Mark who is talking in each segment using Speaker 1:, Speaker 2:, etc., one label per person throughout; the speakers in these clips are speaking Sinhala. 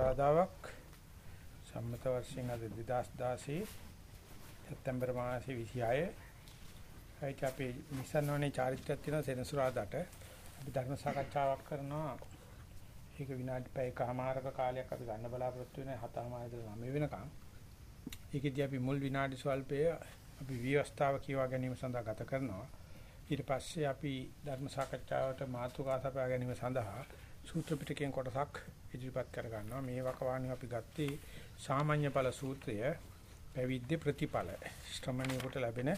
Speaker 1: සෙනසුරාදාවක් සම්මත වර්ෂයෙන් අද 2016 සැප්තැම්බර් මාසයේ 26 ඒක අපේ නිසන්වනේ චාරිත්‍රාක් තියෙන සෙනසුරාදාට. අපි ධර්ම සාකච්ඡාවක් කරනවා. ඒක විනාඩි පැයකමාරක කාලයක් අපි ගන්න බලාපොරොත්තු වෙන 7:00 ඉඳලා 9 වෙනකම්. ඒකෙදී අපි මුල් විනාඩි ස්වල්පය අපි විවස්ථාව කියවා ගැනීම සඳහා ගත කරනවා. ඊට පස්සේ අපි ධර්ම සාකච්ඡාවට මාතෘකා සපයා ගැනීම සඳහා සූත්‍ර පිටකයෙන් කොටසක් ඉදිරිපත් කර ගන්නවා. මේ වකවානුව අපි ගත්තේ සාමාන්‍ය ඵල සූත්‍රය පැවිද්ද ප්‍රතිඵල ශ්‍රමණියෙකුට ලැබෙන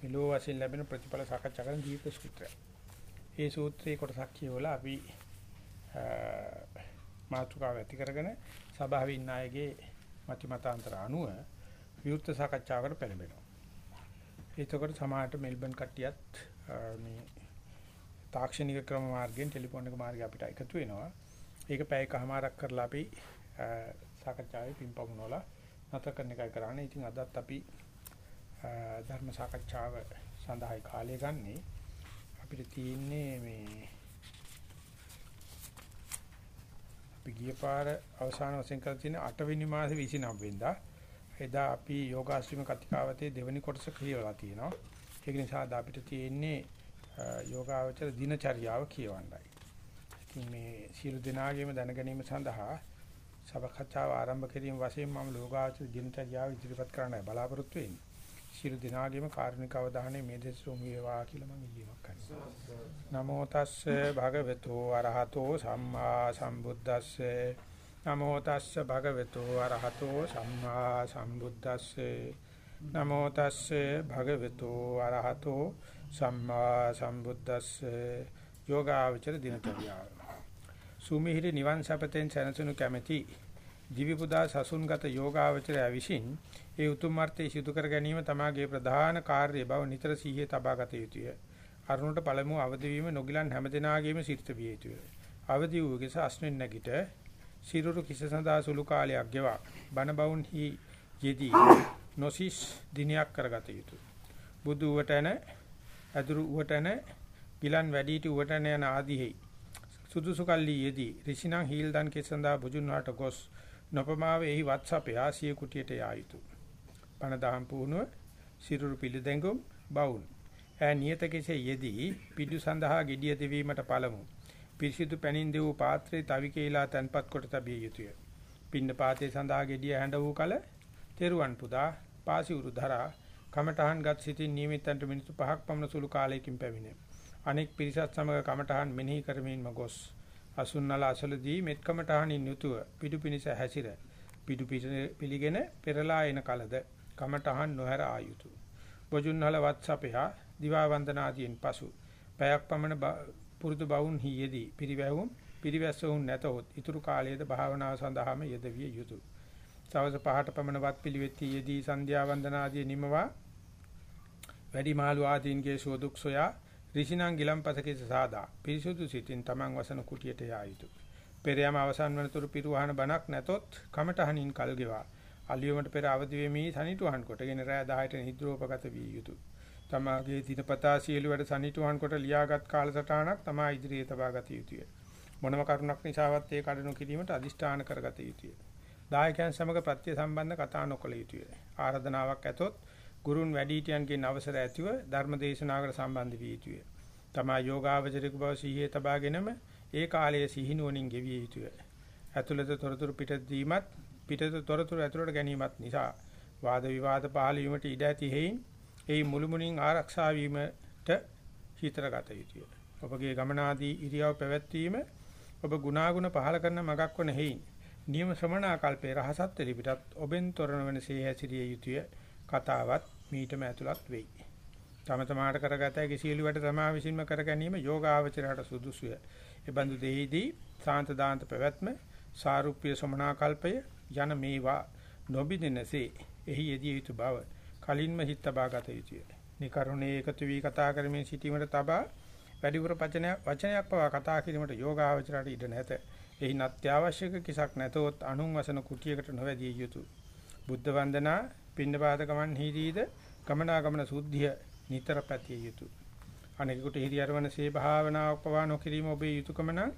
Speaker 1: මෙලෝ වශයෙන් ලැබෙන ප්‍රතිඵල සාකච්ඡා කරන දීප සූත්‍රය. ඒ සූත්‍රයේ කොටසක් කියවලා අපි මාතෘකාව ඇති කරගෙන සභාවේ ඉන්න අයගේ මති මතාන්තර අනුව විවෘත සාකච්ඡාවකට පෙළඹෙනවා. එතකොට සමාජයට මෙල්බන් කට්ටියත් මේ තාක්ෂණික ක්‍රම මාර්ගයෙන් ටෙලිෆෝන් එක මාර්ගය අපිට එකතු වෙනවා. ඒක පැයකමාරක් කරලා අපි සාකච්ඡාවේ පින්පමුණවලා නැත කරන එකයි කරන්නේ. ඉතින් අදත් අපි ධර්ම සාකච්ඡාව සඳහායි කාලය ගන්නෙ. අපිට තියෙන්නේ මේ අපි ගිය පාර අවසාන වශයෙන් කරලා තියෙන 8 වෙනි මාසේ 29 වෙනිදා එදා අපි යෝගාශ්‍රම කතිකාවතේ දෙවෙනි කොටස කියවලා තියෙනවා. ඒක නිසා අද අපිට තියෙන්නේ යෝගාවචර දිනචරියාව කියවන්නයි. ඉතින් මේ සියලු දෙනාගේම දැන ගැනීම සඳහා සබකච්ඡාව ආරම්භ කිරීම වශයෙන් මම යෝගාවචර දිනචරියාව ඉදිරිපත් කරන්නයි බලාපොරොත්තු වෙන්නේ. සියලු දෙනාගේම කාරුණික අවධානය මේ දෙසුම් වේවා කියලා මම ඉල්ලීමක් කරනවා. නමෝ තස්සේ භගවතු අරහතෝ සම්මා සම්බුද්දස්සේ නමෝ තස්සේ භගවතු අරහතෝ සම්මා සම්බුද්දස්සේ නමෝ තස්සේ භගවතු අරහතෝ සම්මා සම්බුද්දස්සේ යෝගාවචර දිනචර්යාව. සුමිහිරි නිවන් සපතෙන් සැනසුණු කැමැති දිවි පුදා සසුන්ගත යෝගාවචරය විසින් ඒ උතුම් අර්ථය සිදු කර ගැනීම තමාගේ ප්‍රධාන කාර්යය බව නිතර සිහියේ තබා ගත යුතුය. අරුණට පළමුව අවදි වීම නොගිලන් හැමදෙනාගේම සිර්ත විය යුතුය. අවදි වූ කිස අස්නෙන් නැගිට සිරුරු කිස සඳහා සුළු කාලයක් ගෙවා බණ බවුන්හි යෙදී නොසිස් දිනයක් කරගත යුතුය. බුදු වටන අදුරු වටන ගිලන් වැඩිටි වටන යන ආදීහි සුදුසු කල්ලි යෙදී ඍෂිනම් හීල්දන් කෙසඳා බුදුන් වහන්ට ගොස් නොපමාව එහි වත්සපේ ආසිය කුටියට යා යුතුය. පණ දහම් පුහුණුව සිරුරු පිළිදැඟුම් බවුන් ඈ නියත කෙසේ යෙදී පිඩු සඳහා gediya දෙවීමට පළමු පිරිසිදු පැනින් දෙවූ පාත්‍රයේ තවිකේලා තන්පත් කොට තැබිය යුතුය. පින්න පාතේ සඳහා gediya හැඬ වූ කල තෙරුවන් පුදා පාසි උරු ධරා කමඨහන් ගත් සිටින් නියමිතන්ට මිනිත්තු 5ක් පමණ සුළු කාලයකින් පැමිණේ. අනෙක් පිරිසත් සමග කමඨහන් මෙනෙහි කරමින්ම ගොස් අසුන්නල අසලදී මෙත් කමඨහනින් යුතුව පිටු පිනිස හැසිර පිටු පිළිගෙන පෙරලා එන කලද කමඨහන් නොහැර ආයුතු. බොජුන්හල වත්සපයා දිවා වන්දනාදීන් පසු පැයක් පමණ පුරුදු බවුන් හියේදී පිරිවැවුම් පිරිවැස්සවුන් නැතොත් ඊතුරු කාලයේද භාවනාව සඳහාම යෙදවිය යුතුය. සවස් 5ට පමණ වත් පිළිවෙත් යෙදී සන්ධ්‍යා වන්දනාදී නිමවා වැඩි මාළු ආදීන්ගේ සුවදුක් සොයා ඍෂිනම් ගිලම්පසකේ සාදා පිරිසුදු සිතින් තමන් වසන කුටියට යා යුතුය. පෙරයම අවසන් වනතුරු පිරුවහන බණක් නැතොත් කමටහනින් කල් ගෙවා අලියොමට පෙර අවදි වෙමි සනිටුහන් කොටගෙන රෑ 10ට නිද්‍රෝපගත විය යුතුය. තමාගේ දිනපතා සියලු වැඩ සනිටුහන් කොට ලියාගත් කාලසටහනක් තමා ඉදිරියේ තබා ගත යුතුය. මොනම කරුණක් නිසාවත් ඒ කඩනු කිරීමට අදිෂ්ඨාන කරගත යුතුය. දායකයන් සමග ප්‍රත්‍ය සම්බන්ධ කතා නොකළ යුතුය. ආරාධනාවක් ඇතොත් ගුරුන් වැඩිහිටියන්ගෙන් අවසර ඇතිව ධර්ම දේශනාවකට සම්බන්ධ විය යුතුය. තමා යෝගාවචරික බව සිහියේ තබාගෙනම ඒ කාලයේ සිහිනුවණින් ගෙවිය යුතුය. ඇතුළත තොරතුරු පිටත දීමත් පිටත තොරතුරු ඇතුළට ගැනීමත් නිසා වාද විවාද පහළ වීමට ඉඩ ඇති හේයින් ඒ මුළුමුණින් ආරක්ෂා වීමට හිතරගත යුතුය. ඔබගේ ගමනාදී ඉරියව් පැවැත්වීම ඔබ ගුණාගුණ පහල කරන මගක් වන හේයින් නියම ශ්‍රමණා කල්පේ රහසත් පිළිපිටත් ඔබෙන් තොරණ වන සේ හැසිරිය යුතුය. කතාවත් මීටම ඇතුළත් වෙයි. තම තමාට කරගත හැකි සියලු වැඩ තමා විසින්ම කර ගැනීම යෝගාවචරයට සුදුසුය. ඒ බඳු දෙහිදී සාන්ත දාන්ත පැවැත්ම සාරුප්‍ය සමනාකල්පය යන මේවා නොබිදිනසේ එහි යෙදිය යුතු බව කලින්ම හිත තබාගත යුතුය. නිකරුණේ එකතු වී කතා කරමින් සිටීමට තබා වැඩිපුර වචනයක් වචනයක් පවා කතා කිරීමට යෝගාවචරයට ඉඩ නැත. එහි නත්‍යවශ්‍යක කිසක් නැතොත් අනුන් වසන කුටියකට නොවැදිය යුතුය. බුද්ධ වන්දනා පින්නපාත ගමන් හිදීද ගමනාගමන සුද්ධිය නිතර පැතිය යුතුය. අනෙකුට හිරියරවන සේ භාවනාවක් පවා නොකිරීම ඔබේ යුතුයකම නම්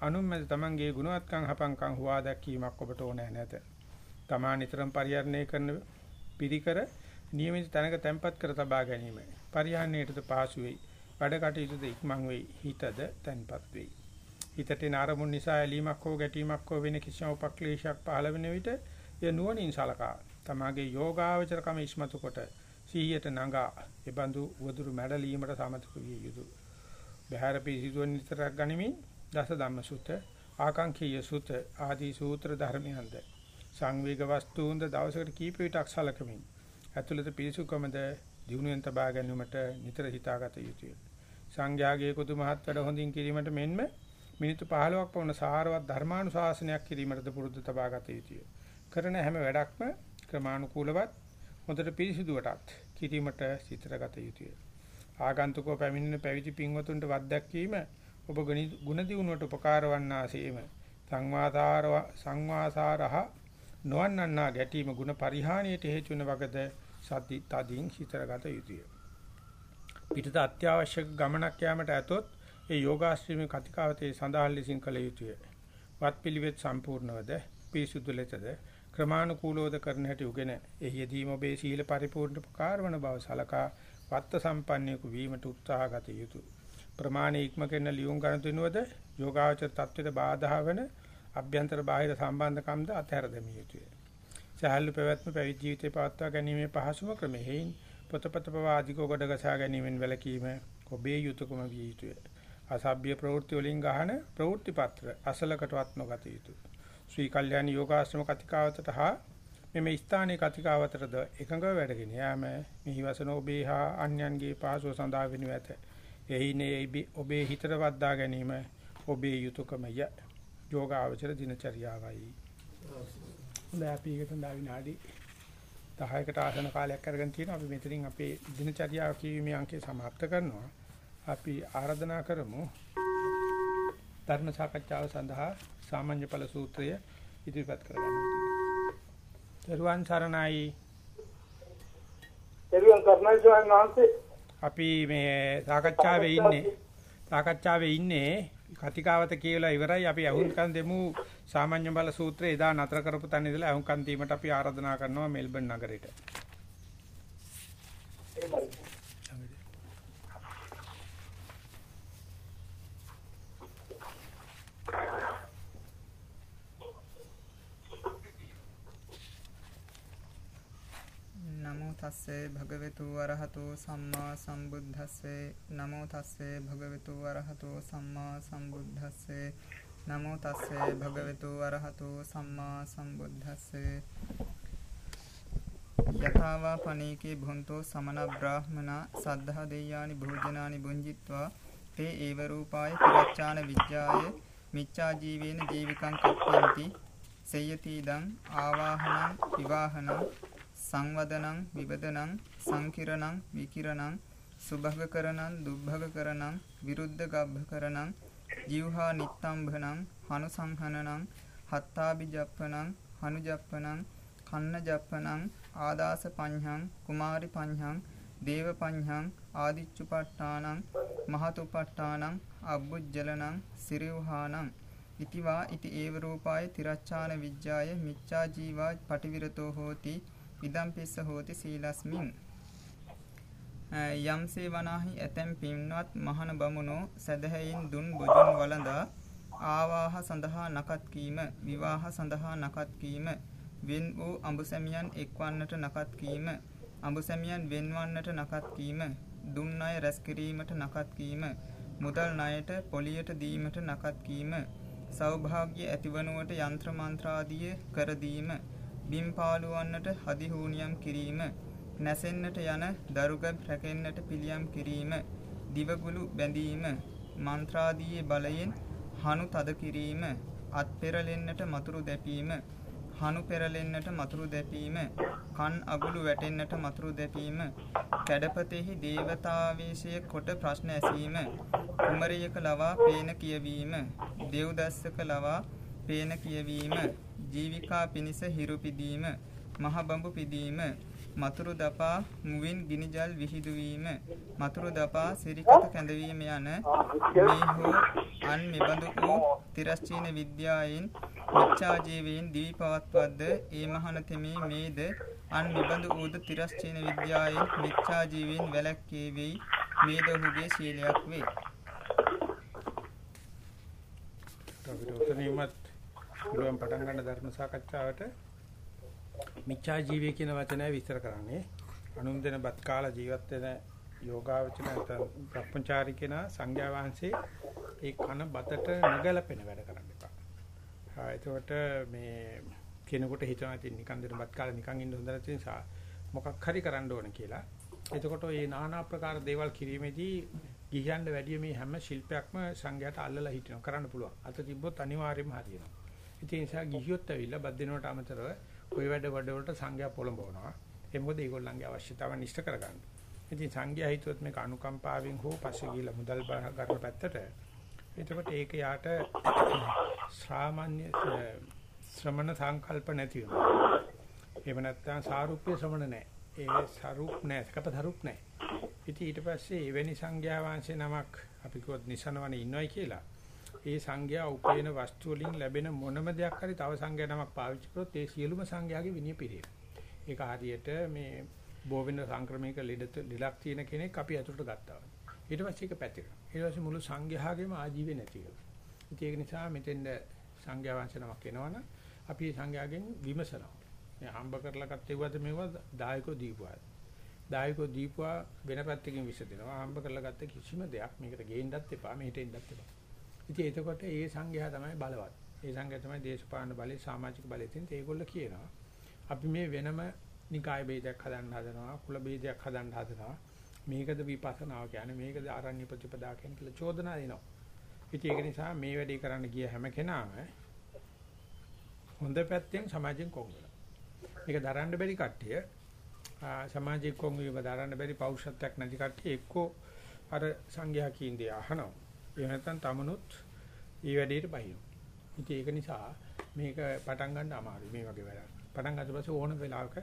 Speaker 1: අනුන්මැද තමන්ගේ ගුණවත්කම් හපංකම් හුවා දැක්වීමක් ඔබට ඕනෑ නැත. තමා නිතරම පරිහරණය කරන පිරිකර නියමිත තැනක තැම්පත් කර තබා ගැනීම. පරිහරණයටද පහසු වෙයි. වැඩ කටයුතුද ඉක්මන් වෙයි. හිතද තැන්පත් වෙයි. හිතට නාරමුන් නිසා ඇලීමක් හෝ ගැටීමක් හෝ වෙන කිසිම උපක්ලේශයක් පහළ වෙන විට එය නුවණින් සලකා තමාගේ යෝගාවචරකම ඉස්මතු කොට සිහියට නඟා එබඳු වදුරු මැඩලීමට සමතක විය යුතුය. බහැර පිසිදුවන් නිතරක් ගනිමින් දස ධම්ම සුත ආකාංক্ষීය සුත ආදී සූත්‍ර ධර්මයන්ද සංවේග වස්තුන්ද දවසකට කීප විටක් සලකමින් ඇතුළත පිරිසුකමද දිනුවෙන් තබා ගැනීමට නිතර හිතාගත යුතුය. සංඝයාගේ කුතු මහත් වැඩ හොඳින් කිරීමට මෙන්ම මිනිත්තු 15ක් පවන සාරවත් ධර්මානුශාසනයක් කිරීමටද පුරුදු තබාගත යුතුය. කරන හැම වැඩක්ම ක්‍රමානුකූලවත් හොඳට පිරිසිදුවටත් කිරීමට සිතරගත යුතුය. ආගන්තුකව පැමිණෙන පැවිදි පින්වතුන්ට වද්දක්වීම ඔබ ගුණ දියුණුවට උපකාර වන්නාseම සංවාසාර සංවාසාරහ නොවන්නන්නා ගැටීම ගුණ පරිහානියට හේතු වන වගද සති තදින් හිතරගත යුතුය. පිටත අත්‍යවශ්‍ය ගමනක් යාමට ඇතොත් ඒ යෝගාශ්‍රමයේ කතිකාවතේ සඳහන් ලෙසින් කළ යුතුය. වත් පිළිවෙත් සම්පූර්ණවද පිරිසුදු ලෙසද ක්‍රමානුකූලවද කරන හැටි උගෙන එහිදීම ඔබේ සීල පරිපූර්ණ ප්‍රකාර වන බව සලකා වත්ත සම්පන්නයෙකු වීමට උත්සාහ ගත යුතුය. ප්‍රමාණ ඉක්ම කරන ලියුම් ගණතුනුවද යෝගාචර தත්වෙට බාධා වන අභ්‍යන්තර බාහිර සම්බන්ධකම්ද අතහැර දැමිය යුතුය. සහල්ු පැවැත්ම පැවිදි ජීවිතේ පවත්වා ගැනීමේ පහසුම ක්‍රමෙහින් පොතපත පවා අධික කොට ගසා ගැනීමෙන් වැළකීම ඔබේ යුතුයකම විය යුතුය. අසභ්‍ය ප්‍රවෘත්ති වලින් ගහන ප්‍රවෘත්ති පත්‍ර අසලකටවත් නොගත යුතුය. ශ්‍රී කල්යාණ යෝගාශ්‍රම කතිකාවතට හා මෙම ස්ථානයේ කතිකාවතරද එකඟව වැඩගෙන යාම මෙහි වසන ඔබේ හා අන්‍යයන්ගේ පහසුව සඳහා වෙනු ඇත. එහිනේ ඔබේ හිතට වද්දා ගැනීම ඔබේ යුතුයකමය. යෝගාවචර දිනචර්යාවයි. හොඳයි අපි එකට දා විනාඩි 10කට ආසන කාලයක් අරගෙන තියෙනවා. අපි මෙතනින් අපේ දිනචර්යාව කියීමේ අංකය સમાપ્ત කරනවා. අපි ආරාධනා කරමු ධර්ම සාකච්ඡාව සඳහා සාමාන්‍ය ඵල සූත්‍රය ඉදිරිපත් කරගන්න. දරුවන් සරණයි.
Speaker 2: දරුවන් සරණයි ස්වාමීන් වහන්සේ.
Speaker 1: අපි මේ සාකච්ඡාවේ ඉන්නේ. සාකච්ඡාවේ ඉන්නේ කතිකාවත කියලා ඉවරයි අපි අහුම්කම් දෙමු සාමාන්‍ය බල සූත්‍රය එදා නතර කරපු තැන ඉඳලා අහුම්කම් දීමට අපි ආරාධනා කරනවා මෙල්බන් නගරයට.
Speaker 3: තස්සේ භගවතු වරහතෝ සම්මා සම්බුද්දස්සේ. නමෝ තස්සේ භගවතු වරහතෝ සම්මා සම්බුද්දස්සේ. නමෝ තස්සේ භගවතු වරහතෝ සම්මා සම්බුද්දස්සේ. යථාවා පනීකේ භුන්තෝ සමන බ්‍රාහ්මනා සද්ධා දෙය්‍යානි භෝජනානි බුංජිත්වා තේ ඒව රූපාය පුරච්ඡාන විජ්ජාය මිච්ඡා ජීවේන ජීවිකං කප්පන්ති සේයතිදං ආවාහනං විවාහනං සංවදනං විවදනං සංකිරණං විකිරණං සුභගකරණං දුබ්භගකරණං විරුද්ධ ගබ්භකරණං ජීවහා නිත්තම්භනං හනුසංහනනං හත්තාබිජප්පනං හනුජප්පනං කන්න ජප්පනං ආදාස පඤ්ඤං කුමාරි පඤ්ඤං දේව පඤ්ඤං ආදිච්චුපට්ඨානං මහතුපට්ඨානං අබ්බුජ්ජලනං සිරිවහානං. ඉතිවා ඉති ඒව රූපාය තිරච්ඡාන විජ්ජාය මිච්ඡා ජීවා පටිවිරතෝ හෝති. ඉදම් පිස්ස හෝති සීලස්මින්. යම්සේ වනාහි ඇතැම් පින්වත් මහන බමුණෝ සැදැහැයින් දුන් බුදුන් වළඳා ආවාහ සඳහා නකත් කීම විවාහ සඳහා නකත් කීම වෙන් වූ අඹසැමියන් එක්වන්නට නකත් කීම අඹසැමියන් වෙන්වන්නට නකත් කීම දුන් අය රැස් කිරීමට නකත් කීම මුදල් ණයට පොලියට දීමට නකත් කීම සෞභාග්‍ය ඇතිවනුවට යන්ත්‍ර මන්ත්‍රාදිය කර දීම බිම් පාළුවන්නට හදිහූනියම් කිරීම නැසෙන්නට යන දරුගැබ් රැකෙන්නට පිළියම් කිරීම දිවගුළු බැඳීම මන්ත්‍රාදීයේ බලයෙන් හනු තද කිරීම අත් පෙරලෙන්නට මතුරු දැපීම හනු පෙරලෙන්නට මතුරු දැපීම කන් අගුළු වැටෙන්නට මතුරු දැපීම කැඩපතෙහි දේවතාවේශය කොට ප්‍රශ්න ඇසීම කුමරියක ලවා පේන කියවීම දෙව්දස්සක ලවා පේන කියවීම ජීවිකා පිණිස හිරු පිදීම මහ බඹු පිදීම මතුරු දපා මුවින් ගිනිජල් විහිදුවීම මතුරු දපා සිරිකත කැඳවීම යන මේ හෝ අන් මෙබඳු වූ තිරස්චීන විද්‍යාවෙන් මිච්ඡා ජීවීන් දිවි පවත්වද්ද ඒ මහන තෙමේ මේද? අන් මෙබඳු වූද තිරස්චීන විද්‍යාවෙන් මිච්ඡා ජීවීන් වැළැක්කේ වෙයි මේද ඔහුගේ ශීලයක් වේ
Speaker 1: අපිට උතනින්මත් පුළුවන් පටන් ගන්න ධර්ම සාකච්ඡාවට මිච්ඡා ජීවය කියන වචනය විස්තර කරන්නේ අනුන් දෙන බත් කාලා ජීවත් වෙන යෝගාවචන නැත්නම් ප්‍රපංචාරී කෙනා සංඥා වහන්සේ ඒ කන බතට නොගැලපෙන වැඩ කරන්න එපා. ආ එතකොට මේ කෙනෙකුට හිතනවා ඉතින් නිකන් දෙන බත් කාලා නිකන් ඉන්න හොඳ නැති නිසා මොකක් හරි කරන්න ඕන කියලා. එතකොට මේ নানা ආකාර දේවල් කිරීමේදී ගිහියන්ට වැඩිය මේ හැම ශිල්පයක්ම සංඝයාට අල්ලලා හිටිනවා කරන්න පුළුවන්. අත තිබ්බොත් අනිවාර්යයෙන්ම හරියනවා. ඒ නිසා ගිහියොත් ඇවිල්ලා බත් දෙනවට අමතරව ওই වැඩ වැඩ වලට සංඝයා පොළඹවනවා. ඒ මොකද ඒගොල්ලන්ගේ අවශ්‍යතාවන් ඉෂ්ට කරගන්න. ඉතින් සංඝයා හිතුවත් මේක අනුකම්පාවෙන් හෝ පස්සේ ගිහිල්ලා මුදල් ගන්න පැත්තට එතකොට ඒක යාට සාමාන්‍ය ශ්‍රමණ සංකල්ප නැති වෙනවා. එහෙම නැත්නම් සාරුප්‍ය ශ්‍රමණ නැහැ. ඒ සරුප් නැහැ, සකපතරුප් නැහැ. ඉතින් ඊට පස්සේ එවැනි සංඝයා වහන්සේ නමක් අපි කිව්වොත් නිසනවනේ ඉන්නවයි කියලා. ඒ සංඝයා උපේන වස්තු වලින් ලැබෙන මොනම දෙයක් හරි තව සංඝයා නමක් පාවිච්චි කරොත් ඒ සියලුම සංඝයාගේ විනය පිළිවෙල. ඒක හරියට මේ බෝ වෙන සංක්‍රමණික ලෙඩ ලෙඩක් තියෙන කෙනෙක් අපි අතුරට ගත්තා වගේ. ඊට පස්සේ ඒක පැතිරෙනවා. ඊට පස්සේ මුළු සංඝයාගේම ආජීවය නැති වෙනවා. ඉතින් ඒක නිසා මෙතෙන්ද සංඝයා වංශ නමක් එනවනම් අපි සංඝයාගෙන් විමසනවා. මේ හම්බ කරලා ගත්තේවද මේවා දායකෝ දීපුවාද? දායකෝ දීපුවා වෙන පැත්තකින් විසදෙනවා. හම්බ කරලා ගත්ත කිසිම දෙයක් මේකට ගේන්නත් එපා, මෙහෙට එන්නත් එපා. ඉතින් එතකොට ඒ සංඝයා තමයි බලවත්. ඒ සංඝයා තමයි දේශපාලන බලය, සමාජික බලය තියෙන. ඒගොල්ලෝ කියනවා අපි මේ වෙනම නිකාය ભેදයක් හදන්න හදනවා, කුල ભેදයක් හදන්න හදනවා. මේකද විපස්සනාව කියන්නේ මේකද ආරණ්‍ය ප්‍රතිපදා කියන කියලා චෝදනා දෙනවා. ඉතින් ඒක නිසා මේ වැඩේ කරන්න ගිය හැම කෙනාම හොඳ පැත්තෙන් සමාජයෙන් කොංගල. මේක දරන්න බැරි කට්ටිය සමාජයේ කොංගුව දරන්න බැරි පෞරුෂත්වයක් නැති කට්ටිය එක්කෝ අර සංඝයා කියන දේ අහනවා. එහෙම නැත්නම් තමනුත් ඒ වැඩේට බහිනවා. ඉතින් ඒක නිසා මේක පටන් ගන්න අමාරුයි මේ වගේ වැඩක්. පටන් ගන්න පස්සේ ඕන වෙලාවක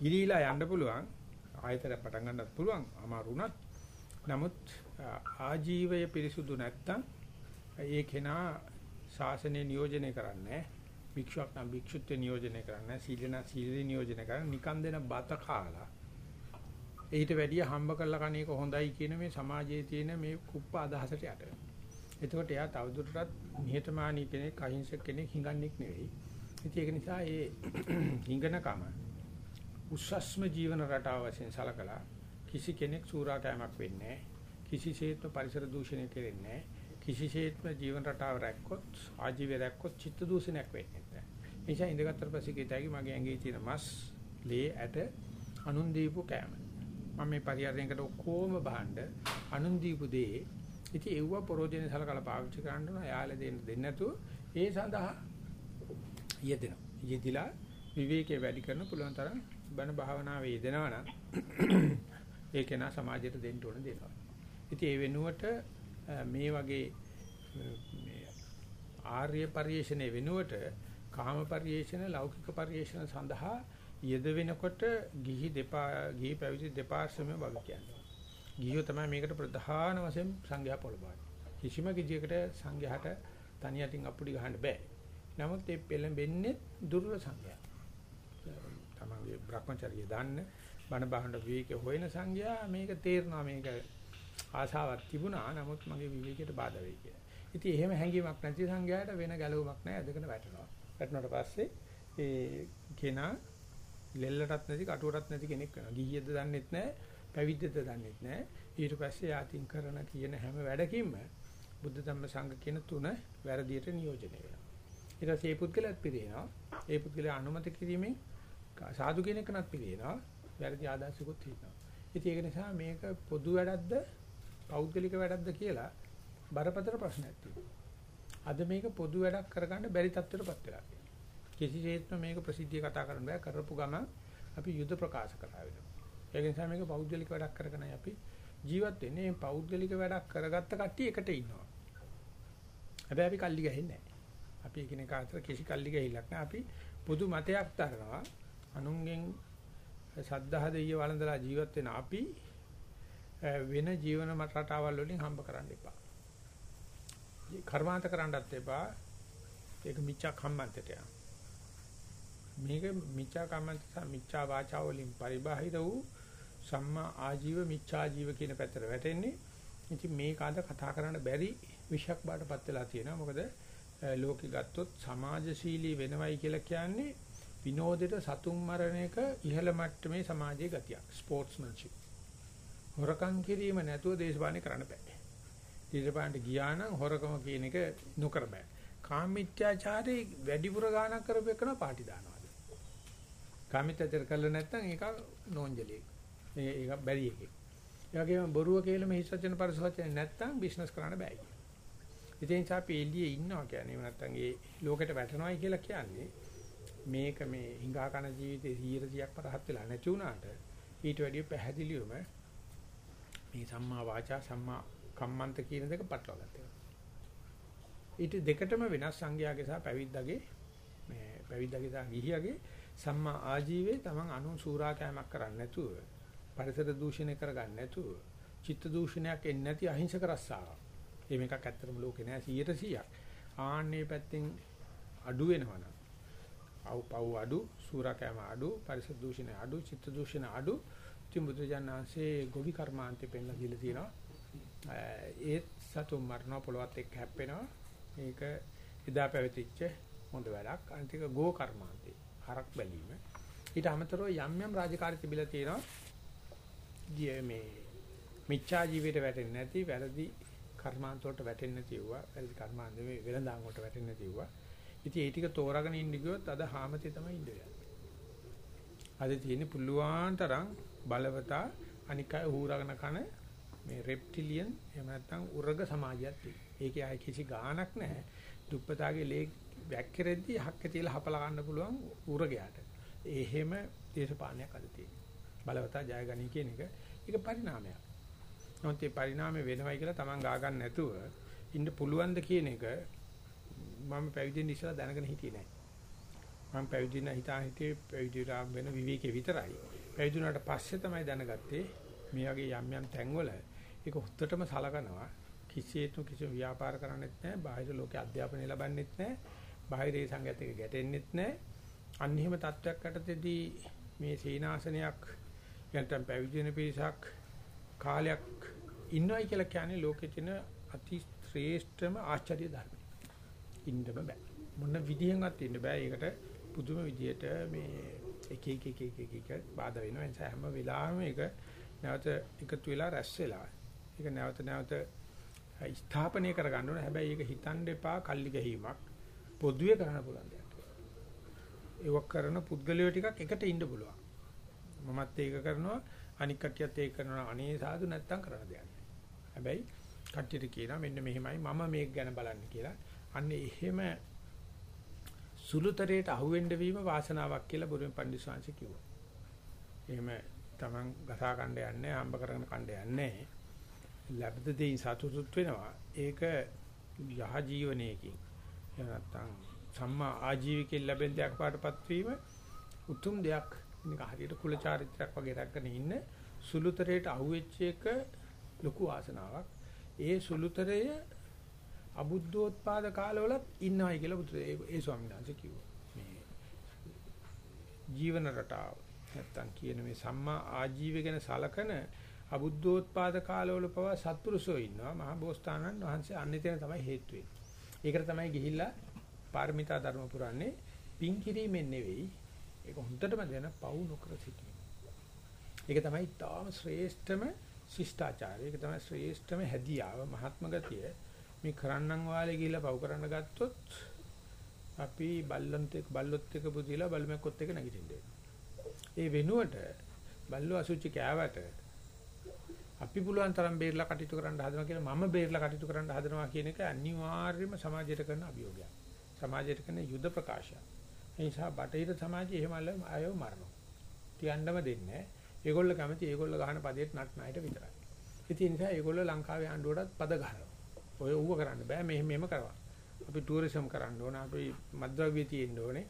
Speaker 1: ගිලිලා යන්න පුළුවන්. ආයතන පටන් ගන්නත් පුළුවන් අමාරු වුණත්. නමුත් ආජීවය පිරිසුදු නැත්තම් ඒ කෙනා ශාසනය නියෝජනය කරන්නේ භික්ෂුවක් නම් භික්ෂුත්ව නියෝජනය කරන්නේ සීලන සීල නියෝජනය කරන්නේ නිකන් දෙන බත කාලා ඊට වැඩිය හම්බ කරලා කණ එක හොඳයි කියන මේ සමාජයේ තියෙන මේ කුප්ප අදහසට යට එතකොට එයා තවදුරටත් නිහතමානී කෙනෙක් අහිංසක කෙනෙක් හිඟන්නෙක් නෙවෙයි. ඉතින් ඒක නිසා ඒ හිඟනකම උස්සස්ම ජීවන රටාව වශයෙන් සලකලා කිසි කෙනෙක් සූරාකෑමක් වෙන්නේ කිසිසේත්ම පරිසර දූෂණය කෙරෙන්නේ කිසිසේත්ම ජීවන රටාව රැක්කොත් ආජීවය රැක්කොත් චිත්ත දූෂණයක් වෙන්නේ නැහැ. ඒ නිසා ඉඳගත්තර පස්සේ කිතයි මගේ ඇඟේ තියෙන මස්, ලේ, ඇට අනුන් දීපු කෑම. මම මේ පරිහරණයකට ඔක්කොම බහන්න අනුන් දීපු දේ. ඉතින් ඒව ප්‍රෝජනේ සලකලා පාවිච්චි කරන්න ඕන. යාළ දෙන්න දෙන්න නැතුව ඒ සඳහා යෙදෙනවා. යෙදිලා විවේකයේ වැඩි කරන පුළුවන් තරම් බණ භාවනාවේ යෙදෙනවා නම් ඒක නා සමාජයට දෙන්න ඕන දෙනවා ඉතින් ඒ වෙනුවට මේ වගේ මේ ආර්ය පරිශ්‍රණය වෙනුවට කාම පරිශ්‍රණ ලෞකික පරිශ්‍රණ සඳහා යෙද වෙනකොට ගිහි දෙපා ගිහි පැවිදි දෙපාර්ශ්වම වග කියන්නේ. ගිහියෝ තමයි මේකට ප්‍රධාන වශයෙන් සංඝයා පොළඹවන්නේ. කිසිම කිසියකට සංඝයාට තනියටින් අපුඩි ගහන්න බෑ. නමුත් මේ පෙළඹෙන්නේ දුර්වල සංඝයා. තමන්ගේ Brahmacharya දාන්න බණ බහන්න විවේක හොයන සංඝයා මේක තේරෙනවා මේක ආශාවක් තිබුණා නමුත් මගේ විවේකයට බාධා වෙයි කියලා. ඉතින් එහෙම හැඟීමක් නැති සංඝයාට වෙන ගැළවීමක් නැහැ අදගෙන වැටෙනවා. වැටුණාට පස්සේ ඒ කෙනා ලෙල්ලටත් නැති කටුවටත් නැති කෙනෙක් වෙනවා. ගිහියද දන්නෙත් නැහැ, පැවිද්දද දන්නෙත් නැහැ. ඊට පස්සේ යාතින් කරන කියන හැම වැඩකින්ම බුද්ධ ධම්ම සංඝ කියන තුන වැරදියට නියෝජනය වෙනවා. ඊට පස්සේ මේ පුද්ගලයාත් පිළිනවා. ඒ පුද්ගලයා අනුමත කිරීමෙන් සාදු කෙනෙක්නත් පිළිනවා. වැරදි ආදාසිකුත් තියෙනවා. ඉතින් ඒක නිසා මේක පොදු වැඩක්ද පෞද්ගලික වැඩක්ද කියලා බරපතල ප්‍රශ්නයක් තියෙනවා. අද මේක පොදු වැඩක් කරගන්න බැරි තත්ත්වයකටපත් වෙලා තියෙනවා. කිසිසේත්ම මේක ප්‍රසිද්ධිය කතා කරන්න බෑ කරපු ගමන් අපි යුද ප්‍රකාශ කරා වෙනවා. ඒක නිසා මේක පෞද්ගලික වැඩක් කරගෙනයි අපි ජීවත් වෙන්නේ. මේ පෞද්ගලික වැඩක් කරගත්ත කට්ටිය එකට ඉන්නවා. හැබැයි අපි කල්ලි ගහින්නේ නැහැ. අපි එකිනෙක අතර කිසි කල්ලි ගහිලක් නැහැ. අපි පොදු මතයක් තරනවා. අනුන්ගෙන් සද්ධා දෙය වළඳලා ජීවත් වෙන අපි වෙන ජීවන රටාවල් වලින් හම්බ කරන්න එපා. කර්මාන්ත කරන්නත් එපා. ඒක මිච්ඡා කම්මන්තයට යනවා. මේක මිච්ඡා කම්මන්ත මිච්ඡා වාචා වලින් පරිබාහිර වූ සම්මා ආජීව මිච්ඡා ජීව කියන පැත්තට වැටෙන්නේ. ඉතින් මේක අද කතා කරන්න බැරි විෂයක් බාටපත් වෙලා තියෙනවා. මොකද ලෝකෙ ගත්තොත් සමාජශීලී වෙනවයි කියලා කියන්නේ විනෝදයට සතුන් මරණ එක ඉහළ මට්ටමේ සමාජයේ ගතියක්. ස්පෝර්ට්ස්මන්ෂිප්. හොරකම් කිරීම නැතුව දේශපාලනය කරන්න බෑ. දේශපාලනට ගියා නම් හොරකම කියන එක නොකර බෑ. කාමීත්‍යාචාරේ වැඩිපුර ගානක් කරපෙකන පාටි දානවා. කාමීත්‍යාචාර කළා නැත්නම් ඒක නෝන්ජලියෙක්. ඒක බැරි එකෙක්. ඒ වගේම බොරුව කියලාම හිස් වචන පරිස වචන නැත්නම් බිස්නස් කරන්න බෑ. ඉතින් අපි එළියේ ඉන්නවා කියන්නේ නැත්නම් ඒ ලෝකෙට වැටෙනවයි කියලා කියන්නේ මේක මේ හිඟා කන ජීවිතේ 100ක් පරහත් වෙලා නැති වුණාට ඊට වැඩිය පැහැදිලිවම මේ සම්මා වාචා සම්මා කම්මන්ත කියන දෙක පටලවා ගත්තා. ඊට දෙකටම වෙනස් සංඥාගේ සහ පැවිද්දගේ මේ පැවිද්දගේ සහ ගිහියගේ සම්මා ආජීවයේ තමන් අනු සූරා කෑමක් කරන්නේ නැතුව පරිසර දූෂණය කරගන්න නැතුව චිත්ත දූෂණයක් එන්නේ නැති අහිංසක රස්සාවක්. ඒ මේකක් ඇත්තටම ලෝකේ නෑ 100%ක්. ආන්නේ පැත්තෙන් අඩු වෙනවනම් අව් පව් අඩු සූරා කෑම අඩු පරිසර දූෂණය අඩු චිත්ත දූෂණ අඩු ඉතින් බුදුජානනාංශේ ගොවි කර්මාන්තේ පෙන්ලා දීලා තියෙනවා. ඒත් සතුන් මරණ පොළවත් එක්ක හැප්පෙනවා. මේක එදා පැවතිච්ච හොඳ වැඩක්. අනිත් එක ගෝ කර්මාන්තේ හරක් බැලීම. ඊට අමතරව යම් යම් රාජකාරී තිබිලා තියෙනවා. මේ මිච්ඡා ජීවිතයට වැටෙන්නේ නැති වැරදි කර්මාන්ත වලට වැටෙන්නේ නැති වුණා. වැරදි කර්මාන්ත මේ වෙලඳාම් වලට වැටෙන්නේ නැති වුණා. ඉතින් ඒ ටික තෝරාගෙන ඉන්න ගියොත් අද හාමතේ තමයි ඉන්නේ. අද තියෙන්නේ පුළුවන් තරම් බලවතා අනික අය හූරගෙන කන මේ රෙප්ටිලියන් එහෙම නැත්නම් උර්ග සමාජයක් තියෙනවා. ඒකේ ආයේ කිසි ගාණක් නැහැ. දුප්පතාගේ ලේ වැක්කිරෙද්දි හක්ක තියලා හපලා ගන්න පුළුවන් උර්ගයාට. එහෙම දේශපාලනයක් අද තියෙනවා. බලවතා ජය ගනී කියන එක ඒක පරිණාමයක්. නමුත් මේ පරිණාමය වෙනවයි කියලා Taman ගා ගන්න නැතුව ඉන්න පුළුවන්ද කියන එක මම පැවිදෙන්න ඉස්සලා දැනගෙන හිටියේ නැහැ. මම පැවිදින හිතා හිටියේ පැවිදිලා වෙන විවේකේ විතරයි. පැවිදුණාට පස්සේ තමයි දැනගත්තේ මේ වගේ යම් යම් තැන්වල ඒක උත්තරම සලකනවා කිසියෙත්ම කිසි ව්‍යාපාර කරන්නෙත් නැහැ බාහිර ලෝකේ අධ්‍යාපනය ලබන්නෙත් නැහැ බාහිර ඒ සංගත එක ගැටෙන්නෙත් නැහැ අන්න එහෙම තත්වයක් යටතේදී මේ සීනාසනයක් යන්තම් පැවිදි වෙන පිරිසක් කාලයක් ඉන්නවයි කියලා කියන්නේ ලෝකෙ තියෙන අති ශ්‍රේෂ්ඨම ආචාර්ය ධර්මයි. ඉන්නම බෑ. මොන විදියෙන්වත් ඉන්න බෑ. ඒකට පුදුම විදියට මේ එක එක එක එක එක එක බාධා වෙනවා. ඒ නිසා හැම වෙලාවෙම ඒක නැවත එකතු වෙලා රැස් වෙලා ඒක නැවත නැවත ස්ථාපනය කරගන්න ඕනේ. හැබැයි ඒක හිතන්න එපා. කල්ලි ගැහිමක්. පොදුවේ කරන්න පුළුවන් දෙයක්. ඒක කරන පුද්ගලයෝ ටිකක් එකට ඉන්න පුළුවන්. මමත් ඒක කරනවා අනික් කට්ටියත් ඒක කරනවා අනේ සාදු නැත්තම් කරන්න දෙයක් නෑ. හැබැයි කට්ටියට කියනවා මෙන්න මෙහෙමයි මම මේක ගැන බලන්න කියලා. අන්න එහෙම සුළුතරයට අහුවෙන්න වීම වාසනාවක් කියලා බුරුම පඬිස්සංශ කිව්වා. එහෙම Taman ගසා කණ්ඩ යන්නේ හම්බ කරගෙන කණ්ඩ යන්නේ. ලැබද දෙයින් සතුටුත් වෙනවා. ඒක යහ ජීවනයේකින් එහෙම නැත්නම් සම්මා ආජීවිකයෙන් ලැබෙන දෙයක් පාටපත් වීම උතුම් දෙයක්. මේක හරියට කුල චාරිත්‍රාක් වගේ රැකගෙන ඉන්න සුළුතරයට අහුවෙච්ච එක ලොකු වාසනාවක්. ඒ සුළුතරය අබුද්ධෝත්පාද කාලවලත් ඉන්නවයි කියලා බුදු ඒ ස්වාමීන් වහන්සේ කිව්වා. මේ ජීවන රටාව නැත්තම් කියන මේ සම්මා ආජීව ගැන සලකන අබුද්ධෝත්පාද කාලවල පවා සත්පුරුෂෝ ඉන්නවා. මහා බෝසතාණන් වහන්සේ අනිතේන තමයි හේතු වෙන්නේ. ඒකට තමයි ගිහිල්ලා පාරමිතා ධර්ම පුරන්නේ පින් කිරීමෙන් නෙවෙයි. ඒක හොඳටම දැන පවු නොකර සිටීම. ඒක තමයි තාම ශ්‍රේෂ්ඨම ශිෂ්ටාචාරය. ඒක තමයි ශ්‍රේෂ්ඨම හැදියාව මහත්ම ගතිය. මේ කරන්නම් වාලේ ගිහිල්ලා පව් කරන්න ගත්තොත් අපි බල්ලන්ත එක්ක බල්ලොත් එක්ක පුදිලා බල්මෙක්කොත් එක්ක නැගිටින්න ඒ වෙනුවට බල්ලෝ අසුචි කෑවට අපි පුළුවන් තරම් බේරලා කටයුතු කරන්න හදනවා කියලා මම බේරලා කටයුතු කරන්න හදනවා කියන එක අනිවාර්යයෙන්ම සමාජයට කරන අභියෝගයක්. සමාජයට කරන යුද ප්‍රකාශයක්. ඒ නිසා බටහිර සමාජයේ එහෙම අයව මරනවා. තියන්නම දෙන්නේ නැහැ. ඒගොල්ලෝ කැමති ඒගොල්ලෝ ගහන පදයට නටනායට විතරයි. ඉතින් ඒ නිසා ඒගොල්ලෝ ලංකාවේ ආණ්ඩුවටත් පද ගහනවා. ඔය ඌව කරන්න බෑ මෙහෙම මෙහෙම කරවා. අපි ටුවරිසම් කරන්න ඕන අපි මද්ද්‍රව්‍ය තියෙන්න ඕනේ.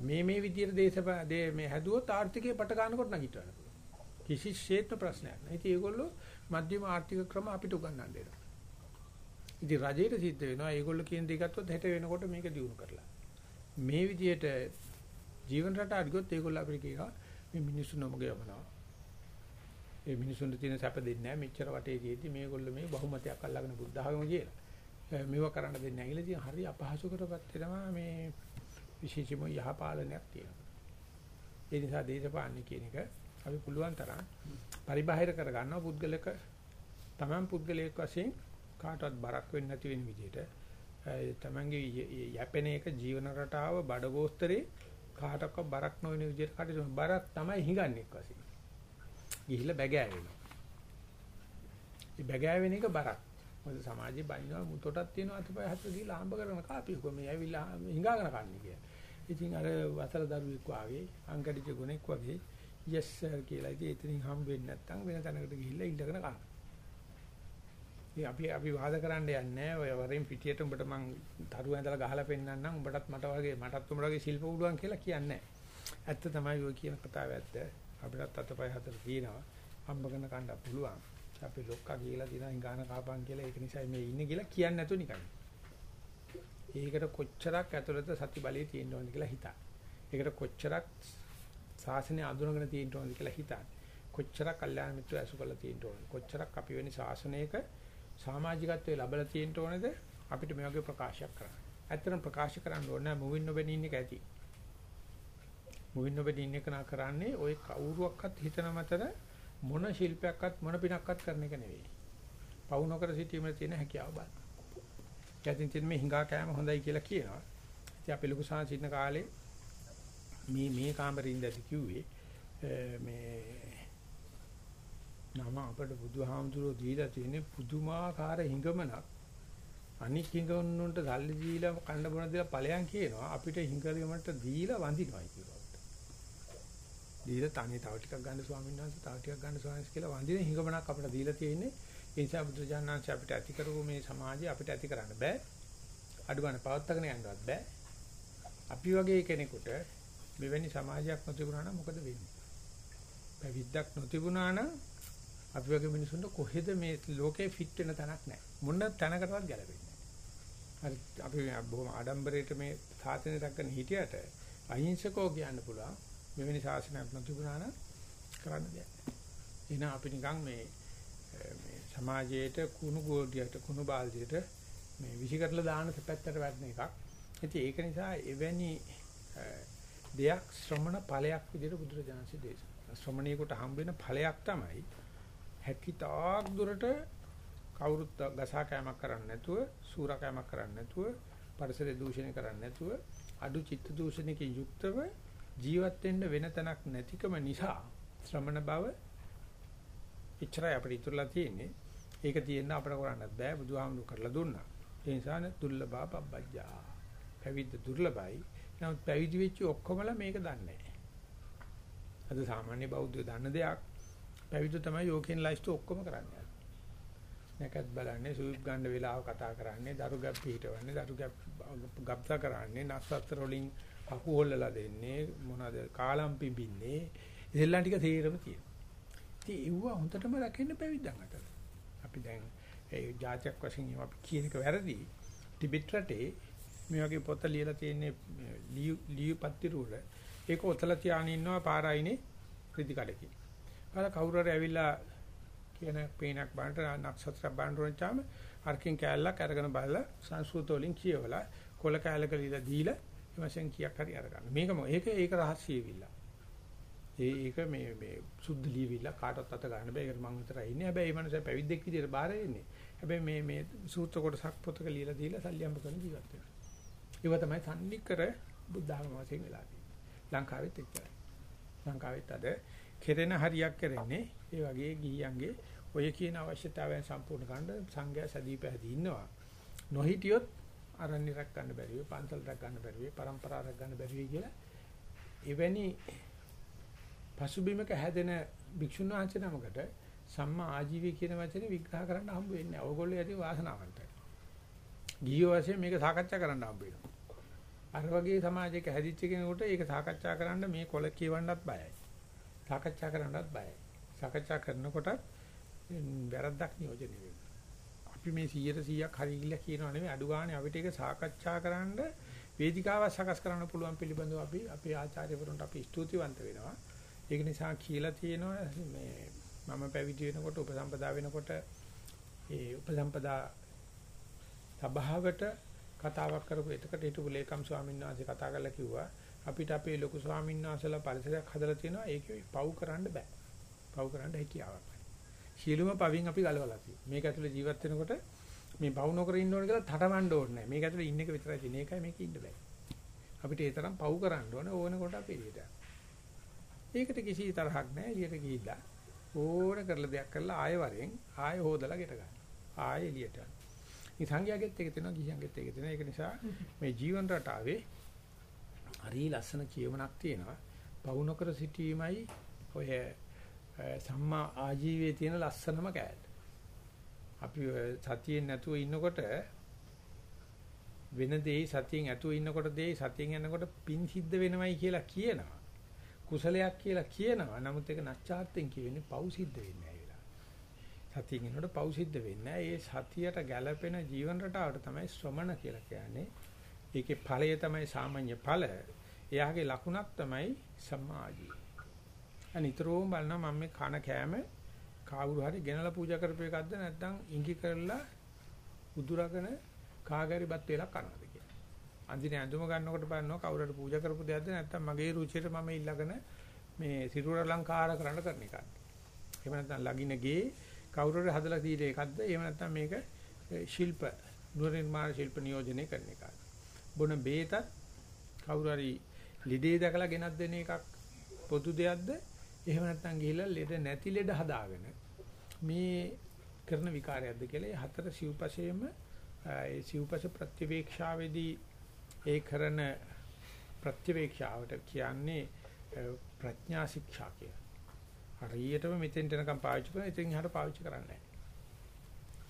Speaker 1: මේ මේ විදියට දේශප මේ හැදුවොත් ආර්ථිකය පට ගන්නකොට නැගිටවන්න පුළුවන්. කිසිසේත්ම ප්‍රශ්නයක් නැහැ. ඉතින් ඒගොල්ලෝ මධ්‍යම ආර්ථික ක්‍රම අපිට උගන්වන්න දෙනවා. ඉතින් රජයට සිද්ධ වෙනවා ඒගොල්ලෝ කියන දේ ගත්තොත් හෙට වෙනකොට මේක දියුණු කරලා. මේ විදියට ජීවන රටාවට ගියොත් ඒගොල්ලෝ අපිට කියනවා මේ මිනිස්සු නොමග යවනවා. ඒ මිනිසුන්ට තියෙන සැප දෙන්නේ නැහැ. මෙච්චර වටේ තියෙද්දි මේගොල්ලෝ මේ බහුමතයක් අල්ලගෙන බුද්ධ ආගම කියලා. මේව කරන්න දෙන්නේ නැහැ කියලා ඉතින් හරි අපහසුකටපත් වෙනවා මේ විශේෂම යහපාලනයක් තියෙනවා. ඒ නිසා දේශපාලන කියන එක අපි පුළුවන් තරම් පරිබාහිර කරගන්නවා පුද්ගලක තමන් පුද්ගලයෙක් වශයෙන් කාටවත් බරක් වෙන්නේ නැති වෙන විදිහට තමන්ගේ යැපෙන එක ජීවන රටාව බඩගෝස්තරේ කාටවත් බරක් නොවන විදිහට කටයුතු බරක් තමයි හිඟන්නේ වශයෙන්. ගිහිල්ලා බැගෑවෙනවා. ඒ බැගෑවෙන එක බරක්. මොකද සමාජයේ බයිනවා මුතොටක් තියෙනවා අතපය හතර දීලා හම්බ කරන කාපියක මේ ඇවිල්ලා හිඟාගෙන කන්නේ කියලා. ඉතින් අර වසල දරුවෙක් වාගේ අංකඩිච ගුණෙක් වගේ yes sir කියලා ඉතින් එතනින් හම්බ වෙන්නේ නැත්නම් වෙන තැනකට ගිහිල්ලා ඉල්ලගෙන කනවා. ඉතින් අපි අපි වාද කරන්න යන්නේ ඔය වරෙන් පිටියට උඹට මං තරු ඇඳලා ගහලා පෙන්නන්නම් උඹටත් මට වගේ මටත් උඹට වගේ ශිල්ප උඩුවන් කියලා කියන්නේ ඇත්ත තමයි ඔය කියන කතාව ඇත්ත. අපිටත් අතපය හතර තියෙනවා. හම්බ කරන කන්න පුළුවන්. අපි ලොක්කා කියලා දිනා හිඟාන කාපන් කියලා ඒක නිසා මේ ඉන්නේ කියලා කියන්නේ නැතු නිකන්. ඒකට කොච්චරක් ඇතුළත සති බලය තියෙන්න ඕනද කියලා හිතා. ඒකට කොච්චරක් ශාසනය අඳුනගෙන තියෙන්න ඕනද කියලා හිතා. කොච්චරක් කල්යාණ මිත්‍ර ඇසු කරලා තියෙන්න ඕනද? කොච්චරක් අපි වෙනි ශාසනයක සමාජිකත්වයේ ලැබලා තියෙන්න ඕනද අපිට මේ වගේ ප්‍රකාශයක් කරන්න. ඇත්තටම ප්‍රකාශ කරන්න ඕනේ මුවින් නොබෙන ඉන්න එක ඇති. මුවින් නොබෙන ඉන්න එක නා කරන්නේ ওই කවුරුවක්වත් හිතන මතර මොන ශිල්පයක්වත් මොන පිනක්වත් කරන එක නෙවෙයි. පවු නොකර සිටීමේ තියෙන හැකියාව බලන්න. යටින් තියෙන මේ හිඟා කෑම හොඳයි කියලා කියනවා. ඉතින් අපි ලොකු සාංශින්න කාලේ මේ මේ කාමරේ ඉඳලා කිව්වේ මේ නම අපට බුදුහාමුදුරුවෝ දීලා තියෙන පුදුමාකාර හිඟමනක්. අනික් හිඟවන්නුන්ට සල්ලි දීලා කන්න බොන දීලා ඵලයන් කියනවා අපිට හිඟරියමට දීලා වඳිනවයි කියලා. දීලා තනිය තව ටිකක් ගන්න ස්වාමීන් වහන්සේ තව ටිකක් ගන්න ස්වාමීන් වහන්සේ කියලා වඳින හිඟමනක් අපිට දීලා තියෙන්නේ ඒ නිසා බුදුජානනාංශ අපිට ඇති කරපු මේ සමාජය අපිට ඇති කරන්න බෑ අඩු ගන්න පවත්තගෙන යන්නවත් බෑ අපි වගේ කෙනෙකුට මෙවැනි සමාජයක් නොතිබුණා නම් මොකද වෙන්නේ පැවිද්දක් නොතිබුණා නම් අපි වගේ මිනිසුන්ට කොහෙද මේ ලෝකේ ෆිට වෙන තැනක් නැහැ මොන තැනකටවත් ගැලපෙන්නේ නැහැ හරි අපි බොහොම ආඩම්බරයට මේ සාසනය රැකගෙන හිටියට අහිංසකෝ කියන්න පුළුවන් මෙවැනි ශාසනයක් නොතිබුණා නම් කරන්න දෙයක් නැහැ. එහෙනම් අපි නිකන් මේ මේ සමාජයේට කුණු ගෝඩියට කුණු බාල්දියට මේ විසිකරලා දාන පැත්තට වැටෙන එකක්. ඉතින් ඒක නිසා එවැනි දෙයක් ශ්‍රමණ ඵලයක් විදිහට බුදුරජාණන්සේ දේශනා. ශ්‍රමණීයකට හම්බ වෙන ඵලයක් තමයි හැකිතාක් දුරට කවුරුත් ගසා කෑමක් කරන්නේ නැතුව, සූරා කෑමක් කරන්නේ නැතුව, පරිසර දූෂණය කරන්නේ නැතුව, අඩු චිත්ත දූෂණයකින් යුක්තව ජීවත් වෙන්න වෙන තැනක් නැතිකම නිසා ශ්‍රමණ බව ඉච්චරයි අපිට ඉතුරුලා තියෙන්නේ. ඒක තියෙන්න අපිට කරන්නත් බෑ බුදුහාමුදුරු කරලා දුන්නා. ඒ නිසා දුර්ලභා පබ්බජ්ජා. පැවිද්ද දුර්ලභයි. නමුත් පැවිදි වෙච්ච ඔක්කොමලා මේක දන්නේ අද සාමාන්‍ය බෞද්ධයෝ දන්න දෙයක් පැවිදි තමයි යෝකෙන් ලයිස්තු ඔක්කොම කරන්නේ. නැකත් බලන්නේ සුවිප් ගන්න වෙලාව කතා කරන්නේ දරු ගැප් පිටවන්නේ දරු ගැප් ගබ්සා කරන්නේ නස්සත්තර වලින් අකු හොල්ලලා දෙන්නේ මොනවාද කාලම් පිඹින්නේ ඉතින්ලා ටික තීරම තියෙනවා. ඉතින් ඒව හොඳටම රැකෙන්න පැවිද්දන් අතර. අපි දැන් ඒ ජාතියක් වශයෙන් අපි කියන එක වැරදි. ටිබෙට් රටේ මේ වගේ පොත ලියලා තියෙන්නේ ලියු පත්තිරු වල ඒක ඔතලා තියාගෙන ඉන්නවා පාරායිනේ ප්‍රතිකඩකින්. අර කවුරු හරි ඇවිල්ලා කියන පේනක් බලන්න නක්ෂත්‍ර බලන්න උනච්චාම අරකින් කෑල්ලක් අරගෙන බලලා සංස්කෘත වලින් කියවලා කොල කෑල්ලක දීලා දීලා වශයෙන් කීයක් හරි අරගන්න. මේකම ඒක ඒක රහස්‍යවිල්ලා. ඒ ඒක මේ මේ සුද්ධ ලියවිල්ලා කාටවත් අත ගන්න බෑ. ඒකට මම විතරයි ඉන්නේ. හැබැයි මේ මනුස්සයා පැවිද්දෙක් විදියට බාර එන්නේ. හැබැයි මේ මේ සූත්‍ර කොටසක් පොතක ලියලා දීලා සල්ලියම්බ කරන ජීවත් වෙනවා. ඒක තමයි සම්නිකර බුද්ධ ආගම වශයෙන් වෙලා තියෙන්නේ. ලංකාවෙත් එච්චරයි. ලංකාවෙත් අද කෙරෙන හරියක් කරන්නේ ඒ වගේ ගිහියන්ගේ ඔය කියන අවශ්‍යතාවයන් සම්පූර්ණ කරන්න සංඝයා සදී පැහැදී ඉන්නවා. නොහිටියොත් අරණ්‍ය රැක් ගන්න බැරි වෙයි, පන්සල් රැක් ගන්න බැරි වෙයි, પરම්පරා රැක් ගන්න බැරි වෙයි කියලා එවැනි පසුබිමක හැදෙන භික්ෂුන් වහන්සේ නමකට සම්මා ආජීවය කියන වචනේ විග්‍රහ කරන්න හම්බ වෙන්නේ නැහැ. ඕගොල්ලෝ යටි වාසනාවන්තයි. ගිහියෝ වශයෙන් මේක සාකච්ඡා කරන්න හම්බ වෙනවා. අර වගේ සමාජයක හැදිච්ච කෙනෙකුට ඒක සාකච්ඡා කරන්න මේ කොල කියවන්නත් බයයි. සාකච්ඡා කරන්නත් බයයි. සාකච්ඡා කරනකොටත් වැරද්දක් නියෝජනය වෙනවා. අපි මේ 100%ක් හරි කියලා කියනවා නෙමෙයි අඩු ගානේ අපිට ඒක සාකච්ඡා කරන්න වේදිකාවක් සකස් කරන්න පුළුවන් පිළිබඳව අපි අපේ ආචාර්යවරුන්ට අපි ස්තුතිවන්ත වෙනවා. ඒක නිසා කියලා තියෙනවා මේ මම පැවිදි වෙනකොට උපසම්පදා වෙනකොට ඒ උපසම්පදා සභාවට කතාවක් කරපු එතකට හිටපු ලේකම් ස්වාමීන් වහන්සේ කතා කරලා කිව්වා අපිට අපේ ලොකු ස්වාමීන් වහන්සේලා පරිසරයක් හදලා තියෙනවා ඒකේ පව් කරන්න බෑ. පව් කරන්න හැකියාවක් නැහැ. සියලුම පවින් අපි ගලවලා තියෙනවා. මේක ඇතුලේ ජීවත් වෙනකොට මේ පව් නොකර ඉන්න ඕන කියලා තටමඬ ඕනේ නැහැ. මේක ඇතුලේ ඉන්න එක විතරයි තියෙන්නේ. ඒකයි මේක ඉන්න බෑ. අපිට ඒ තරම් පව් කරන්න ඕන ඕනකොට අපි එළියට ඒකට කිසි තරහක් නැහැ. එළියට ගිහිල්ලා ඕන කරලා දෙයක් කරලා ආයෙ වරෙන් ආයෙ හොදලා ගෙට ගන්න. ආයෙ එළියට යන්න. මේ සංඝයාගෙත් එක තියෙනවා ගිහියන්ගෙත් එක තියෙනවා. ඒක නිසා මේ ජීවන රටාවේ හරි ලස්සන කියවනක් තියෙනවා. පවු නොකර සිටීමයි ඔය සම්මා ආජීවයේ තියෙන ලස්සනම කෑල්ල. අපි සතියෙන් නැතුව ඉන්නකොට වෙන දෙයි සතියෙන් ඇතුව ඉන්නකොට දෙයි සතියෙන් යනකොට පින් සිද්ධ වෙනවයි කියලා කියනවා. කුසලයක් කියලා කියනවා. නමුත් ඒක නැච්චාර්ථෙන් කියවෙන්නේ පව් සිද්ධ වෙන්නේ සතියෙන් ඉන්නකොට පව් සිද්ධ වෙන්නේ ඒ සතියට ගැළපෙන ජීවන රටාවට තමයි ශ්‍රමණ කියලා කියන්නේ. ඒකේ ඵලය තමයි සාමාන්‍ය ඵල. එයාගේ ලකුණක් තමයි සම්මාජී. අනිතරෝම බලනවා මම මේ කන කෑම කවුරු හරි ගෙනලා පූජා කරපු එකක්ද නැත්නම් ඉඟි කරලා උදුරගෙන කාගරිපත් වෙලා කනවද කියලා. අන්තිමේ ඇඳුම ගන්නකොට බලනවා කවුරු හරි පූජා කරපු දෙයක්ද නැත්නම් මගේ රුචියට මම ඊළඟන මේ සිරුර අලංකාර කරන්න කරන එකක්ද. එහෙම නැත්නම් ලගිනගේ කවුරු හරි හදලා තියෙන එකක්ද? එහෙම නැත්නම් මේක ශිල්ප නුවර නිර්මාණ ශිල්ප නියෝජනය කරන එකක්ද? බොන බේතත් කවුරු හරි ලිඩේ දැකලා ගෙනත් දෙන එකක් පොදු දෙයක්ද? එහෙම නැත්නම් ගිහිල්ලා ලෙඩ නැති ලෙඩ හදාගෙන මේ කරන විකාරයක්ද කියලා ඒ හතර සිව්පසේම ඒ සිව්පස ප්‍රතිවේක්ෂාවේදී ඒ කරන ප්‍රතිවේක්ෂාවට කියන්නේ ප්‍රඥා ශික්ෂා කියලා. හරියටම මෙතෙන්ට එනකම් පාවිච්චි කරනවා ඉතින් එහාට පාවිච්චි කරන්නේ නැහැ.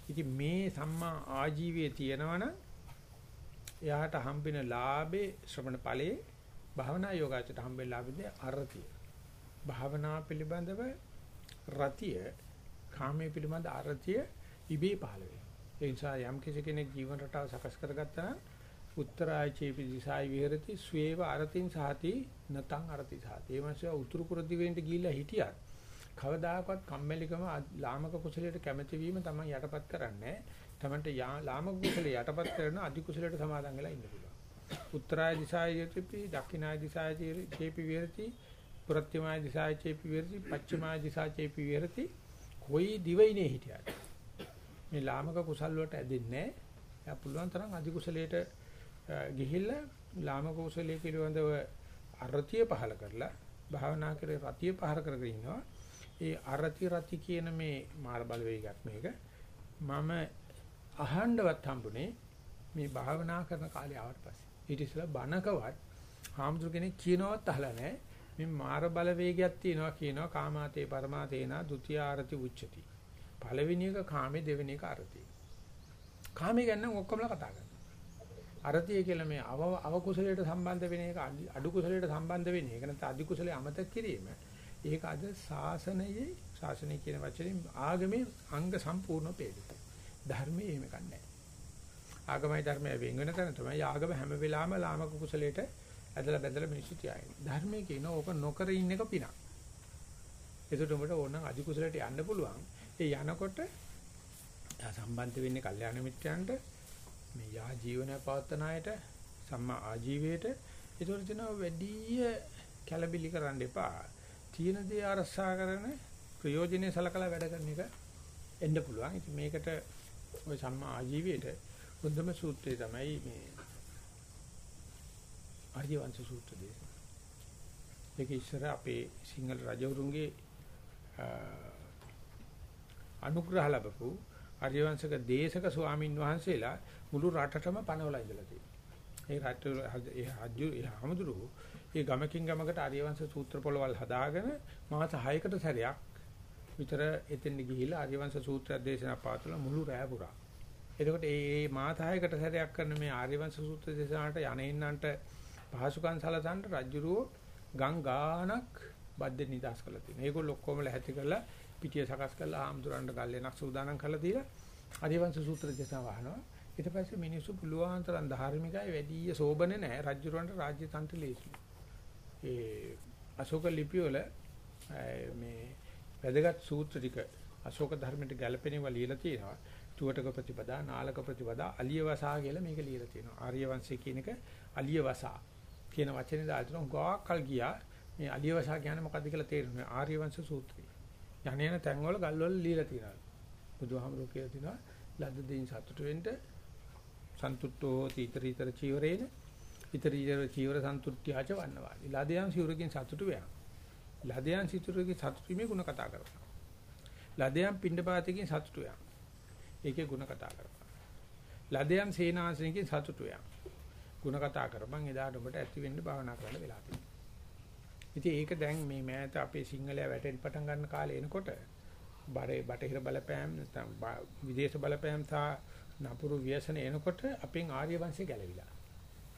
Speaker 1: ඉතින් මේ සම්මා ආජීවයේ තියෙනවනම් එයාට හම්බෙන ලාභේ ශ්‍රමණ ඵලයේ භාවනා යෝගාචරයට හම්බෙන ලාභෙදී අරතිය. භාවනා පිළිබඳව රතිය කාමයේ පිළිබඳ අරතිය ඉබේ පහළ වෙනවා. ඒ නිසා යම් කෙනෙක් ජීවන රටාව සකස් කරගත්තා නම් උත්තරායචේපි දිසායි විහෙරති ස්වේව අරතින් සාති නතං අරති සාති. ඒ මාසය උතුරු කුර දිවෙන්ට ගිහිල්ලා හිටියත් කවදාකවත් කම්මැලිකම ලාමක කුසලයට කැමැති වීම තමයි යටපත් කරන්නේ. තමන්ට ලාමක කුසලයට යටපත් කරන අධි කුසලයට සමාදන් වෙලා ඉන්න පුළුවන්. උත්තරාය දිසාය චේපි, දක්ඛිනාය දිසාය චේපි විහෙරති, පුරත්‍යමාය දිසාය චේපි විහෙරති, පච්චමාය දිසාය චේපි විහෙරති. කොයි දිවයිනේ හිටියද? මේ ලාමක කුසල් වලට ඇදෙන්නේ නැහැ. එයා පුළුවන් තරම් අධි කුසලයට ගිහිල්ලා ලාමක කුසලයේ පිළිබඳව අරතිය පහල කරලා භාවනා කරේ රතිය පහර කරගෙන ඉන්නවා. ඒ අරති රති කියන මේ මාර බලවේගයක් මේක. මම අහන්නවත් හම්බුනේ මේ භාවනා කරන කාලේ ආවට පස්සේ. ඊට ඉස්සෙල්ලා බණකවත් හාමුදුර කෙනෙක් කියනවත් අහලා නැහැ. මේ මාර බලවේගයක් තියෙනවා කියනවා කාමාතේ පරමාතේනා ဒ ුතිය ආරති උච්චති. පළවෙනි එක කාමේ දෙවෙනි එක අරති. කාමේ ගැන ඔක්කොමලා කතා කරනවා. අරතිය කියලා මේ අව අව කුසලයට සම්බන්ධ වෙන එක අඩු කුසලයට සම්බන්ධ වෙන එක නැත්නම් අධි කුසලයේ අමතක කිරීම ඒක අද ශාසනයේ ශාසනය කියන වචනේ ආගමේ අංග සම්පූර්ණ පෙළේ. ධර්මයේ එහෙම කන්නේ ආගමයි ධර්මය වෙන් වෙන තැන තමයි ආගම හැම වෙලාවෙම ලාමක කුසලයට ඇදලා බැදලා මිනිස්සු තියාගෙන. ධර්මයේ කියන ඕක නොකර ඉන්න එක පිනක්. ඒකට උඹට ඕනනම් අධි කුසලයට යන්න පුළුවන්. ඒ යනකොට සම්බන්ධ වෙන්නේ කල්යාණ මිත්‍රයන්ට මේ යා ජීවනය පවත්තන අයට සම්මා ආජීවයට ඒතකොට දෙනවා වැඩි කැළබිලි කරන්න එපා. තියෙන දේ අරසා කරන ප්‍රයෝජනෙ සලකලා වැඩ කරන එක එන්න පුළුවන්. ඉතින් මේකට ওই සම්මා ආජීවයට බුද්ධම සූත්‍රය තමයි මේ ආජීවංශ සූත්‍ර දේශන. ඒක ඉස්සර අපේ සිංහල රජවරුන්ගේ අනුග්‍රහ ලැබපු ආර්යවංශක දේශක ස්වාමින් වහන්සේලා මුළු රටටම පනවලා ඉඳලා තියෙනවා. ඒ රට ඒ හජ්ජු ඒ හමුදුරු ඒ ගමකින් ගමකට ආර්යවංශ සූත්‍ර පොළවල් හදාගෙන මාස 6කට සැරයක් විතර එතෙන් ගිහිල්ලා ආර්යවංශ සූත්‍ර දේශනා පාතල මුළු රැය පුරා එතකොට මේ මාතහයකට සැරයක් කරන මේ ආර්යවංශ සූත්‍ර දේශනාවට යනෙන්නන්ට පහසුකම් සලසන්න රජුරෝ ගංගානක් බද්දේ නිදාස් කළා තියෙනවා. ඒගොල්ලෝ ඔක්කොම ලැහැති කරලා පිටිය සකස් කරලා ආම්දුරන්ට ගල්ලෙනක් සූදානම් කරලා දීලා ආර්යවංශ සූත්‍ර දේශනාව වහනවා. ඊට පස්සේ මිනිස්සු පුළුවන් තරම් ධාර්මිකයි වැඩි සෝබනේ නැහැ. රජුරන්ට රාජ්‍ය තන්ත්‍ර ලේසි. ඒ අශෝක ලිපි වල මේ වැදගත් සූත්‍ර ටික අශෝක ධර්මයට ගැලපෙනව ලියලා තියෙනවා. තුවටක ප්‍රතිපදා, නාලක ප්‍රතිපදා, අලියවසා කියලා මේක ලියලා තියෙනවා. ආර්ය වංශය කියන එක අලියවසා කියන වචනේ දාලා තියෙනවා. ගොඩක් කල් ගියා මේ අලියවසා කියන්නේ මොකද්ද කියලා තේරුනේ. ආර්ය වංශ සූත්‍රය. යන්නේන තැන්වල ගල්වල ලියලා තියෙනවා. බුදුහාමුදුරුවෝ කියලා තියෙනවා. ලද්ද දෙයින් සතුට වෙන්න සන්තුට්ඨෝ තීතරීතර චීවරේන ඊතරීතර චීවර සන්තුට්ඨ්‍යාච වන්නවා. ලදයන් සිවුරකින් සතුට වෙනවා. ලදයන් සිතුරකින් සතුට වීමේ ಗುಣ කතා කරනවා. ලදයන් පින්ඩපාතකින් සතුට වෙනවා. ඒකේ ಗುಣ කතා කරපන්. ලදයන් සේනාසනකින් සතුටු යක්. ಗುಣ කතා කරපන් එදාට ඔබට ඇති වෙන්න භාවනා කරන්න වෙලා තියෙනවා. ඉතින් ඒක දැන් මේ මෑත අපේ සිංහලයා වැටෙන්න පටන් ගන්න කාලේ එනකොට බරේ බටහිර බලපෑම් නැත්නම් විදේශ බලපෑම් සහ නපුරු ව්‍යසන එනකොට අපෙන් ආර්ය වංශය ගැලවිලා.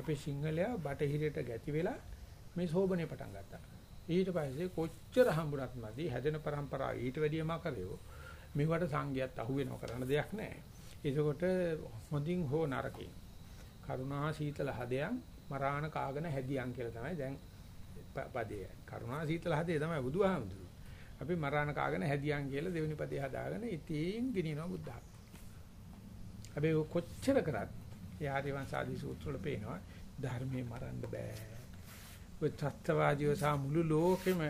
Speaker 1: අපේ සිංහලයා බටහිරට ගැති වෙලා මේ සෝබනේ පටන් ගත්තා. ඊට පස්සේ කොච්චර හම්බුණත් මදි හැදෙන પરම්පරාව ඊට වැඩියම කරේව. මේවට සංගියත් අහුවෙනව කරන්න දෙයක් නැහැ. ඒකකොට හොඳින් හෝ නරකින් කරුණා සීතල හදයන් මරාණ කාගෙන හැදියන් කියලා තමයි දැන් පදේ. කරුණා සීතල හදේ තමයි බුදුහාමුදුරු. අපි මරාණ කාගෙන හැදියන් කියලා දෙවෙනි පදේ හදාගෙන ඉතින් ගිනිනවා බුද්ධ අපි කොච්චර කරත් යාරි වංශාදී සූත්‍ර වල පේනවා ධර්මයේ මරන්න බෑ. ඔය තත්ත්වවාදීව සහ මුළු ලෝකෙම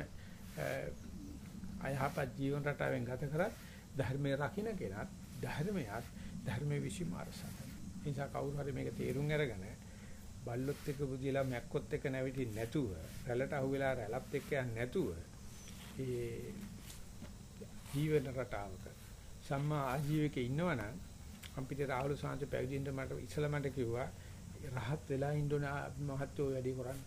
Speaker 1: අයහපත් ජීවන රටාවෙන් ගත කරත් ධර්මයේ රකින්න කෙනත් ධර්මයක් ධර්මයේ විසීම අරසන. ඒ නිසා කවුරු හරි මේක තේරුම් අරගෙන බල්ලොත් එක්ක බුදිලා මැක්කොත් එක්ක නැවිටින් නැතුව රැළට අහුවෙලා රැළත් එක්ක යන්නේ නැතුව ඒ ජීවන රටාවක සම්මා ආජීවකේ ඉන්නවනම් අපිට රාහුල සාංශ පැවිදිින්ද මට ඉස්සලා මට කිව්වා රහත් වෙලා ඉන්න මහත්වෝ වැඩි කරන්න.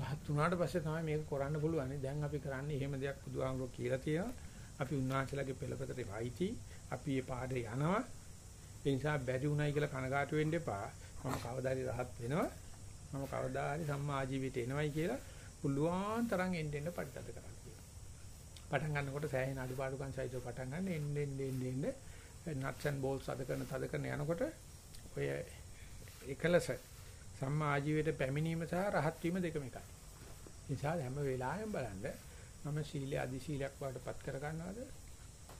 Speaker 1: රහත් වුණාට පස්සේ තමයි මේක කරන්න පුළුවන්. දැන් අපි කරන්නේ එහෙම දෙයක් බුදුහාමුදුරුවෝ කියලා තියෙනවා. අපි උන්වහන්සේලාගේ පෙළපතේ වයිති අපි මේ පාඩේ යනවා ඒ නිසා බැරි උනායි කියලා කනගාටු වෙන්න එපා මම කවදාරි රහත් වෙනවා මම කවදාරි සම්මා ජීවිතේ එනවයි කියලා පුළුවන් තරම් එන්න එන්න පරිතද කරන්න පටන් ගන්නකොට සෑහෙන අඩුපාඩුකම් සහිතව පටන් ගන්න එන්න එන්න එන්න එන්න නට්ස් ඇන්ඩ් බෝල්ස් අද කරන තද කරන යනකොට ඔය එකලස සම්මා ආජීවයට පැමිණීම සහ රහත් වීම දෙකම එකයි. නිසා හැම වෙලාවෙම බලන්න මම සීලය අදි සීලයක් බවට පත් කර ගන්නවද?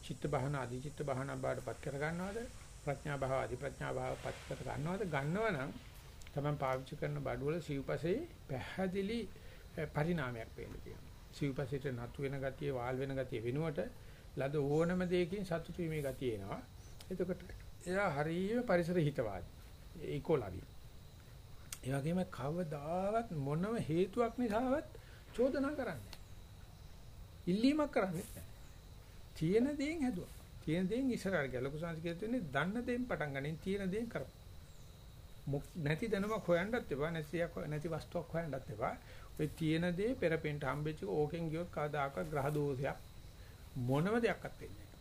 Speaker 1: චිත්ත භාවනා අදි චිත්ත භාවනා බවට පත් කර ගන්නවද? ප්‍රඥා භාව අදි ප්‍රඥා භාව පත් කර ගන්නවද? ගන්නවනම් තමයි පාවිච්චි කරන බඩුවල සිව්පසේ පැහැදිලි පරිණාමයක් පේන්න තියෙනවා. සිව්පසේට නතු වෙන ගතිය, වාල් වෙන ගතිය වෙනුවට ලද ඕනම දෙයකින් සතුටු වීමේ ගතිය එනවා. එතකොට එයා හරියම පරිසර හිතවාදී. ඒකෝලවි. ඒ වගේම කවදාවත් මොනම හේතුවක් නිසාවත් චෝදනා කරන්නේ ඉල්ලීමක් කරන්නේ නැහැ. තියෙන දේෙන් හැදුවා. තියෙන දේෙන් ඉස්සරහට ගියා. ලොකු සංස් කියලා තියෙන්නේ දන්න දේෙන් පටන් ගන්න. තියෙන දේෙන් කරපන්. නැති දැනුමක් හොයන්නත් එපා. නැතියක් නැති වස්තුවක් හොයන්නත් එපා. ඔය තියෙන දේ පෙරපෙන්ට හම්බෙච්ච ඕකෙන් ගියොත් කවදාකවත් ග්‍රහ දෝෂයක් මොනම දෙයක්වත් වෙන්නේ නැහැ.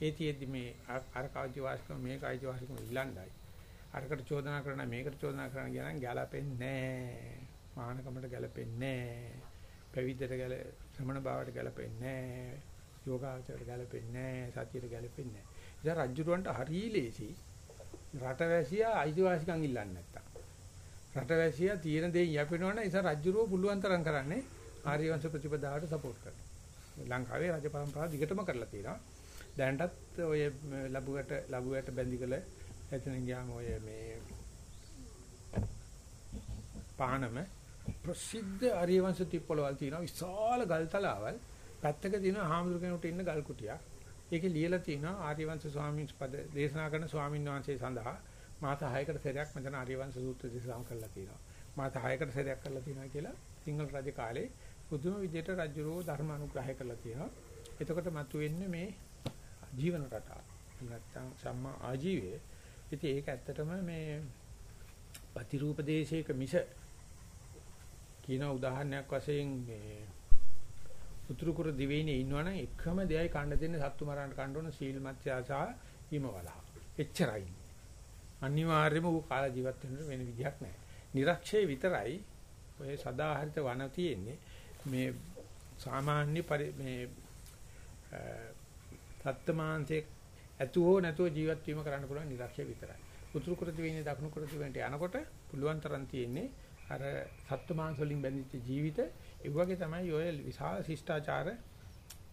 Speaker 1: ඒ තියෙද්දි මේ අර කාජි වාසිකම මේ කාජි වාසිකම ඉල්ලන්නයි. අරකට චෝදනා කරන මේකට චෝදනා කරන කියන ගැලපෙන්නේ නැහැ. මානකමට ගැලපෙන්නේ නැහැ. පැවිද්දට ගැල ශ්‍රමණ භාවයට ගැලපෙන්නේ නැහැ. යෝගාචරයට ගැලපෙන්නේ නැහැ. සතියට ගැලපෙන්නේ නැහැ. ඉතින් රජුරවන්ට හරි ලේසි. රටවැසියා අයිතිවාසිකම් ඉල්ලන්නේ නැත්තම්. රටවැසියා තියෙන දේ යැපෙනවනේ ඉතින් රජුරව පුළුවන් තරම් කරන්නේ ආර්යවංශ ප්‍රතිපදාවට සපෝට් කරනවා. ලංකාවේ රජ පරම්පරාව දිගටම කරලා තියෙනවා. දැනටත් ඔය ලැබුවට ලැබුවට බැඳිකල එතන ගියාම ඔය මේ පානම ප්‍රසිද්ධ ආර්යවංශ තිප්පලවල් තියෙනවා විශාල ගල් තලාවල් පැත්තක තියෙනවා හාමුදුර කෙනෙකුට ඉන්න ගල් කුටියක්. ඒකේ ලියලා තියෙනවා ආර්යවංශ ස්වාමීන් පද දේශනා කරන ස්වාමීන් වහන්සේ සඳහා මාස 6කට සැරයක් මෙතන ආර්යවංශ සූත්‍ර දේශනා කරලා තියෙනවා. මාස 6කට සැරයක් කරලා තියෙනවා කියලා සිංහල රජ කාලේ පුදුම විදිහට රජුරෝ ධර්ම අනුග්‍රහය කරලා තියෙනවා. එතකොට මතුවෙන්නේ මේ ජීවන රටාව. නැත්තම් සම්මා ආජීවයේ. ඉතින් ඒක ඇත්තටම මේ ප්‍රතිරූප දේශයක මිස කියන උදාහරණයක් වශයෙන් මේ උතුරු කුර දිවයිනේ ඉන්නවනම් එකම දෙයයි කන්න දෙන්නේ සත්තු මරන්න කන්න ඕන සීල් මත්‍යාසා හිමවලහ. එච්චරයි. අනිවාර්යයෙන්ම ඌ කාලා ජීවත් වෙන්න වෙන විදිහක් නැහැ. නිරක්ෂේ විතරයි ඔය සදාහරිත වන තියෙන්නේ මේ සාමාන්‍ය මේ සත්ත්මාංශයේ ඇතුවෝ නැතුව ජීවත් වීම කරන්න පුළුවන් නිරක්ෂය විතරයි. උතුරු කෘති වෙන්නේ දකුණු කෘති වෙන්නට යනකොට පුළුවන් තරම් තියෙන්නේ අර සත්ත්මාංශ වලින් බැඳිච්ච ජීවිත ඒ වගේ තමයි ඔය විශාල ශිෂ්ටාචාර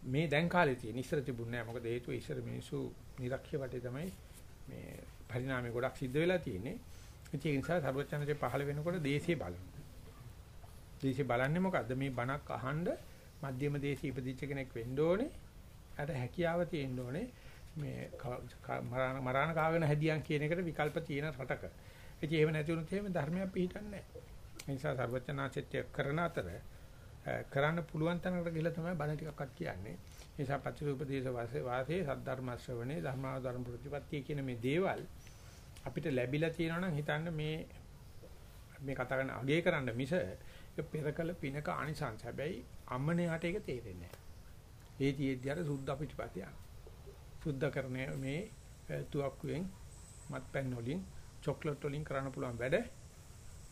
Speaker 1: මේ දැන් කාලේ තියෙන ඉස්සර තිබුණේ නැහැ. මොකද හේතුව ඉස්සර මිනිස්සු නිරක්ෂය වටේ තමයි මේ පරිණාමය ගොඩක් සිද්ධ වෙලා තියෙන්නේ. ඒ නිසා සර්වචනසේ පහළ වෙනකොට දේශේ බලනවා. දේශේ බලන්නේ මොකද්ද? මේ බණක් අහන්න මධ්‍යම දේශී ඉපදිච්ච කෙනෙක් වෙන්න ඕනේ. අර හැකියාව තියෙන්න ඕනේ. මේ මරාණ කාගෙන හැදියන් කියන එකට විකල්ප තියෙන රටක. ඉතින් එහෙම නැති වුණොත් එහෙම ධර්මයක් පිළිටන්නේ නැහැ. ඒ නිසා සර්වචනාචිත්‍ය කරන අතර කරන්න පුළුවන් තැනකට ගිහලා තමයි බණ ටිකක්වත් කියන්නේ. ඒ නිසා පච්චුපදේශ වාසේ වාසේ සද්ධර්ම ශ්‍රවණේ ධර්මාවතරම් ප්‍රතිපත්තිය කියන මේ දේවල් අපිට ලැබිලා තියෙනවා නම් හිතන්න මේ මේ කතා කරන අගය කරන්න මිස ඒක පෙරකල පිනක ආනිසංස. හැබැයි අම්මනේ යට ඒක තේරෙන්නේ නැහැ. ඒ තියෙද්දි අර සුද්ධ පිටිපත යන. සුද්ධ කරන්නේ මේ තුවක්කුවෙන් මත්පැන් වලින් චොක්ලට් වලින් කරන්න පුළුවන් වැඩ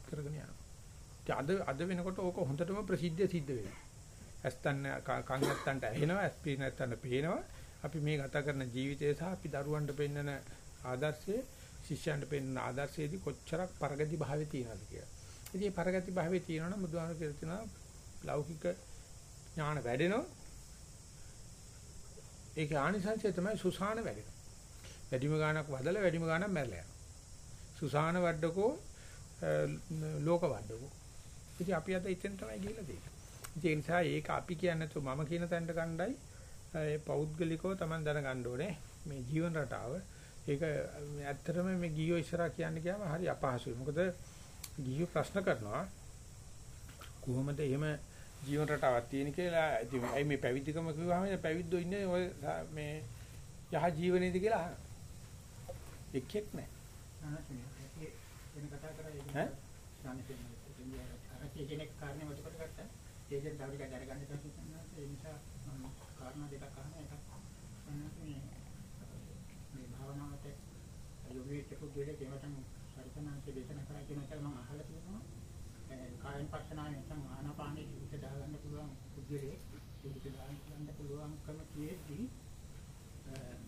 Speaker 1: කරගෙන යනවා. අද අද වෙනකොට ඕක හොඳටම ප්‍රසිද්ධ සිද්ධ වෙනවා. ඇස්තන්න කන් නැත්තන්ට ඇහෙනවා, ඇස් පී නැත්තන්ට පේනවා. අපි මේ ගත කරන ජීවිතය සහ අපි දරුවන්ට පෙන්වන ආදර්ශයේ ශිෂ්‍යයන්ට පෙන්වන ආදර්ශයේදී කොච්චරක් පරගති භාවයේ තියෙනවද කියලා. ඉතින් මේ පරගති භාවයේ තියෙනවනම් බුදුහාමුදුරු කියලා තියෙනවා ලෞකික ඥාන වැඩෙනවා. ඒකේ ආනිසංසය තමයි සුසාන වැඩෙනවා. වැඩිම ගාණක් වදලා වැඩිම ගාණක් මැරලා යනවා. සුසාන වඩඩකෝ ලෝක වඩඩකෝ ඉතින් අපි අද ඉතින් තමයි ගිහිල්ලා තියෙන්නේ. ඒ නිසා ඒක අපි කියන්නේ නැතුව මම කියන තැනට ගණ්ඩායි ඒ පෞද්ගලිකව Taman දැනගන්න ඕනේ මේ ජීවන රටාව. ඒක ඇත්තටම මේ ගියෝ ඉස්සරහා කියන්නේ කියම හරි අපහසුයි. මොකද ගියෝ ප්‍රශ්න කරනවා. කොහොමද එහෙම ජීවන රටාවක් තියෙන කියලා? ඉතින් ඇයි මේ පැවිදිකම කිව්වහම පැවිද්දෝ ඉන්නේ ඔය මේ යහ ජීවනයේද කියලා අහනවා. එක්ෙක් නැහැ.
Speaker 2: වෙන කතා කරා ඒක ඒ කෙනෙක් කාරණේ මත කරගත්තා. ඒකෙන් තව ටිකක් අරගන්න තමයි ඒ නිසා මම කාරණා දෙකක් අහන එකක් මේ මේ භාවනාවට යෝගීච්ච පුද්ගලයෙක් ඒවටම සරිතනාංශ දේශනා කරා කියන එක මම අහලා තියෙනවා. කායන පස්සනාවේ නැත්නම් ආනාපානෙ හිත දාගන්න පුළුවන් පුද්ගලයෙක් හිත දාගන්න පුළුවන්කම තියෙද්දී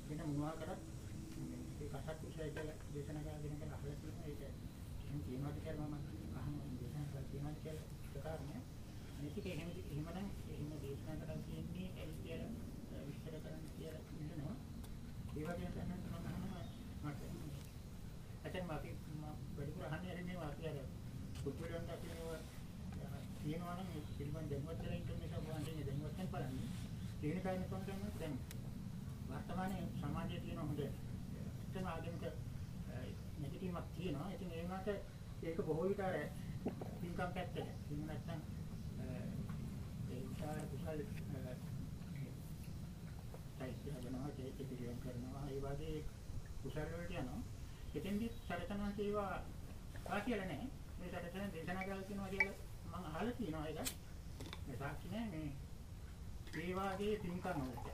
Speaker 2: වෙන මොනවා කරත් ඒ කසක් විශ්ය කියලා දේශනා කරගෙන අහලා තියෙනවා. ඒක එහෙම කියනවාද කියලා මම තියෙනවා කියලා ප්‍රකාරණය. මේක එහෙම එහෙමනම් එහෙම දේශනා කරලා තියෙන්නේ ඇයි කියලා විස්තර කරන්න කියලා ඉන්නවා. ඒ වගේ තමයි මම මට අතන අපි වැඩිපුර අහන්නේ ඇරෙන්නේ අපි අර පුදුරන්ට අපි තියෙනවා නම් පිළිබඳ දැනුවත් වෙලා ඉන්න නිසා වුණානේ දැනුවත් වෙන බලන්නේ. තියෙන කාරණේ තමයි දැන් වර්තමානයේ සමාජයේ තියෙන හොඳ එතන ආගමික නෙගටිව්වක් තියෙනවා. ඉතින් ඒ වුණාට ඒක බොහෝ විට අර පින්කම් පැත්තට. එහෙම නැත්නම් ඒ විචාර කුසල සයිස් හදනවා, චේත පිළියම් කරනවා, ඒ වගේ කුසල වලට යනවා. එතෙන්දි සරතනන් ඒවා ආ කියලා නැහැ. මේ සරතන දේශනා කරලා තියෙනවා කියලා මම අහලා තියෙනවා ඒක. මේ සාක්ෂි නෑ මේ ඒ වගේ පින්කම් වලට.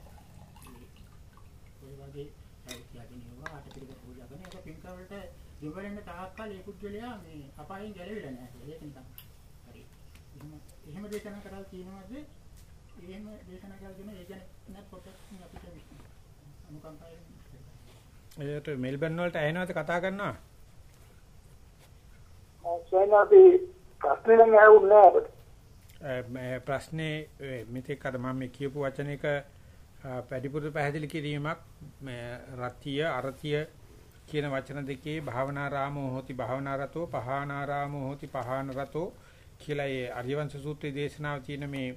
Speaker 2: ඒ වගේ සයිස් යදිනවා, අට පිළිවෙල පූජා කරන එක පින්කම් වලට දෙවරෙන්න තාක්කල් ඒ පුද්ගලයා මේ අපායෙන් ගැලවිලා නැහැ. ඒක නිකන්. හරි. එහෙම එහෙම දේශනා කරලා කියනවාද? එහෙම දේශනා කරලා කියන ඒ නැත් පොතක් අපිට අනුකම්පාවෙන්.
Speaker 1: එයාට මෙල්බන් වලට ඇහෙනවද කතා කරනවා?
Speaker 4: සෝනාපි ප්‍රශ්නේ නම් ඇහුන්නේ නැහැ
Speaker 1: ප්‍රශ්නේ මෙතෙක් අර මම කියපු වචනයක පැඩිපුරු පැහැදිලි කිරීමක් මේ රතිය අරතිය කියන වචන දෙකේ භාවනාරාමෝ හෝති භාවනාරතෝ පහානාරාමෝ හෝති පහානරතෝ කියලා ඒ අරියවංශ සූත්‍රයේ දේශනාව තියෙන මේ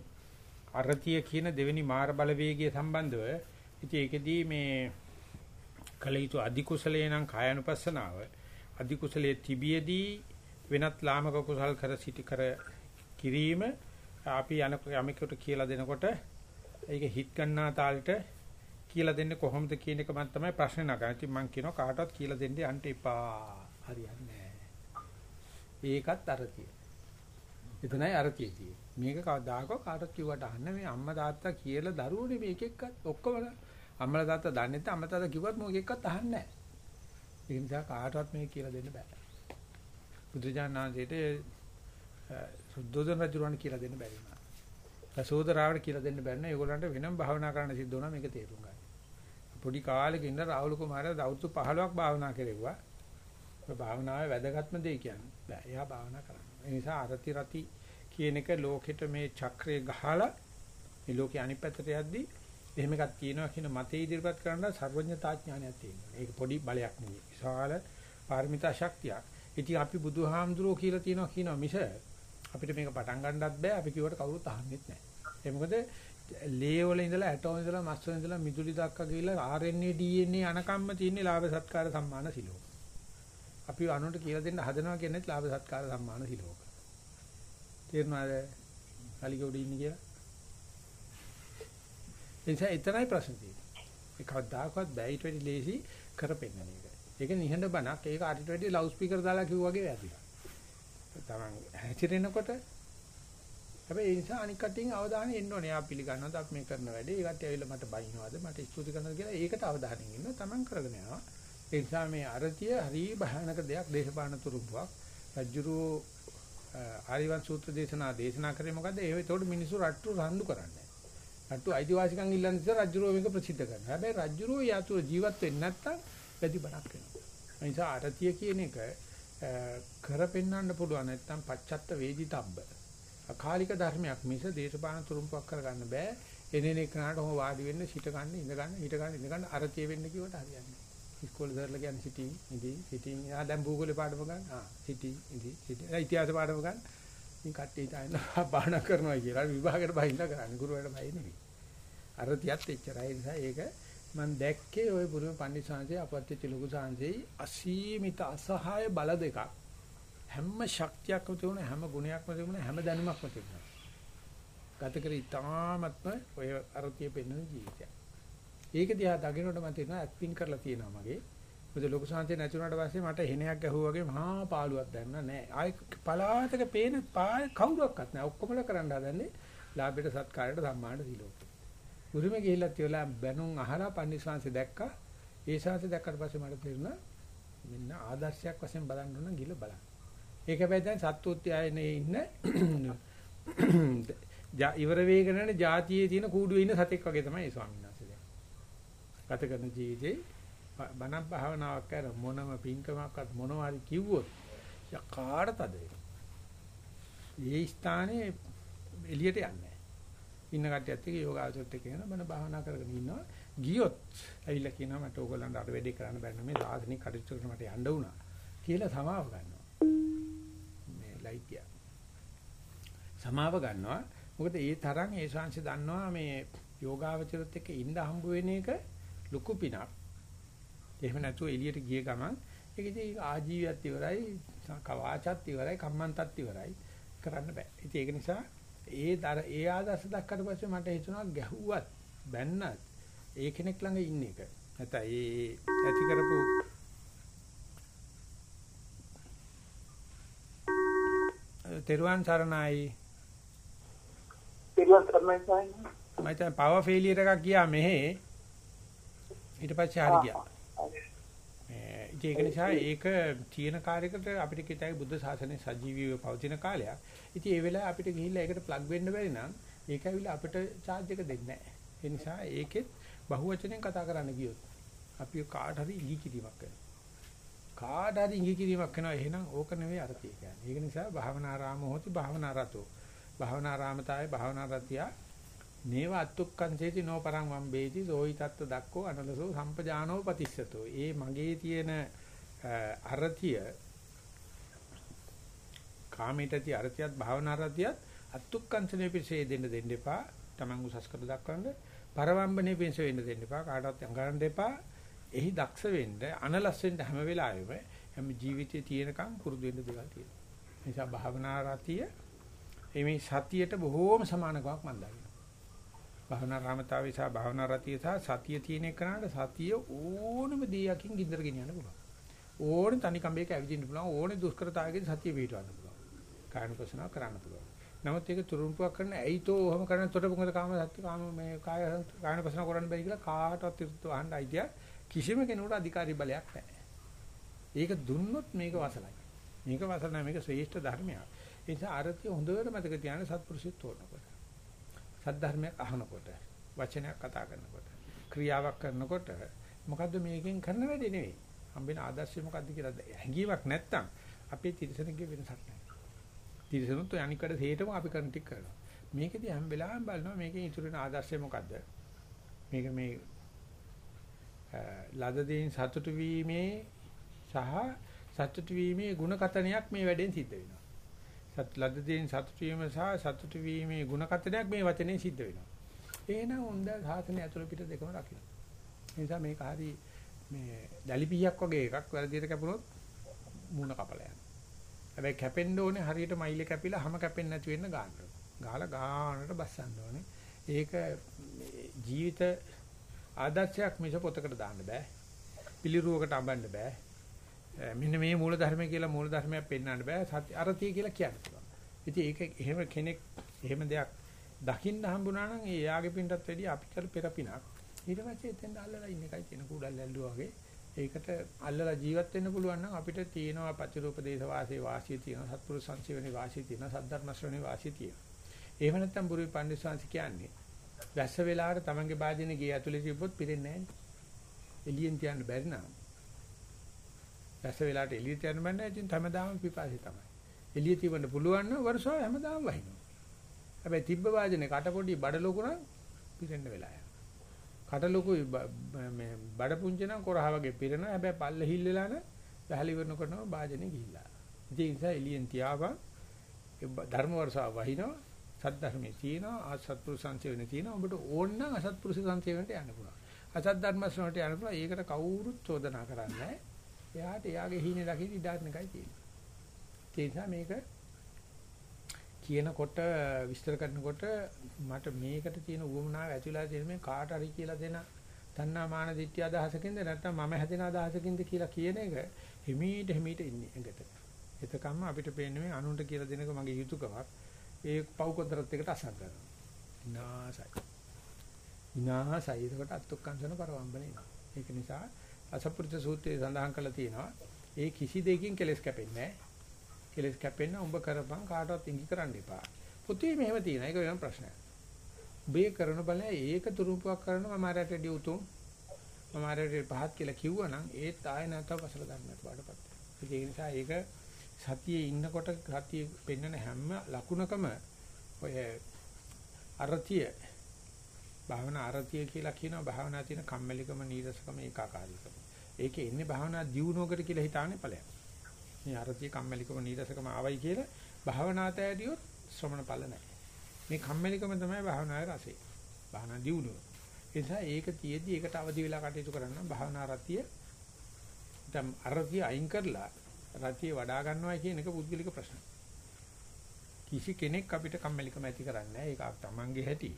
Speaker 1: අරතිය කියන දෙවෙනි මාර බලවේගය සම්බන්ධව ඉතින් ඒකෙදී මේ කලිතු අධිකුසලේ නම් කායानुපස්සනාව. අධිකුසලයේ තිබියදී වෙනත් ලාමක කුසල් කර සිටි කර කිරීම අපි යමෙකුට කියලා දෙනකොට ඒක හිට ගන්නා තාලෙට කියලා දෙන්නේ කොහොමද කියන එක මම තමයි ප්‍රශ්නේ නගන්නේ. ඉතින් මම කියනවා කාටවත් කියලා දෙන්න යන්න එපා. හරියන්නේ ඒකත් අරතිය. එතනයි අරතිය තියෙන්නේ. මේක කවදාකෝ කාටවත් කිව්වට අහන්න මේ අම්මා තාත්තා කියලා දරුවෝනේ මේක එක්කත් ඔක්කොම අම්මලා තාත්තා දන්නේ නැත්නම් අම්මා තාත්තා කිව්වත් මොකෙක් එක්කත් අහන්නේ නැහැ. ඒ නිසා කාටවත් මේක කියලා දෙන්න බෑ. බුදුජානනාංශයට සුද්ධෝදන රජුරණ කියලා දෙන්න බැරි වුණා. රසෝදරාවට කියලා දෙන්න බැරි නෑ. ඒගොල්ලන්ට වෙනම භාවනා කරන්න සිද්ධ වුණා මේක තේරුම් ගන්න. පොඩි කාලෙක ඉන්න රාහුල කුමාරයා අවුරුදු 15ක් භාවනා කෙරෙව්වා. ඒ භාවනාවේ වැදගත්ම දේ කියන්නේ. බෑ. එයා භාවනා කරන්නේ. ඒ නිසා අරති රති කියන එක ලෝකෙට මේ චක්‍රය ගහලා මේ ලෝකේ අනිත් පැත්තට යද්දී එහෙම එකක් තියෙනවා කියන මතේ ඉදිරිපත් කරන්න සර්වඥතා ඥානයක් තියෙනවා. ඒක පොඩි බලයක් නෙවෙයි. විශාල පාරමිතා ශක්තියක්. ඉතින් අපි බුදුහාමුදුරුවෝ කියලා තියෙනවා කියනවා මිස අපිට මේක පටන් ගන්නවත් බෑ. අපි කිව්වට කවුරුත් අහන්නෙත් නෑ. ඒ මොකද ලේ වල ඉඳලා ඇට වල ඉඳලා මස් වල ඉඳලා මිදුලි දක්වා ගිහිල්ලා RNA DNA අනකම්ම තියෙන ලාභ සත්කාර සම්මාන සිලෝක. අපි අනුන්ට කියලා දෙන්න හදනවා කියන්නේ ලාභ සත්කාර සම්මාන සිලෝක. තේරුණාද? කලික උඩ ඉන්නේ කියලා. එනිසා එතරම් ප්‍රශ්න තියෙනවා. ඒ කවදාකවත් බෑ ඊට වැඩි ලේසි කරපෙන්න මේක. ඒක නිහඬ බණක්. ඒක අරිට වැඩි ලවුඩ් ස්පීකර් දාලා කිව්වා වගේ වැදිලා. තමන් හැචිරෙනකොට හැබැයි ඒ නිසා අනික් කටින් අවධානය එන්න ඕනේ. යා පිළිගන්නවද අපි මේ කරන වැඩේ. ඒ කට්ටිය ඇවිල්ලා මට බයින්නවද මට ස්තුති කරනවද කියලා ඒකට අවධානයෙන් ඉන්න තමන් කරගෙන යනවා. ඒ නිසා මේ අරතිය හරි භයානක දෙයක් දේශපාලන තුරුම්පුවක්. රජ්ජුරෝ ආරිවන් සූත්‍ර දේශනා දේශනා කරේ මොකද්ද? ඒ ඒතකොට මිනිස්සු රට්ටු රණ්ඩු කරන්නේ. රට්ටු අයිතිවාසිකම් ඉල්ලන්න ඉස්සර රජ්ජුරෝ මේක ප්‍රසිද්ධ කරනවා. හැබැයි රජ්ජුරෝ යතුරු ජීවත් වෙන්නේ නැත්තම් වැඩි බණක් වෙනවා. ඒ නිසා අරතිය කියන එක කරපෙන්නන්න පුළුවන් නැත්තම් පච්චත්ත වේදිතබ්බ. අකාලික ධර්මයක් මිස දේශපාලන තුරුම්පක් කරගන්න බෑ. එනේන එකනට ඔහොම වාඩි වෙන්න, සිට ගන්න, ඉඳ ගන්න, හිට ගන්න, ඉඳ ගන්න අරතිය වෙන්න කිව්වට හරියන්නේ ඉස්කෝලේ දාලා කියන්නේ සිටින් ඉඳි සිටින්. ආ දැන් භූගෝලේ පාඩම ගන්න. ආ සිටින් ඉඳි සිටින්. ඉතිහාස පාඩම ගන්න. ඉතින් කට්ටිය හිතන බාහන කරනවා කියලා. විභාගයට බහින්න කරන්නේ. ගුරුවරට බයි නෙමෙයි අර තියත් එච්චරයි නිසා ඒක මම දැක්කේ ওই පුරුම පණ්ඩිත සාංශේ අපත්‍ය තිලුකු සාංශේ අසීමිත අසහාය බල දෙකක් හැම ශක්තියක්ම තිබුණ හැම ගුණයක්ම තිබුණ හැම දැනුමක්ම තිබුණා ගත කර ඉතාමත්ම ඔය අරතිය පෙන්වන ජීවිතයක් ඒක දිහා දකින්නට මම තේරෙනවා ඇක්ටිං කරලා තියෙනවා මගේ. මොකද ලොකු සංහතේ නැතුණාට පස්සේ මට හෙනයක් ගැහුවා වගේ මහා පාළුවක් දැනුණා නෑ. ආයි පලාතක පේන කවුරක්වත් නෑ. ඔක්කොමලා කරන්න හදන්නේ ලාභයට සත්කාරයට සම්මානට දීලෝක. උරුමේ ගිහිල්ලා තියලා බැනුම් අහලා පන්සිවාංශ දැක්කා. ඒ ශාංශ දැක්කට පස්සේ මට තේරුණා මෙන්න ආදර්ශයක් වශයෙන් බලන්න ඕන ගිල බලන්න. ඒක හැබැයි දැන් සත්වෝත්‍යයනේ ඉන්න ඉවර වෙගෙන යන જાතියේ තියෙන කූඩුවේ ඉන්න සතෙක් වගේ තමයි ස්වාමීන් ගත කරන ජීවිතේ බණක් භාවනාවක් කර මොනම පින්කමක්වත් මොනවා හරි කිව්වොත් යකාටද ඒ ස්ථානේ එළියට යන්නේ ඉන්න කට්ටියත් එක්ක යෝගාචරත් එක්ක යන බණ භාවනා කරගෙන ඉන්නවා. ගියොත් ඇවිල්ලා කියනවා මට ඕගොල්ලන්ට අර වැඩේ කරන්න බැන්න මේ සාසනික කටයුතු කරන මට යන්න වුණා කියලා සමාව ගන්නවා. මේ ලයිට්ිය සමාව ගන්නවා. මොකද ඒ තරම් ඒ ශාංශ දන්නවා මේ යෝගාවචරත් එක්ක ඉඳ හම්බ වෙන එක ලොකු පිනක්. එහෙම නැතුව එළියට ගිය ගමන් ඒක ඉතින් ආජීවියත් ඉවරයි, කවාචත් ඉවරයි, කම්මන්තත් ඉවරයි කරන්න බෑ. ඉතින් ඒක නිසා ඒ දර ඒ ආදර්ශ දැක්කට පස්සේ මට හිතුණා ගැහුවත් බැන්නත් ඒ කෙනෙක් ළඟ ඉන්න එක. නැත්නම් ඒ ඇති කරපු තෙරුවන් සරණයි.
Speaker 4: තෙරුවන් සරණයි සායන.
Speaker 1: මම දැන් පවර් ෆේලියර් එකක් ගියා මෙහි ඊට පස්සේ හරි ගියා. ඒක නිසා ඒක තියෙන කාර්යයකට අපිට කිතයි බුද්ධ ශාසනය සජීවීව පවතින කාලයක්. ඉතින් ඒ වෙලාවේ අපිට ගිහිල්ලා ඒකට ප්ලග් වෙන්න බැරි නම් ඒක ඇවිල්ලා අපිට charge එක දෙන්නේ නැහැ. ඒ නිසා ඒකෙත් බහුවචනෙන් කතා කරන්න ගියොත් අපි කාට හරි ඉඟි කිරීමක් කරනවා. කාට හරි ඉඟි කිරීමක් කරනවා එහෙනම් ඕක නෙවෙයි අර්ථය කියන්නේ. ඒක නිසා භාවනාරාම හොති භාවනාරතෝ. භාවනාරාමතාවේ භාවනාරතියා නේව අත්තුක්කංසේති නොපරං වම්බේති සෝයි තත්ත දක්කෝ අනලසෝ සම්පජානෝ පතිස්සතෝ. ඒ මගේ තියෙන අරතිය කාමීටති අරතියත් භාවනා අරතියත් අත්තුක්කංසනේ පිසේ දෙන්න දෙන්න එපා. Taman උසස් කර දක්වන්න. පරවම්බනේ පිසේ වෙන්න දෙන්න එපා. කාටවත් අඟහන්න එපා. එහි දක්ෂ වෙන්න අනලස් වෙන්න හැම වෙලාවෙම හැම ජීවිතේ තියෙනකම් පුරුදු වෙන්න දේවල් තියෙනවා. නිසා භාවනා රතිය මේ සතියට බොහෝම සමානකමක් මම දකිනවා. භාවනා රාමතාවේ සහ භාවනා රතිය සහ සතිය තියෙන එකනට සතිය ඕනම දෙයකින් ගින්දර ගෙනියන්න පුළුවන්. ඕනේ තනි කම්බේක ඇවිදින්න පුළුවන්. ඕනේ දුෂ්කරතාවයකින් සතිය පිටවන්න පුළුවන්. කායනුපසනාව කරන්න පුළුවන්. නමුත් ඒක තුරුම්පුවක් කරන ඇයිතෝ ඔහොම කරනකොට මොකද කාම සත්‍ය කාම මේ කාය කායනුපසනාව කරන්න බැරි කියලා කාටවත් විරුද්ධව අහන්න අයිතිය කිසිම කෙනෙකුට අධිකාරී බලයක් නැහැ. ඒක දුන්නොත් මේක වසලයි. මේක වසල නැහැ මේක ශ්‍රේෂ්ඨ ධර්මයක්. ඒ නිසා ආරතිය හොඳට මතක තියාගන්න සත්පුරුෂිත තෝරනකොට. සද්ධර්මයක් අහනකොට, වචනයක් කතා කරනකොට, ක්‍රියාවක් කරනකොට මොකද්ද මේකෙන් කරන වැඩේ නෙවෙයි. හම්බෙන ආදර්ශය මොකද්ද කියලා හැඟීමක් නැත්තම් අපේ තිරසනගේ වෙනසක් නැහැ. තිරසනුත් ඔය අනික් වැඩ හේතම අපි කරන ටික කරනවා. මේකදී හැම වෙලාවෙම බලනවා මේකෙන් ඉතුරු වෙන ආදර්ශය මොකද්ද? මේක මේ ලද දෙයින් සතුටු වීමේ සහ සතුටු වීමේ ಗುಣකතනයක් මේ වැඩෙන් සිද්ධ වෙනවා. සත් ලද දෙයින් සතුටු වීම සහ සතුටු වීමේ ಗುಣකතනයක් මේ වචනේ සිද්ධ වෙනවා. එහෙනම් හොඳ සාසනය ඇතුළ පිට දෙකම රකින්න. ඒ නිසා මේක හරි මේ දැලිපියක් වගේ එකක් වැරදියට කැපුණොත් මූණ කපලා යනවා. හැබැයි කැපෙන්න ඕනේ හරියට මයිල කැපිලා හැම කැපෙන්නේ නැති වෙන්න ගන්න. ගාලා ගානට බස්සන්න ඕනේ. ඒක ජීවිත ආදර්ශයක් මිස පොතකට දාන්න බෑ. පිළිරුවකට අඹන්න බෑ. මෙන්න මේ මූල ධර්මය කියලා මූල ධර්මයක් පෙන්වන්න බෑ. සත්‍ය අරතිය කියලා කියන්න පුළුවන්. ඉතින් ඒක එහෙම කෙනෙක් එහෙම දෙයක් දකින්න හම්බුනා නම් ඒ යාගේ පින්ටත් වැඩිය අපි කර පෙරපිනක්. ඊට පස්සේ එතෙන් අල්ලලා ඉන්න එකයි තියෙන කුඩල් ඇල්ලුවා වගේ. ඒකට අල්ලලා ජීවත් වෙන්න පුළුවන් නම් අපිට තියෙනවා පතිරූප දේශ වාසයේ වාසිය තියෙනවා සත්පුරුෂ සංසීවනේ වාසිය තියෙනවා සද්ධර්ම ශ්‍රවණේ වාසිය තියෙනවා. එහෙම නැත්නම් බුරුයි පණ්ඩිත ශාන්ති කියන්නේ වැස්ස වෙලාවට තමන්ගේ වාදිනේ ගේ ඇතුලේ තිබ්බොත් පිරෙන්නේ නැහැ. එළියෙන් තියන්න බැරි නම් වැස්ස වෙලාවට එළිය තියන්න බෑ නේද? ඉතින් හැමදාම පිපාසය තමයි. එළිය තියවන්න පුළුවන් නම් වර්ෂාව හැමදාම වහිනවා. හැබැයි තිබ්බ වාදිනේ කට පොඩි බඩ ලොකු නම් පිරෙන්න වෙලා යනවා. කට ලොකුයි මේ බඩ පුංචි නම් කොරහ වගේ පිරෙනවා. හැබැයි පල්ල හිල් වෙලා නම් බහලි වරන කරනවා වාදිනේ ගිහිල්ලා. ඉතින් ඒ නිසා එළියෙන් තියාපන් ධර්ම වර්ෂාව වහිනවා. සද්ධර්මයේ තියෙනවා අසත්පුරුෂ සංසේවනේ තියෙනවා ඔබට ඕන නම් අසත්පුරුෂ සංසේවනට යන්න පුළුවන් අසත් ධර්ම ශ්‍රවණට යන්න පුළුවන් ඒකට කවුරුත් චෝදනා කරන්නේ එයාට එයාගේ හීනේ දකින්න ඉඩාරන එකයි තියෙන්නේ ඒ නිසා මේක කියනකොට විස්තර කරනකොට මට මේකට තියෙන උවමනාව ඇතිලා තියෙන මේ කාට හරි කියලා දෙන තණ්හා මාන දිට්ඨිය අදහසකින්ද නැත්නම් මම හැදෙන අදහසකින්ද කියලා කියන එක හිමීට හිමීට ඉන්නේ එකට එතකම්ම අපිට පේන්නේ මේ අනුන්ට කියලා දෙනක මගේ යුතුයකමක් ඒ පව් කොතරත් එකට අසක් කරනවා. විනාසයි. විනාසයි. ඒකට අත්ත්ුක්කංශන පරවම්බනේ. ඒක නිසා අසපෘත සූත්‍රයේ සඳහන් කරලා තියෙනවා ඒ කිසි දෙයකින් කෙලස් කැපෙන්නේ නැහැ. කෙලස් කැපෙන්න උඹ කරපන් කාටවත් ඉඟි කරන්න එපා. පොතේ මෙහෙම තියෙනවා. ඒක වෙනම ප්‍රශ්නයක්. උඹේ කරන බලය ඒක තුරුපුවක් කරනවා මම ආරයට ඩි උතුම් මම ආරයට පහත් කියලා කිව්වනම් ඒත් ආය නැතව පසල ගන්නට වඩපත්. ඒ නිසා ඒක සතියේ ඉන්නකොට සතිය පෙන්වන හැම ලකුණකම ඔය අරතිය භාවනා අරතිය කියලා කියනවා භාවනා තියෙන කම්මැලිකම නීරසකම ඒකාකාරීකම. ඒකේ ඉන්නේ භාවනා දියුණුවකට කියලා හිතානේ ඵලයක්. මේ අරතිය කම්මැලිකම නීරසකම ආවයි කියලා භාවනාත ඇදියොත් ශ්‍රමණ ඵල නැහැ. මේ කම්මැලිකම තමයි භාවනාවේ රසය. භාවනා දියුණුව. ඒ නිසා ඒක තියේදී ඒකට අවදි වෙලා කටයුතු කරන්න භාවනා රතිය දැන් අරතිය අයින් කරලා රතිය වඩා ගන්නවා කියන එක පුද්ගලික ප්‍රශ්න. කිසි කෙනෙක් අපිට කම්මැලිකම ඇති කරන්නේ නැහැ. ඒක තමන්ගේ හැටි.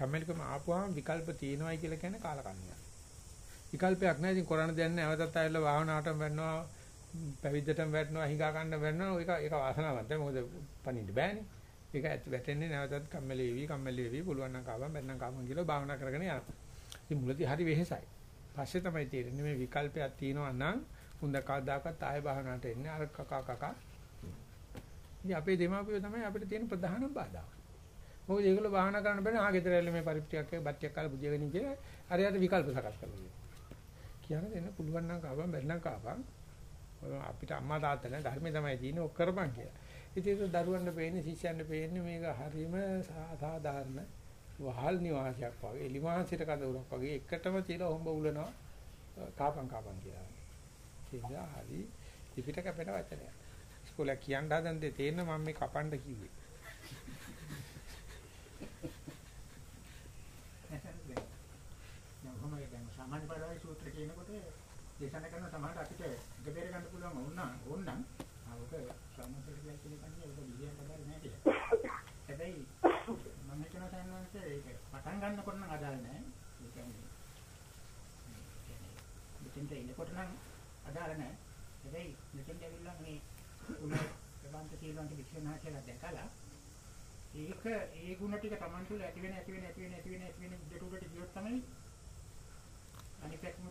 Speaker 1: කම්මැලිකම ආපුවාම විකල්ප තියෙනවායි කියලා කියන්නේ කාලකන්ණියක්. විකල්පයක් නැහැ. ඉතින් කරණ දෙයක් නැහැ. අවතත් ආයෙලා භාවනාවටම වෙන්නවා, පැවිද්දටම වැටෙනවා, හිඟා ගන්න වෙන්නවා. ඒක ඒක වාසනාවන්තයි. මොකද පණින්න බෑනේ. ඒක ඇත්ත වැටෙන්නේ නැවතත් කම්මැලි වෙවි, කම්මැලි වෙවි, පුළුවන් නම් කාවන්, බැන්නම් කාවන් කියලා භාවනා කරගෙන යනවා. ඉතින් මුලදී හරි වෙහෙසයි. පස්සේ තමයි තේරෙන්නේ මේ විකල්පයක් තියෙනවා නම් හොඳ කවදාකවත් ආය භාවනාවට එන්නේ අර කකා කකා. ඉතින් අපේ දෙමාපියෝ තමයි අපිට තියෙන ප්‍රධානම බාධා. මොකද ඒගොල්ලෝ භාවනා කරන්න බෑ ආ ගෙදර ඇවිල්ලා මේ පරිප්පුවක් බත්තියක් කාලා බුදියාගෙන කියලා හරියට විකල්ප සකස් කරනවා. කියන දෙන්න පුළුවන් නම් කාපම් බැරි නම් කාපම්. අපිට අම්මා තාත්තා නේ ධර්මයේ තමයි තියෙන්නේ ඔක් කරපන් කියලා. ඉතින් ඒක දරුවන්ට පේන්නේ ශිෂ්‍යයන්ට පේන්නේ මේක හරීම සාධාරණ වහල් නිවාසයක් වගේ එලිමාංශයට කඳවුරක් වගේ එකටම තියලා හොම්බ උලනවා කාපම් කාපම් කියලා. කියලා හරි ත්‍රිපිට කැපෙන වචනයක්. ඉස්කෝලේ කියන්න හදන දේ තේරෙන මම මේ කපන්න කිව්වේ.
Speaker 2: සමාජ බලය සූත්‍ර කියනකොට දේශනා කරන සමාජයට අපිට එකබේර ගන්න පුළුවන් වුණා ඕනනම් ආවක සම්මතයට කියන්නේ ඒක විදියට බදල් නැහැ කියලා. හැබැයි මම හිතන තැනන්ට ඒක පටන් ගන්නකොට නම් අදාළ නැහැ. ඒ කියන්නේ මෙතෙන්ට එනකොට නම් අදාළ නැහැ. හැබැයි මෙතෙන් ඇවිල්ලා මේ උන ප්‍රබන්ත සීලවන්ත වික්ෂණා කියලා දැකලා ඒක ඒ ಗುಣ ටික Taman තුල ඇති වෙන ඇති වෙන ඇති වෙන ඇති වෙන ඇති වෙන දෙට උඩට ගියොත් තමයි අනිත් පැත්තම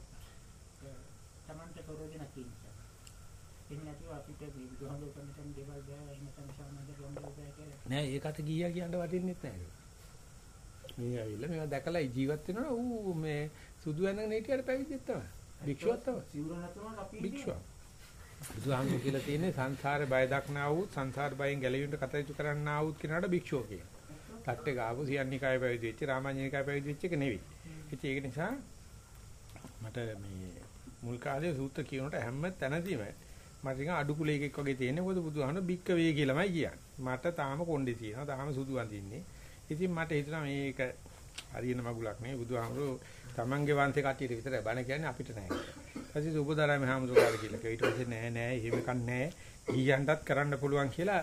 Speaker 2: Tamanට ප්‍රයෝජනක් තියෙනවා. එන්නේ නැතුව අපිට මේ බුදුහාමුදුරුවෝ කරන තැන දේවල් බෑ නැත්නම් සාමාන්‍ය ගොම්බල බෑ කියලා.
Speaker 1: නෑ ඒකට ගියා කියන්න වටින්නෙත් නෑ. මේ ඇවිල්ලා මේවා දැකලා ජීවත් වෙනවා ඌ මේ සුදු වෙනගෙන හිටියට පැවිද්දෙක් තමයි. භික්ෂුවක් තමයි.
Speaker 2: සිවුර නැතුනොත් අපි
Speaker 1: භික්ෂුවක්. බුදුහාමුදුරු කියලා තියෙන්නේ සංසාරේ බය දක්නා වූ සංසාර බයෙන් ගැලවීමට කටයුතු කරන්නා වූ කෙනාට භික්ෂුව කියනවා. තට්ටේ ගාපු සියන්නිකාය පැවිදි වෙච්ච රාමඤ්ඤනිකාය පැවිදි වෙච්ච එක නෙවෙයි. ඒක නිසා මට මේ මුල් කාලේ සූත්‍ර කියනකොට හැම තැනදීම මට නිකන් අඩු කුලයකෙක් වගේ තියෙන්නේ මොකද බුදුහාමුදුරු බික්ක වේ කියලාමයි කියන්නේ. මට තාම කොණ්ඩේ තියෙනවා. තාම සුදු වඳින්නේ. ඉතින් මට හිතුණා මේක හරියන මගුලක් නෙවෙයි බුදුහාමුදුරු තමන්ගේ වංශේ කට්ටියට විතරයි බණ කියන්නේ අපිට නෑ. ඊපස්සේ සුබදාරාමේ හාමුදුරුවෝ කියලා කිව්වා. ඊට පස්සේ නෑ නෑ එහෙම කන් නෑ. ගියන්ටත් කරන්න පුළුවන් කියලා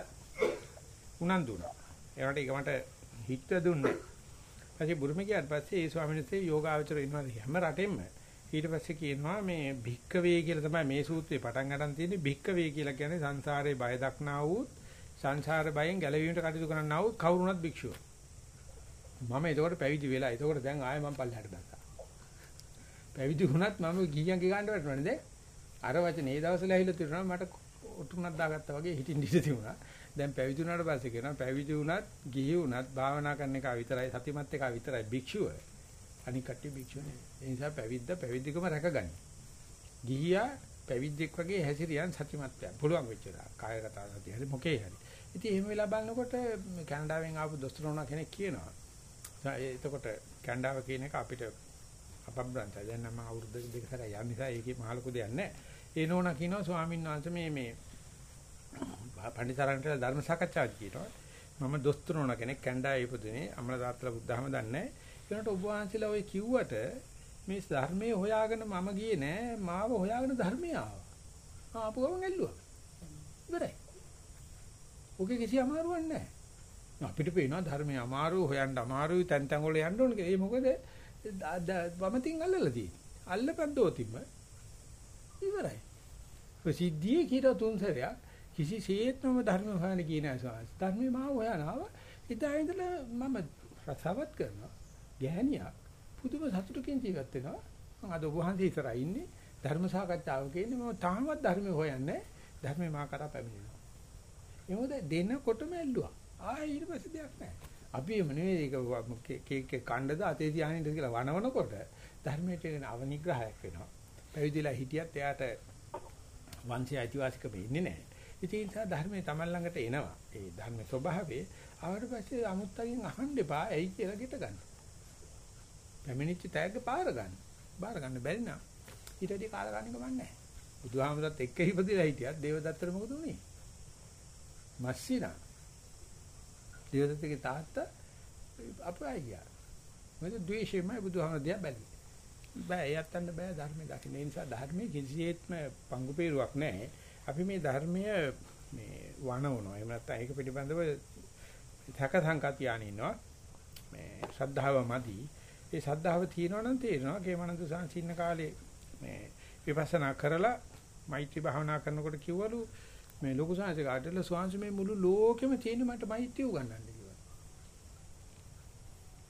Speaker 1: උනන්දු වුණා. ඒකට ඒක මට හිත දුන්නේ. ඊපස්සේ බුරුම ගියාට පස්සේ ඒ ස්වාමීන් වහන්සේ යෝගාචර ඉන්නවා හැම රටෙම. ඊට පස්සේ කියනවා මේ භික්කවේ කියලා තමයි මේ සූත්‍රේ පටන් ගන්න තියෙන්නේ. භික්කවේ කියලා කියන්නේ සංසාරේ බය දක්නා වූ සංසාර බයෙන් ගැලවීමට කටයුතු කරන්නා වූ කවුරුණත් භික්ෂුව. මම එතකොට පැවිදි වෙලා. එතකොට දැන් ආයෙ මම පල්ලෙහාට දැක්කා. පැවිදි වුණත් මම ගිහියන් ගිගන්න වැටුණා නේද? අර වචනේ ඒ දවස්වල ඇහිලා තිබුණා මට ඔටුනක් දාගත්තා වගේ හිටින් ඉඳී තිබුණා. දැන් පැවිදි වුණාට පස්සේ කියනවා පැවිදි වුණත් ගිහි වුණත් භාවනා කරන එක විතරයි සතිමත් එක විතරයි භික්ෂුව. අනික කට්ටිය භික්ෂුව නෙවෙයි. ඒ නිසා පැවිද්ද පැවිදිකම රැකගනි. ගිහියා පැවිද්දෙක් වගේ හැසිරියන් සතිමත් වෙන්න පුළුවන් වෙච්ච දා. කායගත සතිය හරි මොකේ හරි. ඉතින් එහෙම වෙලා බලනකොට කැනඩාවෙන් ආපු දොස්තර කෙනෙක් කියනවා. එතකොට කැනඩාව කියන එක අපිට අපබ්‍රන්තය. දැන් නම් අවුරුදු දෙක සැර යන නිසා ඒකේ මහ ලොකු දෙයක් නැහැ. ඒ නෝනා කියනවා ස්වාමීන් වහන්සේ මේ මේ පණ්ඩිතරන්ට ධර්ම සාකච්ඡාවක් කියනවා. මම දොස්තර නෝනා කෙනෙක් කැනඩාවේ ඉපදුනේ අමල තාත්තලා බුද්ධහම දන්නේ. ඒකට ඔබ වහන්සේලා ඔය කිව්වට මේ ධර්මයේ හොයාගෙන මම ගියේ නෑ මාව හොයාගෙන ධර්මය ආවා. ආපු ගමන් ඇල්ලුවා. ඉවරයි. ඔකේ කිසි අමාරුවක් නැහැ. අපිට පේනවා ධර්මයේ අමාරු හොයන්න අමාරුයි තැන් තැන් වල යන්න ඕනේ. ඒ මොකද වමතින් අල්ලලා තියෙන්නේ. අල්ලපන්දෝතිම ඉවරයි. ප්‍රසිද්ධියේ කීර තුන්සරයක් කිසිසේත්ම ධර්ම හොයන්න කියන අසවාස. ධර්මයේ මාව හොයනවා. ඉතින් ඉඳලා මම රසවත් කරනවා. ගැහණියක් පුදුම සතුටකින් ජීවත් වෙනවා. මම අද ඔබ වහන්සේ ඉස්සරහා ඉන්නේ ධර්ම සාකච්ඡාවක ඉන්නේ මම තාමත් ධර්මයේ හොයන්නේ ධර්මයේ මා කරා පැමිණෙනවා. ඒ මොකද දෙනකොටම ඇල්ලුවා. ආයෙ ඊට පස්සේ දෙයක් නැහැ. අපි එම නෙවෙයි ඒක කේක් කණ්ඩද අතේ තියාගෙන ඉඳලා කියලා වනවනකොට ධර්මයට එන අවනිග්‍රහයක් වෙනවා. පැවිදිලා හිටියත් එයාට වංශය අයිතිවාසිකම ඉන්නේ නැහැ. ඉතින් ඒ නිසා ධර්මයේ Taman ළඟට එනවා. ඒ ධර්මයේ ස්වභාවය ආවට පස්සේ අමුත්තගෙන් අහන්න එපා. ඇයි කියලා ගෙට ගන්න. පැමිණිච්ච තෑග්ග පාර ගන්න. බාර ගන්න බැරි නම් ඊටදී කාල ගන්න කමක් නැහැ. බුදුහාමුදුරත් එක්ක ඉපදිලා හිටියත් දේවදත්තට මොකද උනේ? මස්සිනා දේවදත්තගේ තාත්තා අපරායි ගියා. මොකද ද්වේෂයෙන්මයි බුදුහාමර දිහා බැලුවේ. බෑ එයත්න්න බෑ ධර්මයේ දකින්න. ඒ නිසා ධර්මයේ කිසිසේත්ම පංගු peerුවක් නැහැ. අපි මේ ධර්මය මේ වණවනවා. එහෙම නැත්නම් ඒක පිළිබඳව තක සංකතියාන ඉන්නවා. මේ ශ්‍රද්ධාව මදි. ඒ ශ්‍රද්ධාව තියෙනවා නම් තේරෙනවා. කේමනන්ද සංසින්න කාලේ මේ විපස්සනා කරලා මෛත්‍රී භාවනා කරනකොට කිව්වලු මේ ලොකු සංහසේ කාටල ස්වාංශ මේ මුළු ලෝකෙම තියෙන මට මෛත්‍රිය උගන්වන්න කිව්වා.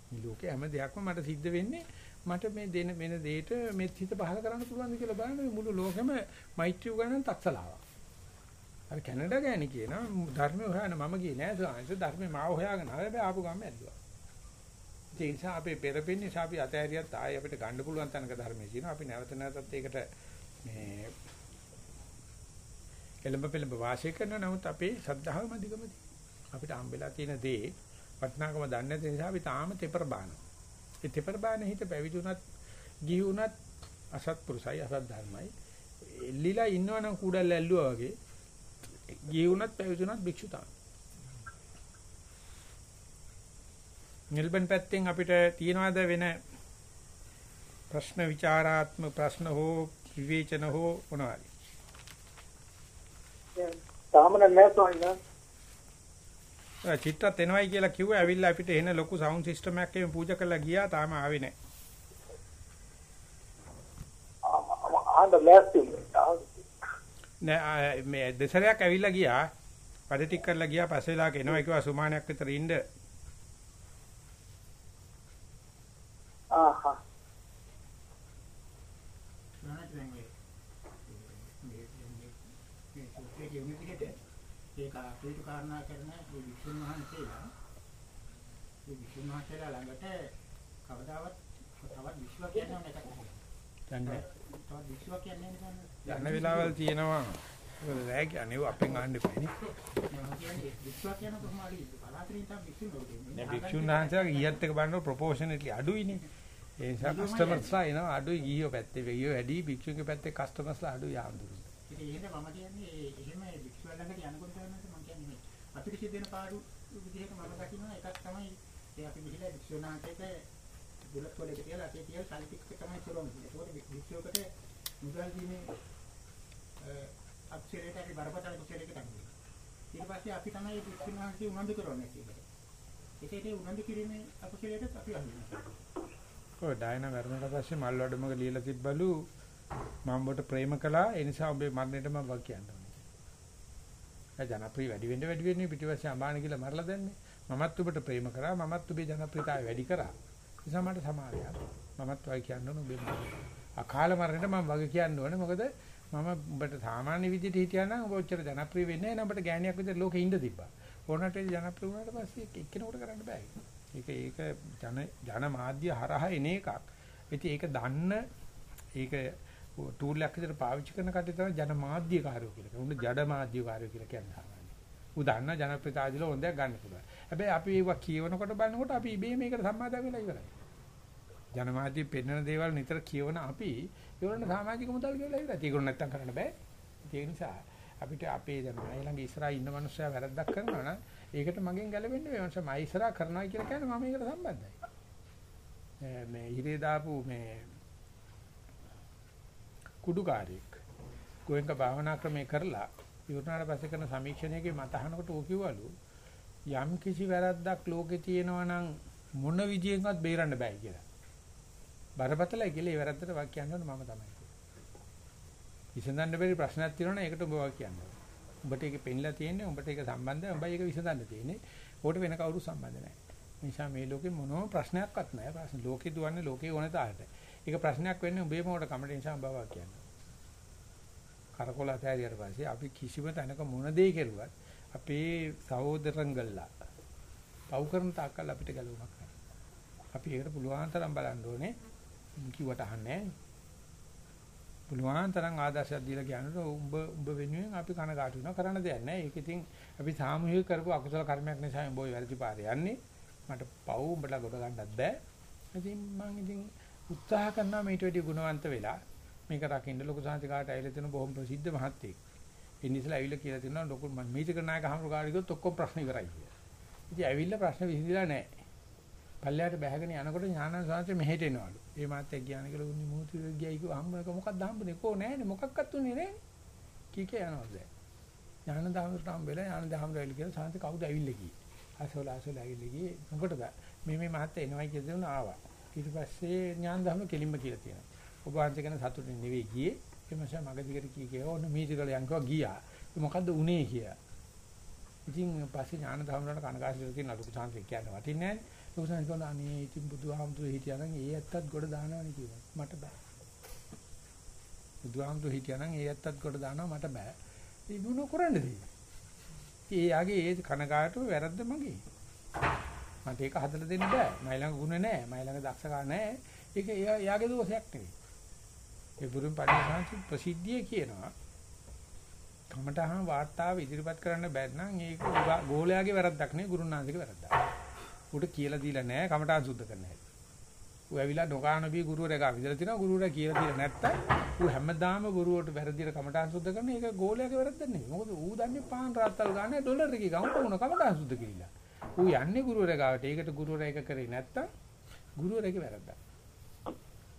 Speaker 1: මේ ලෝකේ හැම දෙයක්ම මට සිද්ධ වෙන්නේ මට මේ දෙන වෙන දෙයට මේ හිත පහල කරන්න පුළුවන්ද කියලා බලන්න මුළු ලෝකෙම මෛත්‍රිය උගන්වන්න තක්සලාවක්. අර කැනඩා ගෑණි කියනවා ධර්මය හොයන මම ගියේ නෑ ස්වාංශ ධර්මේ මාව හොයාගෙන ආවේ ආපු ගම ඇද්දුවා. ඒ නිසා අපේ පෙරපෙන්නේ අපි අතහැරියත් ආයෙ අපිට ගන්න පුළුවන් තැනක ධර්මයේ තියෙනවා. අපි නැවත නැවතත් ඒකට මේ එළඹ පෙළඹ වාසය කරන නමුත් අපේ ශ්‍රද්ධාව මදිකමදී අපිට හම්බෙලා තියෙන දේ වටිනාකම දන්නේ නැති නිසා අපි තාම තෙපර බානවා. ඒ තෙපර බාන හිත පැවිදුණත් ගිහි වුණත් අසත්පුරුසයි අසත් ධර්මයි. එල්ලිලා ඉන්නවනම් කුඩල් ඇල්ලුවා වගේ ගිහි වුණත් පැවිදුණත් භික්ෂු තමයි. මෙල්බන් පැත්තෙන් අපිට තියනවාද වෙන ප්‍රශ්න විචාරාත්මක ප්‍රශ්න හෝ විවේචන හෝ මොනවාද?
Speaker 4: තාම නැහැ ස්වාමීන්.
Speaker 1: චිත්තත් එනවයි කියලා කිව්වා ඇවිල්ලා අපිට එන ලොකු සවුන්ඩ් සිස්ටම් එකක් එහෙම පූජා කරලා ගියා තාම ආවේ නැහැ.
Speaker 4: ආන්න ලෑස්ති
Speaker 1: නෑ මේ දෙසරයක් ඇවිල්ලා ගියා. වැඩ ටික කරලා ගියා පස්සේ වෙලාවක එනවා කිව්වා සුමානයක් විතර ඉන්න.
Speaker 2: භාවනා කරන මේ විසුණු වහන්සේලා මේ විසුණු වහන්සේලා ළඟට කවදාවත් තවත් විශ්ව කියන්නේ නැත කොහොමද?
Speaker 1: යන්නේ
Speaker 2: තවත් විශ්ව කියන්නේ නැහැ
Speaker 1: යන වෙලාවල් තියෙනවා. මොකද රෑ කියන්නේ අපෙන් ආන්න එපානේ
Speaker 2: මම කියන්නේ විශ්ව කියන කොහොම හරි පලාතරින් තම විසුණු
Speaker 1: නේ. භික්ෂුන් වහන්සේලා ගියත් එක බලනකොට ප්‍රොපෝෂනට්ලි අඩුයිනේ ඒ නිසා කස්ටමර්ස්ලා එනවා අඩුයි ගිහියෝ පැත්තේ. ගිහියෝ වැඩි භික්ෂුන්ගේ පැත්තේ කස්ටමර්ස්ලා අඩුයි ආම්දුරු
Speaker 2: ඉතින් එහෙනම් මම කියන්නේ එහෙම විශ්ව ළඟට යනකොට තමයි මම කියන්නේ මේ අපිට සිද්ධ වෙන පාඩු විදිහට මම දකිනවා එකක් තමයි ඒ අපි ගිහිලා විශ්වනාථයට බුලත් වලට කියලා අපේ තියල් සල්පික් තමයි සරෝන්නේ. ඒකෝට විශ්වකට මුදල් දීමේ අක්ෂරයට අපි බරපතල විශ්වයකට අහුවෙනවා. ඊට පස්සේ අපි තමයි විශ්වනාථේ උනන්දු කරන්නේ ඒකට. ඒකේ උනන්දු කිරීමේ අපකලයට අපි අහුවෙනවා.
Speaker 1: ඔය ඩයනා මරණයට පස්සේ මල් වඩමක ලියලා තිබ්බලු මම ඔබට ප්‍රේම කළා ඒ නිසා ඔබේ මරණයට මම වක් කියන්න ඕනේ. ඒ ජනප්‍රිය වැඩි වෙන්න වැඩි වෙන්නේ පිටිපස්සේ අඹාන කියලා මරලා දැන්නේ. මමත් ඔබට ප්‍රේම කරා මමත් ඔබේ ජනප්‍රියතාවය වැඩි කරා. ඒ නිසා මට සමාවයක්. මමත් වයි කියන්න ඕන ඔබේ අකාල මරණයට මම වගේ කියන්න ඕනේ මොකද මම ඔබට සාමාන්‍ය විදිහට හිටියා නම් ඔබ ඔච්චර ජනප්‍රිය වෙන්නේ නැහැ නඹට ගෑණියක් විදිහට ලෝකෙ ඉඳ තිබ්බා. ඕනට ජනප්‍රිය වුණාට පස්සේ එක්කෙනෙකුට කරන්න බෑ. ඒක ඒක ජන ජන මාධ්‍ය හරහා එන එකක්. ඉතින් ඒක දන්න ඒක ටූල් එකක් විදිහට පාවිච්චි කරන කට්ටිය තමයි ජන මාධ්‍ය කාර්යෝ කියලා කියන්නේ. උන් ජඩ මාධ්‍ය කාර්යෝ කියලා කියන්නේ සාමාන්‍යයෙන්. උදාහරණ ජනප්‍රියතාවදිල හොඳක් ගන්න පුළුවන්. හැබැයි අපි ඒවා කියවනකොට බලනකොට අපි ඉබේ මේකට සම්මාදම් වෙලා ඉවරයි. ජනමාධ්‍ය පෙන්වන දේවල් නිතර කියවන අපි ඒවලට සමාජික මුදල් කියලා ඉවරයි. ඒක නැත්තම් කරන්න බෑ. ඒ නිසා අපිට අපේ දැන් මයි ළඟ ඉස්සරහා ඉන්න මනුස්සයා වැරද්දක් කරනවා නම් ඒකට මගෙන් ගැලවෙන්න මේ මනුස්සයා මයි ඉස්සරහා කරනවා කියලා කියන්නේ මම ඒකට සම්බන්ධයි. මේ හිරේ දාපු මේ කුඩුකාරයෙක් ගෝයන්ක භාවනා ක්‍රමේ කරලා ඉවරනාට පස්සේ කරන සමීක්ෂණයකේ මත අහනකොට ඌ කිව්වලු යම් කිසි වැරද්දක් ලෝකේ තියෙනවා නම් මොන විදියෙන්වත් බේරන්න බෑ කියලා. බරපතලයි කියලා ඒ වැරද්දට වාක් කියන්න මම තමයි. විසඳන්න බැරි ප්‍රශ්නයක් තියෙනවා නම් ඒකට ඔබ වාක් කියන්න. උඹට ඒක පෙන්ලා තියෙන්නේ උඹට ඒක සම්බන්ධයි උඹයි ඒක විසඳන්න තියෙන්නේ. ඕකට වෙන කවුරු සම්බන්ධ නැහැ. නිසා මේ ලෝකේ මොනම ප්‍රශ්නයක්වත් නැහැ. ප්‍රශ්න ලෝකේ දුවන්නේ ලෝකේ ඕන තාලට. ඒක ප්‍රශ්නයක් වෙන්නේ උඹේ මොකට කමට නිසා උඹ වාක් කියන්න. කරකොල ඇතෑරියට පස්සේ අපි කිසිම තැනක මොන දේ කෙරුවත් අපේ සහෝදරංගල්ලා පව් කරන තාක්කල් අපිට ගැලවුමක් නැහැ. අපි ඒකට පුළුවන් තරම් බලන්න ඕනේ. කිව්වට අහන්නේ නැහැ. පුළුවන් තරම් ආදර්ශයක් දීලා කියනකොට උඹ උඹ වෙනුවෙන් අපි කනගාටු වෙනවා කරන්න දෙයක් නැහැ. ඒක ඉතින් අපි සාමූහික කරපු අකුසල කර්මයක් නිසා උඹ ওই වැරදි පාරේ යන්නේ. මට පව් උඹලා ගොඩ ගන්නත් බෑ. ඉතින් මම ඉතින් උත්සාහ කරනවා මේට වැඩි ගුණවන්ත වෙලා මේක රකින්න ලොකු සාන්තිකාට ඇවිල්ලා තියෙන බොහොම ප්‍රසිද්ධ මහත්තයෙක්. ඉන්දිසලා ඇවිල්ලා කියලා තියෙනවා ලොකු මම මේක නායක හමුරු ගාඩි ගියොත් ඔක්කොම ප්‍රශ්න ඉවරයි කියලා. ඉතින් ඇවිල්ලා ප්‍රශ්න විසඳිලා නැහැ. පල්ලයට බැහැගෙන යනකොට ඥානන් සාංශ මෙහෙට එනවලු. ඒ මාත්‍ය ඥාන කියලා උන්නේ මොහොත ගියයි කිව්ව හම්බනක මොකක්ද හම්බුනේ? කෝ නැහැනේ මොකක්වත් උනේ නැහැ. කී කිය යනවා දැන්. ඥාන දහමට හම්බෙලා ඥාන දහමට ඇවිල්ලා කියලා සාංශ කවුද ඇවිල්ලා ගියේ? අසෝල අසෝල ඇවිල්ලා ගියේ. මොකටද? මේ මේ මාත්‍ය එනවයි කියලා දුන්නා ආවා. ඊට පස්සේ ඥාන දහම කෙලින්ම කියලා තියෙනවා. ඔබ වහන්සේ කියන සතුටින් නෙවෙයි ගියේ. ඒ මාසෙ මගදිකට කී කිය ඕන මීටිකල යන්කවා ගියා. මොකද්ද උනේ කියලා. ඉතින් පස්සේ ඥාන දහම වලට කනගාටු කියන ලොකු සාංශ කියන්න වටින්නේ නැහැ. ලොකු සාංශ කියනවා අනේ ඉතින් බුදුහාමුදුරේ හිටියා නම් ඒ ඇත්තත් ගොඩ දානවනේ කිව්වා. මට බෑ. බුදුහාමුදුරේ හිටියා නම් ඒ ඇත්තත් ගොඩ දානවා මට බෑ. ඒ දුන කරන්නේ. ඒ යාගේ ඒ කනගාටු වැරද්ද මගේ. මට ඒක හදලා දෙන්න බෑ. මයි ළඟ ගුණ නැහැ. මයි ළඟ දක්ෂකා නැහැ. ඒක යාගේ දෝෂයක් නෙවෙයි. ඒ බුදුන් පරිසංශ ප්‍රසිද්ධිය කියනවා. කමටහන් වාර්තාව ඉදිරිපත් කරන්න බැරි නම් ඒක ගෝලයාගේ වැරද්දක් නෙවෙයි ගුරුනාථගේ වැරද්දක්. උට කියලා දීලා නැහැ කමටහන් සුද්ධ කරන්න හැටි. ඌ ඇවිල්ලා නොකානබී ගුරුවරයා ගාව විදලා තිනවා ගුරුවරයා කියලා දීලා නැත්තම් ඌ හැමදාම ගුරුවරට වැරදියට කමටහන් සුද්ධ කරන එක ගෝලයාගේ වැරද්දක් නෙවෙයි. මොකද ඌ දන්නේ පාන් රාත්තල් ගන්න ඩොලර් එකේ ගමට උන කමටහන් සුද්ධ කිරිලා. ඌ යන්නේ ගුරුවරයා ගාවට. ඒකට ගුරුවරයා එක කරේ නැත්තම් ගුරුවරයාගේ වැරද්දක්.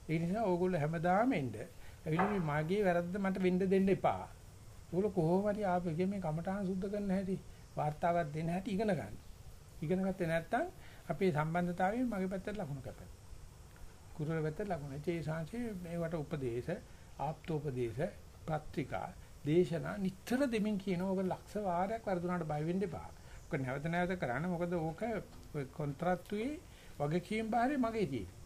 Speaker 1: ඒ නිසා ඕගොල්ලෝ හැමදාම එන්න ඇවිල්ලා මාගේ වැරද්ද මට වෙන්න දෙන්න එපා. ඕගොල්ලෝ කොහොම හරි ආපෙගේ මේ කමඨාන සුද්ධ කරන්න හැටි වාර්තාවක් දෙන්න හැටි ඉගෙන ගන්න. ඉගෙන ගත්තේ නැත්නම් අපේ සම්බන්ධතාවයෙන් මගේ පැත්තට ලකුණු කැපෙනවා. ගුරුවර පැත්තට ලකුණු. ඒ ශාංශේ මේවට උපදේශ, ආප්තෝපදේශ, පත්‍රිකා, දේශනා නිතර දෙමින් කියනවා ඔබ ලක්ෂ වාරයක් වර්ධුණාට බය වෙන්න එපා. ඔක නැවත නැවත කරන්න මොකද ඕක ඔය කොන්ත්‍රාත්තුවේ වගකීම් බාරේ මගේ තියෙන්නේ.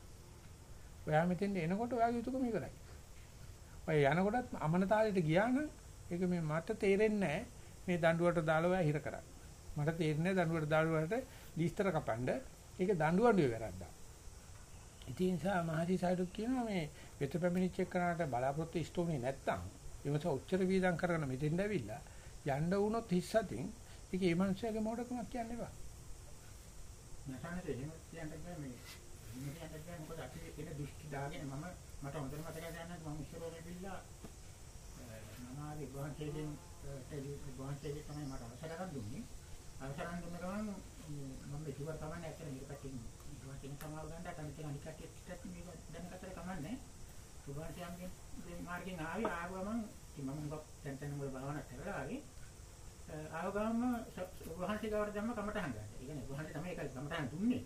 Speaker 1: ඔයා මෙතෙන් එනකොට ඔයාගේ යුතුයකම ඉවරයි. ඔය යනකොටත් අමනතාලයට ගියා නම් ඒක මේ මට තේරෙන්නේ නැහැ මේ දඬුවට දාලා ඔයා හිර කරා. මට තේරෙන්නේ දඬුවට දාඩුවට ලීස්තර කපන්න. ඒක දඬුවඩුවේ වැරද්දා. ඉතින් ඒ නිසා මහසි සයිඩුත් කියනවා මේ වෙත පැමිණිච්ච එක්කනට බලාපොරොත්තු ඉෂ්ටෝනේ නැත්තම් එමස උච්චර වීදම් කරගෙන මෙතෙන්ද ඇවිල්ලා යන්න වුණොත් හිස්සතින් ඒක ඒ මනුස්සයාගේ මොඩකමක් කියන්න එපා.
Speaker 2: නැසන්නේ එහෙම කියන්න බෑ මේ. එහෙම කියන්න බෑ. මොකද අපි එන දෘෂ්ටි දාගෙන මම මට හොඳට මතකයි දැනන්නේ මම ඉස්සරෝනේ බිල්ලා මම ආදී ගෝහන්සේගෙන් ගෝහන්සේගේ තමයි මට අවසරයක් දුන්නේ. අවසරයක් දුන්න ගමන් මම කිව්වා තමයි ඇත්තට මේක පැත්තෙන් ගෝහන්සේගෙන් සමාව ගන්න කමිටේ අනික් කට්ටියට මේක දැනගත්තට කමන්නේ. ගෝහන්සේයන්ගේ මාර්ගෙන් ආවි ආවම මම මොකක් දැන් දැන් වල භාවනා කරලා ආවි. ආවගම වහන්සේ ගාවට දැම්ම කමටහන් ගන්න. ඒ කියන්නේ වහන්සේ තමයි ඒක කමටහන් දුන්නේ.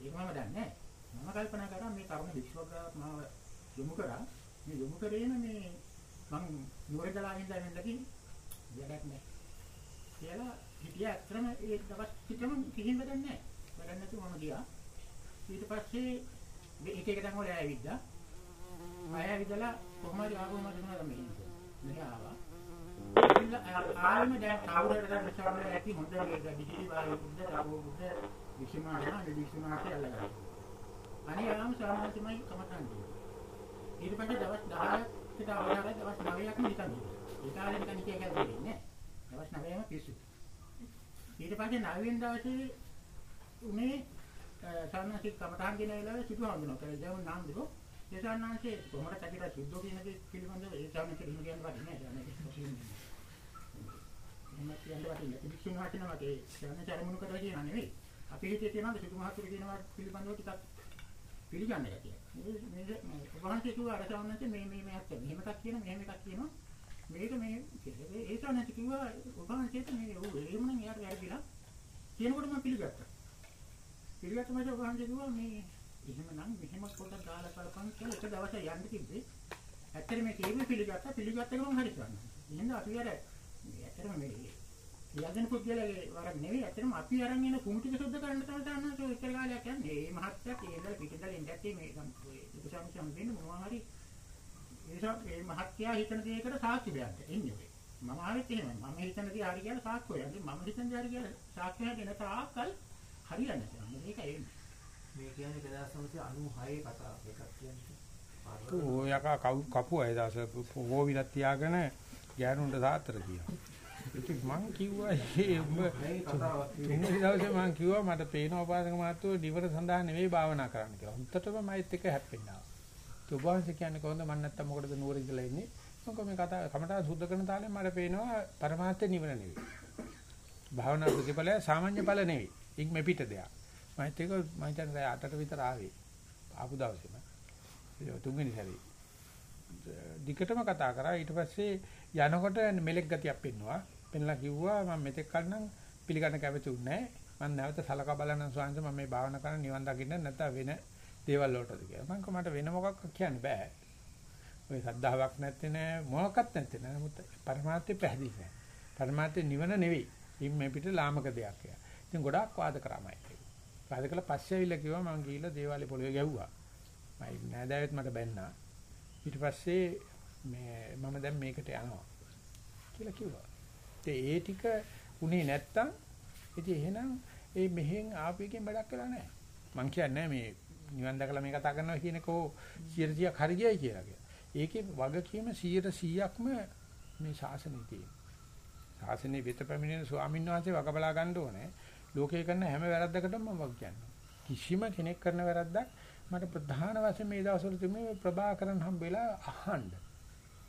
Speaker 2: ඒක මම දන්නේ නැහැ. මම කල්පනා කරා මේ කර්ම විශ්වග්‍රාවක් මාව යොමු කරා. මේ යොමු කරේන මේ මං නුවරදලා ඉඳලා වෙන්නදී වැඩක් නැහැ. කියලා හිටියා ඇත්තම ඒ දවස් පිටම කිසිම වැඩක් නැහැ. වැඩක් නැතුව මම ගියා. ඊට පස්සේ එක එක තැන් වල ඇවිද්දා. ආයෙ ඇවිදලා කොහොමද ආවම දුන්නා තමයි. මෙහි ආවා. ආයෙම දැන් කවුරුහට දැන් විචාරණ ඇති හොඳ විදිහේ වායු බුද්ධ රාගෝ බුද්ධ විසමානා නිදිසුනාට අල්ලගන්න. අනේ ආම සාමාන්‍යමයි කමටන් ඊට පස්සේ දවස් 10කට අවදාරයි දවස් 9ක් නිකන් ඒ කාලේ නිකන් කිය කියලා දෙන්නේ දවස් 9ම පිස්සු. ඊට පස්සේ 9 වෙනි දවසේ උනේ සාමාන්‍යසික කමටන් ගෙන වෙලාවේ සිටු හඳුනන කියලා දැන් නාම දුකෝ ඒ සාමාන්‍යසේ කොහොමද කටිලා සුද්ධෝ කියන දේ පිළිබඳව ඒ සාමාන්‍යසේ එහෙම කියන්න බෑ නේද? මම කියන්න වටින්නේ පිළිසුන් වටිනවා ඒ සාමාන්‍ය චරමුණු කරලා කියන නෙවෙයි. අපි හිතේ තියෙනවා සිටු මහතුරු කියනවා පිළිබඳව ටිකක් පිළිගන්න ගැතිය. මේ මේ වහන්සේ කිව්වා අර සාමාන්‍යයෙන් මේ මේ මේ අත්ත මෙහෙම එකක් කියන මෙහෙම එකක් කියනවා. මේක මේ ඒ සාමාන්‍යයෙන් කිව්වා වහන්සේට මේ ඔව් එහෙමනම් එයාට වැරදිලා කියනකොට මම පිළිගත්තා. පිළිගත්තම වහන්සේ කිව්වා මේ එහෙමනම් මෙහෙම පොඩක් දාලා බලපන් කියලා එක දවසක් යන්න තිබ්බේ. ඇත්තට මේ කේබල් පිළිගත්තා පිළිගත්ත ගමන් හරි කරනවා. එහෙනම් අපි අර ඇත්තටම මේ කියගෙන පුද්ගලයාගේ වරක් නෙවෙයි ඇත්තටම අපි අරන් එන කුමුටික සුද්ධ කරන්න තමයි ඔය ඉතර කාලයක් යන්නේ. මේ මහත්තයා කේන්දර පිටින්දල ඉඳ ඇත්තේ මේ දුකසම් සම්බෙන්න මොනවා හරි ඒසක් මේ මහත්තයා හිතන දේකට සාක්ෂි දෙන්න එන්නේ. මම ආවෙත් එහෙමයි. මම හිතන දේ හරි කියලා සාක්ෂි හොයන්නේ. මම හිතන දේ හරි කියලා සාක්ෂි හදන තාක්කල් හරියන්නේ නැහැ. මේක එන්නේ.
Speaker 5: මේ කියන්නේ 1996 කතාවක් එකක් කියන්නේ.
Speaker 1: ඔය යකා කපුවා ඒ දවස් ඕවිලක් තියාගෙන ගෑනුන්ට සාතර කියනවා. ඉතින් මං කිව්වා ඒ උඹ තුන්වෙනි දවසේ මං කිව්වා මට පේනවා පාසක මාත්‍රෝ ඩිවර සඳහා නෙවෙයි භාවනා කරන්න කියලා. හුත්තටම මයිත් එක හැප්පෙන්නා. ඒ උපවාසය කියන්නේ කොහොමද මන් නැත්තම් මොකටද නුවර ඉඳලා ඉන්නේ? මොකද මේ කතා කමටා සුද්ධ කරන තාලෙන් මට පේනවා පරමාර්ථ නිවන නෙවෙයි. භාවනා ප්‍රතිඵලය සාමාන්‍ය ඵල නෙවෙයි. ඉක් මේ පිට දෙයක්. මයිත් එක මම හිතන්නේ 8ට විතර ආවේ. ආපු දවසේම. තුන්වෙනි සැරේ. දිගටම කතා කරා ඊට පස්සේ යනකොට මෙලෙක් ගතියක් පෙන්නවා පෙන්ලා කිව්වා මම මෙතෙක් කල නම් පිළිගන්න කැමති උන්නේ නැහැ. මම නැවත සලකා බලන්න ස්වාමීන් මම මේ භාවනා කරන නිවන් දකින්න නැත්නම් වෙන දේවල් වලටද කියලා. මම කිව්වා මට වෙන මොකක් කියන්න බෑ. ඔය සද්ධාාවක් නැත්තේ නෑ මොකක්වත් නැත්තේ නෑ. නමුත් පරමාර්ථය පැහැදිලි නෑ. පරමාර්ථය නිවන නෙවෙයි. ඉන් මේ පිට ලාමක දෙයක් කියලා. ඉතින් ගොඩාක් වාද කරාමයි. වාද කළා පස්සේ ඇවිල්ලා කිව්වා මම ගිහිල්ලා දේවාලේ පොළවේ ගැව්වා. මම නෑදෑවෙත් මට බැන්නා. ඊට පස්සේ මේ මම දැන් මේකට යනවා කියලා කිව්වා. ඒ ටික උනේ නැත්තම් ඉතින් එහෙනම් ඒ මෙහෙන් ආපු එකෙන් වැඩක් වෙලා නැහැ. මං කියන්නේ මේ නිවන් දැකලා මේ කතා කරනවා කියන කෝ 100ක් හරි ගියයි කියලා කියලා. ඒකේ වගකීම 100%ක්ම මේ ශාසනයේ තියෙන. ශාසනයේ වෙත පැමිණෙන ස්වාමීන් වහන්සේ වග බලා ගන්න ඕනේ. ලෝකේ කරන හැම වැරද්දකටම මම වග කියන්නේ. කිසිම කෙනෙක් කරන වැරද්දක් මට ප්‍රධාන වශයෙන් මේ දවස්වල තිබුණේ ප්‍රභාකරන් හම්බෙලා අහන්න.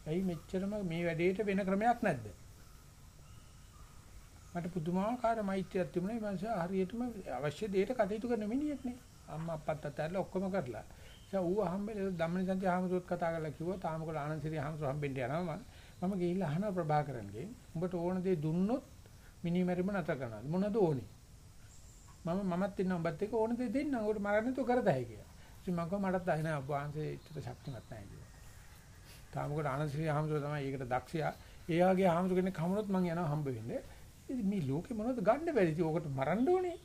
Speaker 1: ඇයි මෙච්චරම මේ වැඩේට වෙන ක්‍රමයක් නැද්ද? මට පුදුමාකාර මෛත්‍රියක් තිබුණා. මේ මනුස්සයා හරියටම අවශ්‍ය දෙයට කටයුතු කරන මිනිහෙක් නේ. අම්මා අප්පත් අතහැරලා ඔක්කොම කරලා. ඉතින් ඌ හම්බෙලා ධම්මනිසන්ති ආහමතුත් කතා කරලා කිව්වා තාමකොළ ආනන්දසිරි ආහමතු හම්බෙන්න යනවා මම. මම ගිහිල්ලා අහනවා ප්‍රභාකරන්ගෙන්. උඹට ඕන දේ දුන්නොත් මිනිමෙරිම නැතර කරනවා. මොනවද ඕනේ? මම මමත් ඉන්න උඹත් එක්ක ඕන දේ දෙන්න. උඹට මරන්න තු කරතයි කියලා. ඉතින් මම කිව්වා මටත් අහිනා ඔබ වහන්සේ ඉතට ශක්තිමත් නැහැ කියලා. තාමකොළ ආනන්දසිරි ආහමතු තමයි ඒකට දක්ෂයා. ඒ වගේ ආහමතු කෙනෙක් හමුනොත් මං යනවා හම්බ වෙන්නේ. ඉතින් මේ ලෝකේ මොනවද ගන්න බැරි ඉතින් ඕකට මරන්න ඕනේ.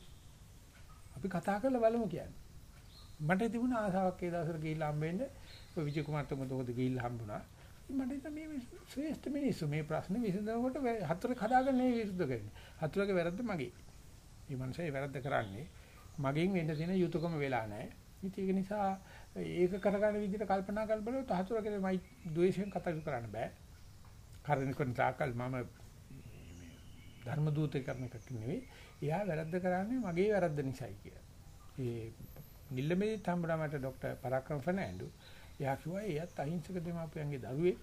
Speaker 1: අපි කතා කරලා බලමු කියන්නේ. මට තිබුණ ආසාවක් ඒ දවස්වල ගිහිල්ලා හම්බෙන්න ඔය විජය කුමාර් තුමතෝද ගිහිල්ලා හම්බුණා. මට හිතා මේ ශ්‍රේෂ්ඨ මිනිස්සු මේ ප්‍රශ්නේ විසඳනකොට හතරක් හදාගන්න නේ විරුද්ධ කරන්නේ. හතරගේ වැරද්ද මගේ. මේ මනුස්සයා වැරද්ද කරන්නේ මගෙන් වෙන්න තියෙන යුතුයකම වෙලා නැහැ. ඉතින් ඒක නිසා ඒක කරගන්න විදිහට කල්පනා කර බලුවොත් හතුර කෙරෙමයි ද්වේෂයෙන් කතා කරන්න බෑ. කරන කෙන තාකල් මම ධර්ම දූතේ කරන එකක් නෙවෙයි. එයා වැරද්ද කරන්නේ මගේ වැරද්ද නිසායි කියලා. ඒ නිල්ලමේ තම්බරමට ડોක්ටර් පරාක්‍රම ෆර්නෑන්ඩෝ එයා කිව්වා එයත් අහිංසක දෙමාපියන්ගේ දරුවෙක්.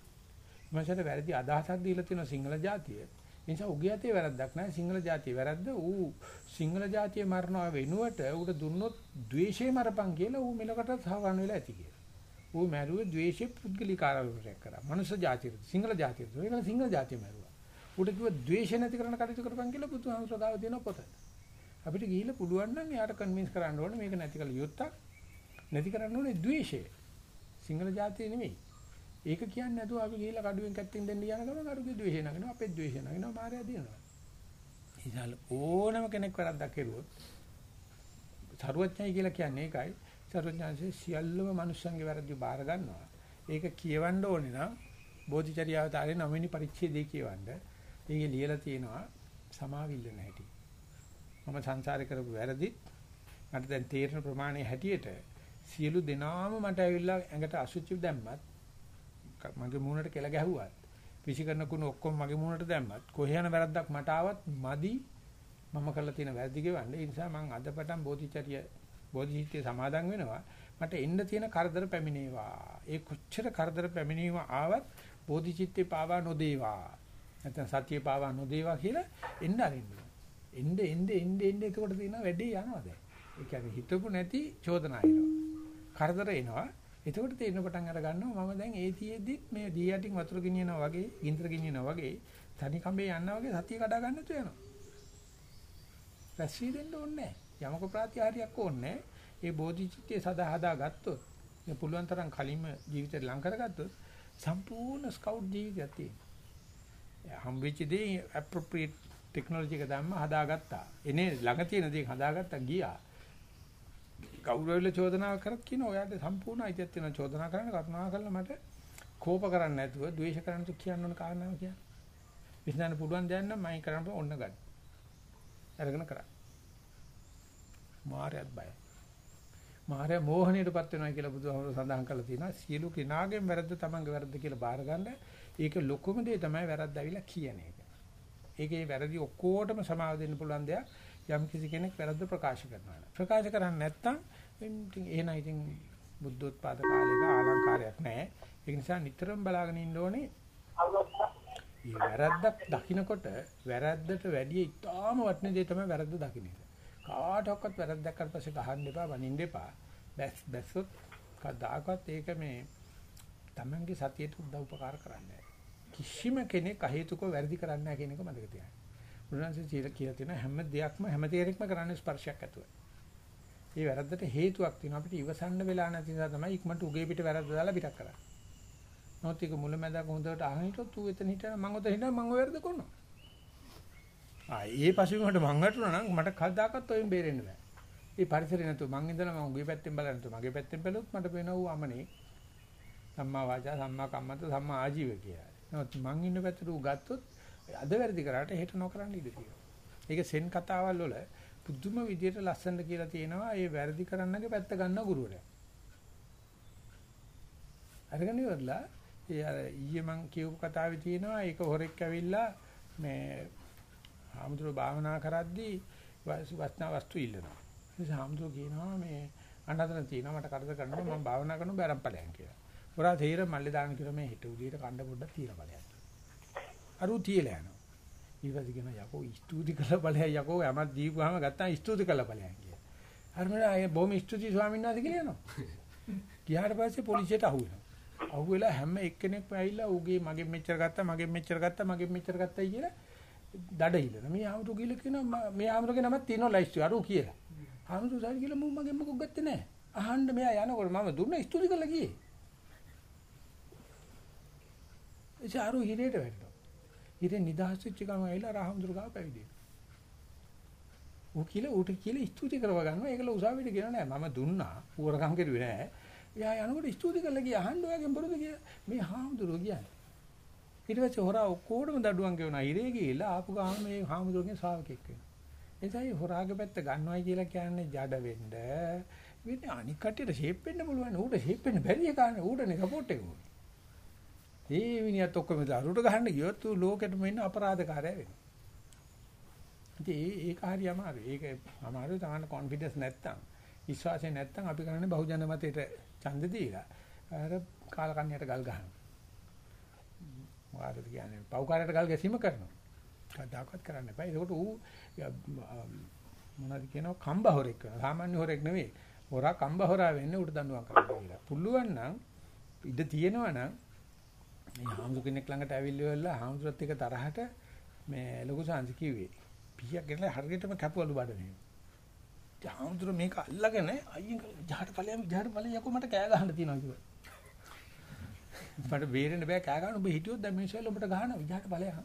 Speaker 1: මසට වැරදි අදහසක් දීලා තියෙනවා සිංහල ජාතිය. ඒ නිසා උගේ යතේ වැරද්දක් නැහැ සිංහල ජාතියේ වැරද්ද ඌ සිංහල ජාතියේ මරණව වෙනුවට ඌට දුන්නොත් ද්වේෂේ මරපන් කියලා ඌ මෙලකට සහවන් වෙලා ඇති කියලා. ඌ මැරුවේ ද්වේෂේ පුද්ගලිකාරවලට කරා. මනුෂ්‍ය ජාතියට සිංහල ජාතියට. ඒක සිංහල ජාතිය මැරුවා. ඌට කිව්වා ද්වේෂය නැති කරන කටයුතු කරපන් කියලා බුදුහාමුදුරුවෝ ගාව දෙන පොත. අපිට ගිහිල්ලා පුළුවන් නම් එයාට කන්වින්ස් කරන්න ඕනේ මේක නැති කළ යුත්තක්. නැති කරන්න ඕනේ ද්වේෂය. සිංහල ජාතිය නෙමෙයි. ඒක කියන්නේ නැතුව අපි ගිහිල්ලා කඩුවෙන් කැත්තෙන් දෙන්න යන ගමන් කඩුවේ ද්වේෂය නගනවා අපේ ද්වේෂය නගනවා මායя දිනනවා. ඉතින් ඕනම කෙනෙක් වැරද්දක් කරුවොත් සරුවච්චයි කියලා කියන්නේ ඒකයි. සරුවච්චන්සේ සියල්ලම මනුස්සයන්ගේ වැරදි බාර ගන්නවා. ඒක කියවන්න ඕනේ නම් බෝධිචර්යාවතාරේ නවවෙනි පරිච්ඡේදයේ කියවන්න. ඒකේ ලියලා තියෙනවා සමාවිල්ලන හැටි. මම සංසාරේ කරපු වැරදිත් මට දැන් තේරෙන ප්‍රමාණය හැටියට සියලු දෙනාම මට ඇවිල්ලා ඇඟට අසුචි දැම්මත් මගේ මූණට කෙල ගැහුවත් විසි කරන කුණු ඔක්කොම මගේ මූණට දැම්මත් කොහේ යන වැරද්දක් මට ආවත් මදි. මම කරලා තියෙන වැරදි ගෙවන්න. ඒ නිසා මම අදපටන් බෝධිචර්ය බෝධිචිත්තේ සමාදන් වෙනවා. මට එන්න තියෙන කරදර පැමිණේවා. ඒ කොච්චර කරදර පැමිණීම ආවත් බෝධිචිත්තේ පාවා නොදේවා. නැත්නම් සතිය පාවා නොදේවා කියලා එන්න අරින්න එන්න එන්න එන්න එන්න එතකොට තියෙන වැඩේ යනවා දැන් ඒ කියන්නේ හිතපු නැති චෝදනා එනවා කරදර එනවා එතකොට තේරෙන පටන් අර ගන්නවා මම දැන් ඒතියෙදි මේ දී යටින් වතුර ගෙනියනවා වගේ ගින්දර ගෙනියනවා වගේ තනි කඹේ යනවා වගේ සතිය කඩා ගන්න තු යනවා. රැස්වි දෙන්න ඕනේ නැහැ. යමක ප්‍රත්‍යාහාරයක් ඕනේ ඒ බෝධිචිත්තේ සදා හදා ගත්තොත් මේ පුළුවන් තරම් කලින්ම ජීවිතේ ලං කරගත්තොත් සම්පූර්ණ ස්කවුට් ජීවිතයක් තියෙනවා. හම්බෙච්ච දේ appropriate ටෙක්නොලොජි එක දැම්ම හදාගත්තා. එනේ ළඟ තියෙන දේ හදාගත්තා ගියා. කවුරුහරි චෝදනා කරත් කියන ඔයාලට සම්පූර්ණ අයිතියක් තියෙන චෝදනා කරන්න කරුණා කරලා මට කෝප කරන්නේ නැතුව ද්වේෂ කරන්න තු කියන්න ඕන කාරණාව කියන්නේ. විශ්නාන පුළුවන් දෙයක් නම් මම කරන්න ඕන්න ගන්න. අරගෙන කරා. මායත් බය. මාය මෝහණයටපත් වෙනවා කියලා බුදුහාමුදුරුවෝ සඳහන් කරලා තියෙනවා. සියලු කිනාගෙන් වැරද්ද තමන්ගේ වැරද්ද කියලා බාර ගන්න. ඒක ලොකුම දේ තමයි වැරද්ද ඇවිල්ලා කියන එක. ඒකේ වැරදි ඔක්කොටම සමාව දෙන්න පුළුවන් දෙයක්. යම් කිසි කෙනෙක් වැරද්ද ප්‍රකාශ කරනවා. ප්‍රකාශ කරන්නේ නැත්නම් ඉතින් එහෙනම් ඉතින් බුද්ධෝත්පාද කාලේක ආලංකාරයක් නැහැ. ඒ නිසා නිතරම බලාගෙන ඉන්න ඕනේ. මේ වැරද්දක් දකින්නකොට වැරද්දට වැඩිය ඉතාම වටින දේ තමයි වැරද්ද දකින්න එක. කාටවත් වැරද්දක් කරලා පස්සේ ගහන්න එපා, වනින්න එපා. බැස් බැස්සොත් කදාකත් ඒක මේ Tamange සතියට උදව් උපකාර කරන්නේ කිසිම කෙනෙක් අහේතුකව වැරදි කරන්නේ නැහැ කියන එක මතක තියාගන්න. බුදුරජාණන්සේ කියලා තියෙන හැම දෙයක්ම හැම තේරෙක්ම කරන්නේ ස්පර්ශයක් ඇතුවයි. ඒ වැරද්දට හේතුවක් තියෙනවා අපිට ඉවසන්න වෙලා නැති නිසා තමයි ඉක්මනට උගේ පිට වැරද්ද දාලා පිටක් කරන්නේ. නොත් එක මුලැමැදක හොඳට අහන හිටොත් ඌ එතන හිටන මම ඔතන හිටන මම ඔය වැරද්ද කරනවා. ආ ඒ පසුබිමට මං වැටුණා නම් මට කවදාකවත් ඔයෙන් බේරෙන්න බෑ. ඒ පරිසරේ නැතුව මං ඉඳලා මම උගේ පැත්තෙන් බලන්න නැතුව මගේ පැත්තෙන් බැලුවොත් මට පේනවා ඌ අමනේ. සම්මා වාචා සම්මා කම්මන්ත සම්මා ආජීව කියලා. නමුත් මං ඉන්න පැත්තට ඌ ගත්තොත් අද වැරදි කරාට හෙට නොකරන්න ඉඩ තියෙනවා. ඒක සෙන් කතාවල් වල පුදුම විදියට ලස්සනට කියලා තියෙනවා ඒ වැරදි කරන්නගේ පැත්ත ගන්න ගුරුවරයා. අරගෙන ඉවරලා ඒ අර ඊයේ මං කියපු කතාවේ තියෙනවා ඒක හොරෙක් ඇවිල්ලා මේ ආමුදුර භාවනා කරද්දී වස්නා වස්තු ඉල්ලනවා. ඒ ආමුදුර කියනවා මේ අනතන තියෙනවා මට කරදර කරනවා මම භාවනා කරනවා බැරම් ඵලයන් කියලා. හොරා තීර මල්ලේ දාන කියලා මේ හිට උදේට කණ්ඩ පොඩ්ඩක් තීර ඵලයන්. අරු තියලා යනවා. ඊපස්සේ කියන යකෝ ස්තුති කළ බලය යකෝ යමක් දීපුවාම ගත්තා ස්තුති කළ බලයන් කියලා. අර මම ආයේ බොහොම ස්තුති ස්වාමීන් වහන්සේ කියලා යනවා. ගියාට පස්සේ පොලිසියට අහු වෙනවා. අහු වෙලා හැම එක්කෙනෙක්ම ඇවිල්ලා ඌගේ මගෙන් මෙච්චර ගත්තා මගෙන් මෙච්චර ගත්තා මගෙන් මෙච්චර ගත්තයි කියලා දඩ හිලන. මේ ආමතු කියලා කියනවා මේ ආමතුගේ නමක් තියෙනවා ලයිස්ට් අර ඌ කියලා. ආමතු සාරි කියලා මම මගෙන් මොකක් ගත්තේ නැහැ. අහන්න මෙයා යනකොට මම දුන්න ස්තුති කරලා ගියේ. ඒ ආරු හිරේට වැටෙනවා. ඉතින් නිදහස් වෙච්ච ගමන් ඇවිල්ලා රාහම්දුර ගාව පැවිදි වෙනවා. ඌ කියලා ඌට කියලා ස්තුති කරව ගන්නවා. ඒකල උසාවියට කියන නෑ මම දුන්නා. ඌරකම් කරුවේ නෑ. එයා යනකොට ස්තුති කරලා ගියා අහන්න ඔයාගෙන් බරුද කියලා. මේ හාමුදුරුවෝ කියන්නේ. ඊට පස්සේ හොරා ඔක්කොටම දඩුවම් ගෙවනවා. ඉරේ ගිහිල්ලා ආපු ගාම මේ හාමුදුරුවෝගේ ශ්‍රාවකෙක් වෙනවා. එතයි හොරාගේ පැත්ත ගන්නවයි කියලා කියන්නේ ජඩ වෙන්න. වෙන්නේ අනික් කටියට ෂේප් වෙන්න පුළුවන්. ඌට ෂේප් වෙන්න බැරි එකනේ. ඌටනේ සපෝට් එක ඕනේ. ඒ විනියත් ඔක්කොම දරුවට ගහන්න ගියොත් ඌ ලෝකෙටම ඉන්න අපරාධකාරය වෙනවා. ඉතින් ඒ ඒක හරි අමාරුයි. ඒක අමාරුයි තමයි කොන්ෆිඩන්ස් නැත්තම්. විශ්වාසය නැත්තම් අපි කරන්නේ බහුජන මතයට ඡන්ද දීලා අර කාලකන්‍යයට ගල් ගහනවා. මොකද කියන්නේ පව්කාරයට ගල් ගැසීම කරනවා. කවදාකවත් කරන්න එපා. ඒකට ඌ මොනවද කියනවා කම්බ හොරෙක් වෙනවා. සාමාන්‍ය හොරෙක් නෙවෙයි. හොරා කම්බ හොරා වෙන්නේ උට දඬුවම් කරන්න කියලා. පුළුවන් නම් ඉඩ තියෙනවා නම් මේ හාමුදුර කෙනෙක් ළඟට ඇවිල්ලා හාමුදුරත් එක්ක තරහට මේ ලොකු සංසි කිව්වේ. පීයක් ගෙනලා හරියටම කැපුවලු බඩනේ. හාමුදුර මේක අල්ලගෙන අයියෙන් ජහට ඵලයන් ජහට ඵලයන් යකෝ මට කෑ ගහන්න තියෙනවා කිව්වා. මට බේරෙන්න බෑ කෑ ගන්න ඔබ හිටියොත් දැන් මිනිස්සුල් ඔබට ගහනවා විජහට ඵලයන්.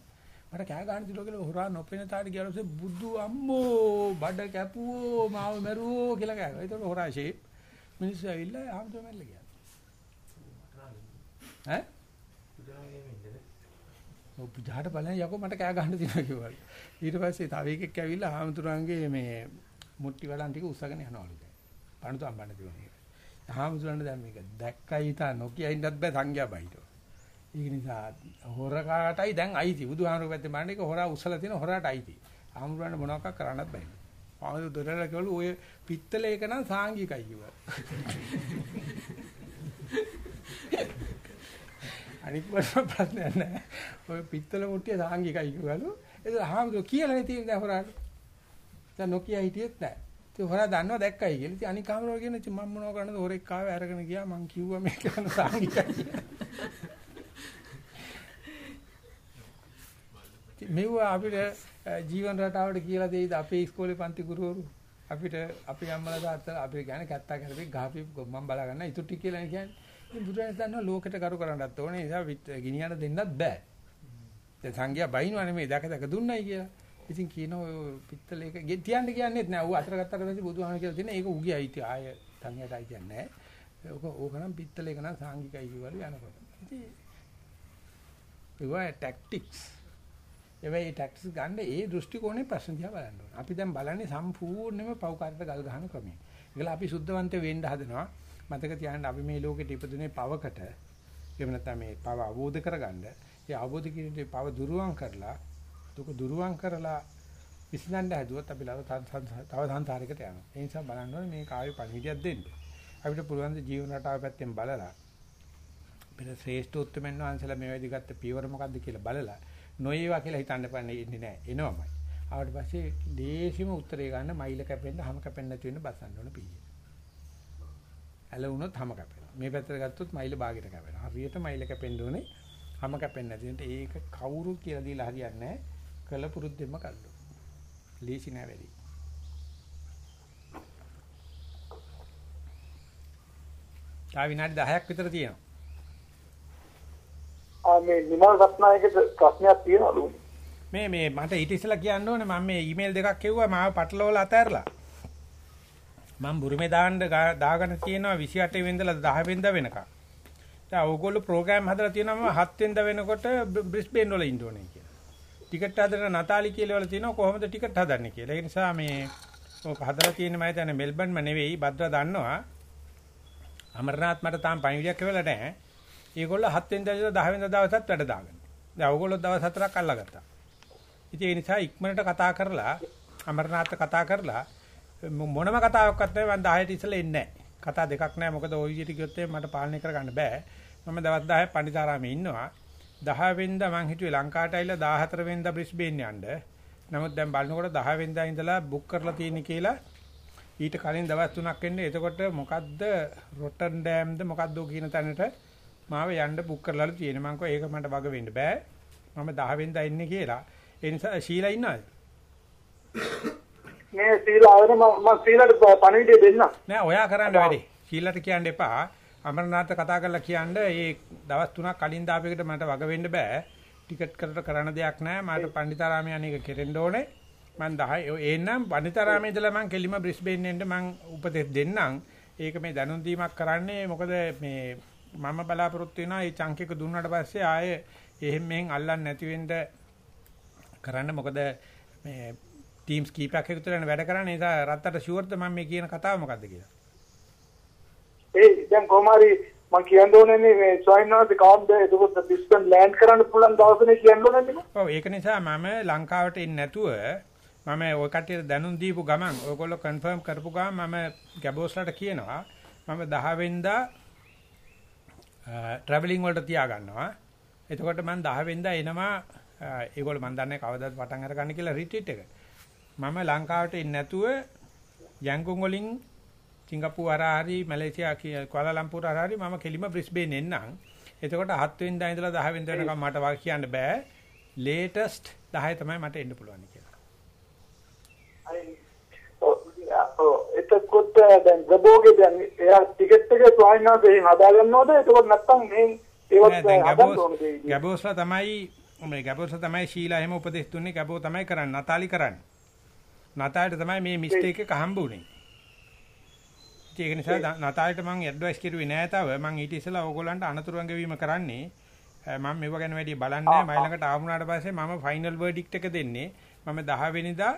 Speaker 1: මට කෑ ගන්න දිලෝ කියලා හොරා නොපෙන තාට ගියලොසේ බුදු අම්මෝ බඩ කැපුවෝ මාව මරුවෝ කියලා කෑ ගහනවා. ඒතකොට හොරා ෂේප් මිනිස්සු ඇවිල්ලා හාමුදුර මැල්ල ගියා. ඈ? ඔව් පුජාට බලන්න යකෝ මට කෑ ගන්න තියෙනවා කිව්වා. ඊට පස්සේ තව එකෙක් ඇවිල්ලා හාමුදුරන්ගේ මේ මුට්ටි වලන් ටික උස්සගෙන යනවලු දැන්. පණුතු අම්බන්න තිබුණේ. හාමුදුරන්ට දැන් මේක දැක්කයි හිතා නොකිය ඉන්නත් බෑ සංඥා බයිටෝ. ඒක නිසා හොරකාටයි දැන් අයිති. බුදුහාමුදුරුවෝ පැත්තේ බලන්න එක හොරා උස්සලා තියෙන හොරාට අයිති. හාමුදුරන්ට මොනවක් කරන්නත් බෑ. ආමුදු දොරල කිව්වලු ඔය පිත්තල එක නම් සාංගිකයි කිව්වා. අනිත් ප්‍රශ්නයක් නැහැ. ඔය පිත්තල මුට්ටිය සාංගිකයි කිව්වලු. ඒක හාමුදුරුවෝ කියලා තියෙන දැන් හොරාට. දැන් නොකිය හිටියෙත් නැහැ. ඉතින් හොරා දන්නවා දැක්කයි කියලා. ඉතින් අනික් හාමුදුරුවෝ කියන ඉතින් මම මොනව කරන්නද හොරෙක් ආවේ අරගෙන ගියා මං කිව්වා මේක කරන සාංගිකයි කියලා. මෙව අපිට ජීවන රටාවට කියලා දෙයිද අපේ ඉස්කෝලේ පන්ති ගුරුවරු අපිට අපේ අම්මලා තාත්තලා අපි කියන්නේ කැත්තා කරපි ගහපි මම බලා ගන්න ඉතුරු ටික කියලා කියන්නේ. ඉතින් බුදුරජාණන් දන්නවා ලෝකෙට කරු කරන්නත් ඕනේ. ඒ නිසා ගිනියන්න දෙන්නත් බෑ. දැන් සංඝයා බයින්ව නෙමෙයි දැක දැක දුන්නයි කියලා. ඉතින් කියනවා ඔය පිත්තල එක තියන්න කියන්නේත් නෑ. ඌ අතර ගත්තට පස්සේ බුදුහාම කියලා තියෙන ඒක ඌගේ අයිති ආය සංඝයාට අයිති නෑ. ඕක ඕක නම් පිත්තල එක නම් සාංගිකයි කිව්වලු යනකොට. ඉතින් ඒවා ටැක්ටික්ස් ඒවයි ටැක්ටික්ස් ගන්න ඒ දෘෂ්ටි කෝණේ ප්‍රශ්න දිහා බලන්න ඕනේ. අපි දැන් බලන්නේ සම්පූර්ණයෙන්ම පව්කාරයට ගල් ගහන ක්‍රමය. ඒකලා අපි සුද්ධවන්ත වෙන්න හදනවා. මතක තියාගන්න අපි මේ ලෝකෙට ඉපදුනේ පවකට. එහෙම නැත්නම් මේ පව අවබෝධ කරගන්න. ඒ අවබෝධ කිරීමේ පව දුරුවන් කරලා දුක දුරුවන් කරලා විසඳන්න හැදුවොත් අපි ලව තව සංසාරයකට යනවා. ඒ නිසා බලන්න ඕනේ මේ කාවේ පණිවිඩයක් දෙන්න. අපිට පුළුවන් ද ජීවන රටාව පැත්තෙන් බලලා අපිට ශ්‍රේෂ්ඨ උත්තරමන් වහන්සේලා මේ වැඩි ගත්ත පියවර මොකද්ද කියලා බලලා නොඒවා කියලා හිතන්න පන්නේ ඉන්නේ නැහැ. එනවමයි. ආවට පස්සේ දේශිම උත්තරේ ගන්න මයිල කැපෙන්න හැම කැපෙන්න නැති වෙන්න බසන්න ඕන පීය. ඇල වුණොත් හැම කැපෙනවා. මේ පැත්තට ගත්තොත් මයිල භාගයට කැපෙනවා. හරියට මයිල කැපෙන්න ඕනේ හැම කැපෙන්න නැති ඒක කවුරුත් කියලා දීලා හරියන්නේ නැහැ. කළ පුරුද්දෙම කල්ලු. ලීසි නෑ වැඩි. තා විනාඩි 10ක් විතර තියෙනවා.
Speaker 4: ආ මේ නිමල් රත්නායකට ප්‍රශ්නයක් තියෙනවලු.
Speaker 1: මේ මේ මට ඊට ඉස්සෙල්ලා කියන්න ඕනේ මම මේ ඊමේල් දෙකක් කෙව්වා මාව පටලවලා අතහැරලා. මම බුරුමේ දාන්න දාගෙන තියෙනවා 28 වෙනිදා 10 වෙනිදා වෙනකම්. දැන් ඕගොල්ලෝ ප්‍රෝග්‍රෑම් හදලා තියෙනවා 7 වෙනිදා වෙනකොට බ්‍රිස්බේන් වල ඉන්න ඕනේ කියලා. ටිකට් හදන නතාලි කියලා වල තියෙනවා කොහොමද ටිකට් හදන්නේ කියලා. ඒ නිසා මේ ඕක හදලා තියෙන්නේ මම හිතන්නේ මෙල්බන්ම නෙවෙයි භද්‍ර දන්නවා. අමරනාත් මට තාම පණිවිඩයක් එවලා නැහැ. ඒගොල්ලෝ 7 වෙනිදා ඉඳලා 10 වෙනිදා දවසත් වැඩ දාගන්න. දැන් ඕගොල්ලෝ දවස් හතරක් අල්ලගත්තා. ඉතින් ඒ නිසා ඉක්මනට කතා කරලා අමරනාත් කතා කරලා මොනම කතාවක්වත් නැහැ මම 10ට ඉස්සෙල්ලා එන්නේ නැහැ. කතා දෙකක් නැහැ මොකද ওই විදිහට ගියොත් මට පාලනය කරගන්න බෑ. මම දවස් 10 පණිතාරාමේ ඉන්නවා. 10 වෙනිදා මං හිතුවේ ලංකාවට ඇවිල්ලා 14 වෙනිදා බ්‍රිස්බේන් යන්න. නමුත් දැන් බලනකොට 10 වෙනිදා ඉඳලා බුක් කරලා තියෙන කියලා ඊට කලින් දවස් 3ක් එන්නේ. එතකොට මොකද්ද රොටර්ඩෑම්ද මොකද්ද කියන තැනට මාව යන්න බුක් කරලාලු තියෙන. මං කිව්වා ඒක මට වග වෙන්න බෑ. මම 10 වෙනිදා ඉන්නේ කියලා. ඒ නිසා ශීලා ඉන්නවද?
Speaker 4: මේ සීලා ආවනේ මම සීලාට පණිවිඩය දෙන්න.
Speaker 1: නෑ ඔයා කරන්න වැඩි. ශීලාට කියන්න එපා. අමරනාථ කතා කරලා කියන්න මේ දවස් 3ක් කලින් දාපෙකට මට වග වෙන්න බෑ. ටිකට් කරලා කරන්න දෙයක් නෑ. මට පණ්ඩිතාරාමයේ අනේක කෙරෙන්න ඕනේ. මම 10 එන්නම් පණ්ඩිතාරාමයේ ඉඳලා මම කෙලිම බ්‍රිස්බේන් එන්න මම උපදෙස් දෙන්නම්. ඒක මේ දැනුම් දීමක් කරන්නේ මොකද මේ මම බලාපොරොත්තු වෙනවා මේ චංක එක දුන්නාට පස්සේ ආයේ එහෙම මෙහෙන් අල්ලන්නේ නැති වෙන්න කරන්න මොකද මේ ටීම්ස් කීපයක් එකතු වෙලා වැඩ කරන්නේ ඒ නිසා රත්තට ෂුවර්ද මම මේ කියන කතාව මොකද්ද කියලා.
Speaker 4: ඒ දැන් කොහොම හරි මම කියන්න ඕනේ මේ වහන්සේ කවුන්ද එතකොට පිස්ටන් ලෑන්ඩ් කරන්න පුළුවන් දවසනේ කියන්න ඕනේ නේද?
Speaker 1: ඔව් ඒක නිසා මම ලංකාවට එන්නේ නැතුව මම ওই කට්ටියට දැනුම් දීපු ගමන් ඔයගොල්ලෝ කන්ෆර්ම් කරපු ගමන් මම ගැබෝස්ලට කියනවා මම 10 වෙනිදා ට්‍රැවලින් වලට තියා ගන්නවා. එතකොට මම 10 වෙනිදා එනවා ඒගොල්ලෝ මම දන්නේ කවදාද පටන් අරගන්න කියලා රිට්‍රීට් එක. මම ලංකාවට එන්නේ නැතුව යැංගුන් වලින් සිංගප්පූරු හරහරි මැලේසියා කුවාලාලම්පූර් හරහරි මම කෙලිම බ්‍රිස්බේන් එන්නම්. එතකොට 7 වෙනිදා ඉඳලා 10 වෙනිදා වෙනකම් මට වාක් කියන්න බෑ. ලේටස්ට් 10 තමයි මට එන්න පුළුවන් කියලා.
Speaker 4: එතකොට දැන් ගබෝගේ දැන් එයා ටිකට් එක ස්වාමීන් වහන්සේ හදා ගන්නවද? එතකොට නැත්තම් මේ ඒවත් හදන්න ඕනද?
Speaker 1: ගැබෝස්ලා තමයි මේ ගැබෝස්ලා තමයි ශීලා එහෙම උපදෙස් දුන්නේ ගැබෝ තමයි කරන්නේ. නතාලි කරන්නේ. නතාලිට තමයි මේ මිස්ටේක් එක හම්බුනේ. ඒක නිසා නතාලිට මම ඇඩ්වයිස් කරුවේ නෑ තව. මම ඊට ඉස්සෙල්ලා ඕගොල්ලන්ට අනතුරු අඟවීම කරන්නේ. මම මේව ගැන වැඩි බලන්නේ මයි ළඟට ආවුණාට පස්සේ මම ෆයිනල් වර්ඩික්ට් එක දෙන්නේ. මම 10 වෙනිදා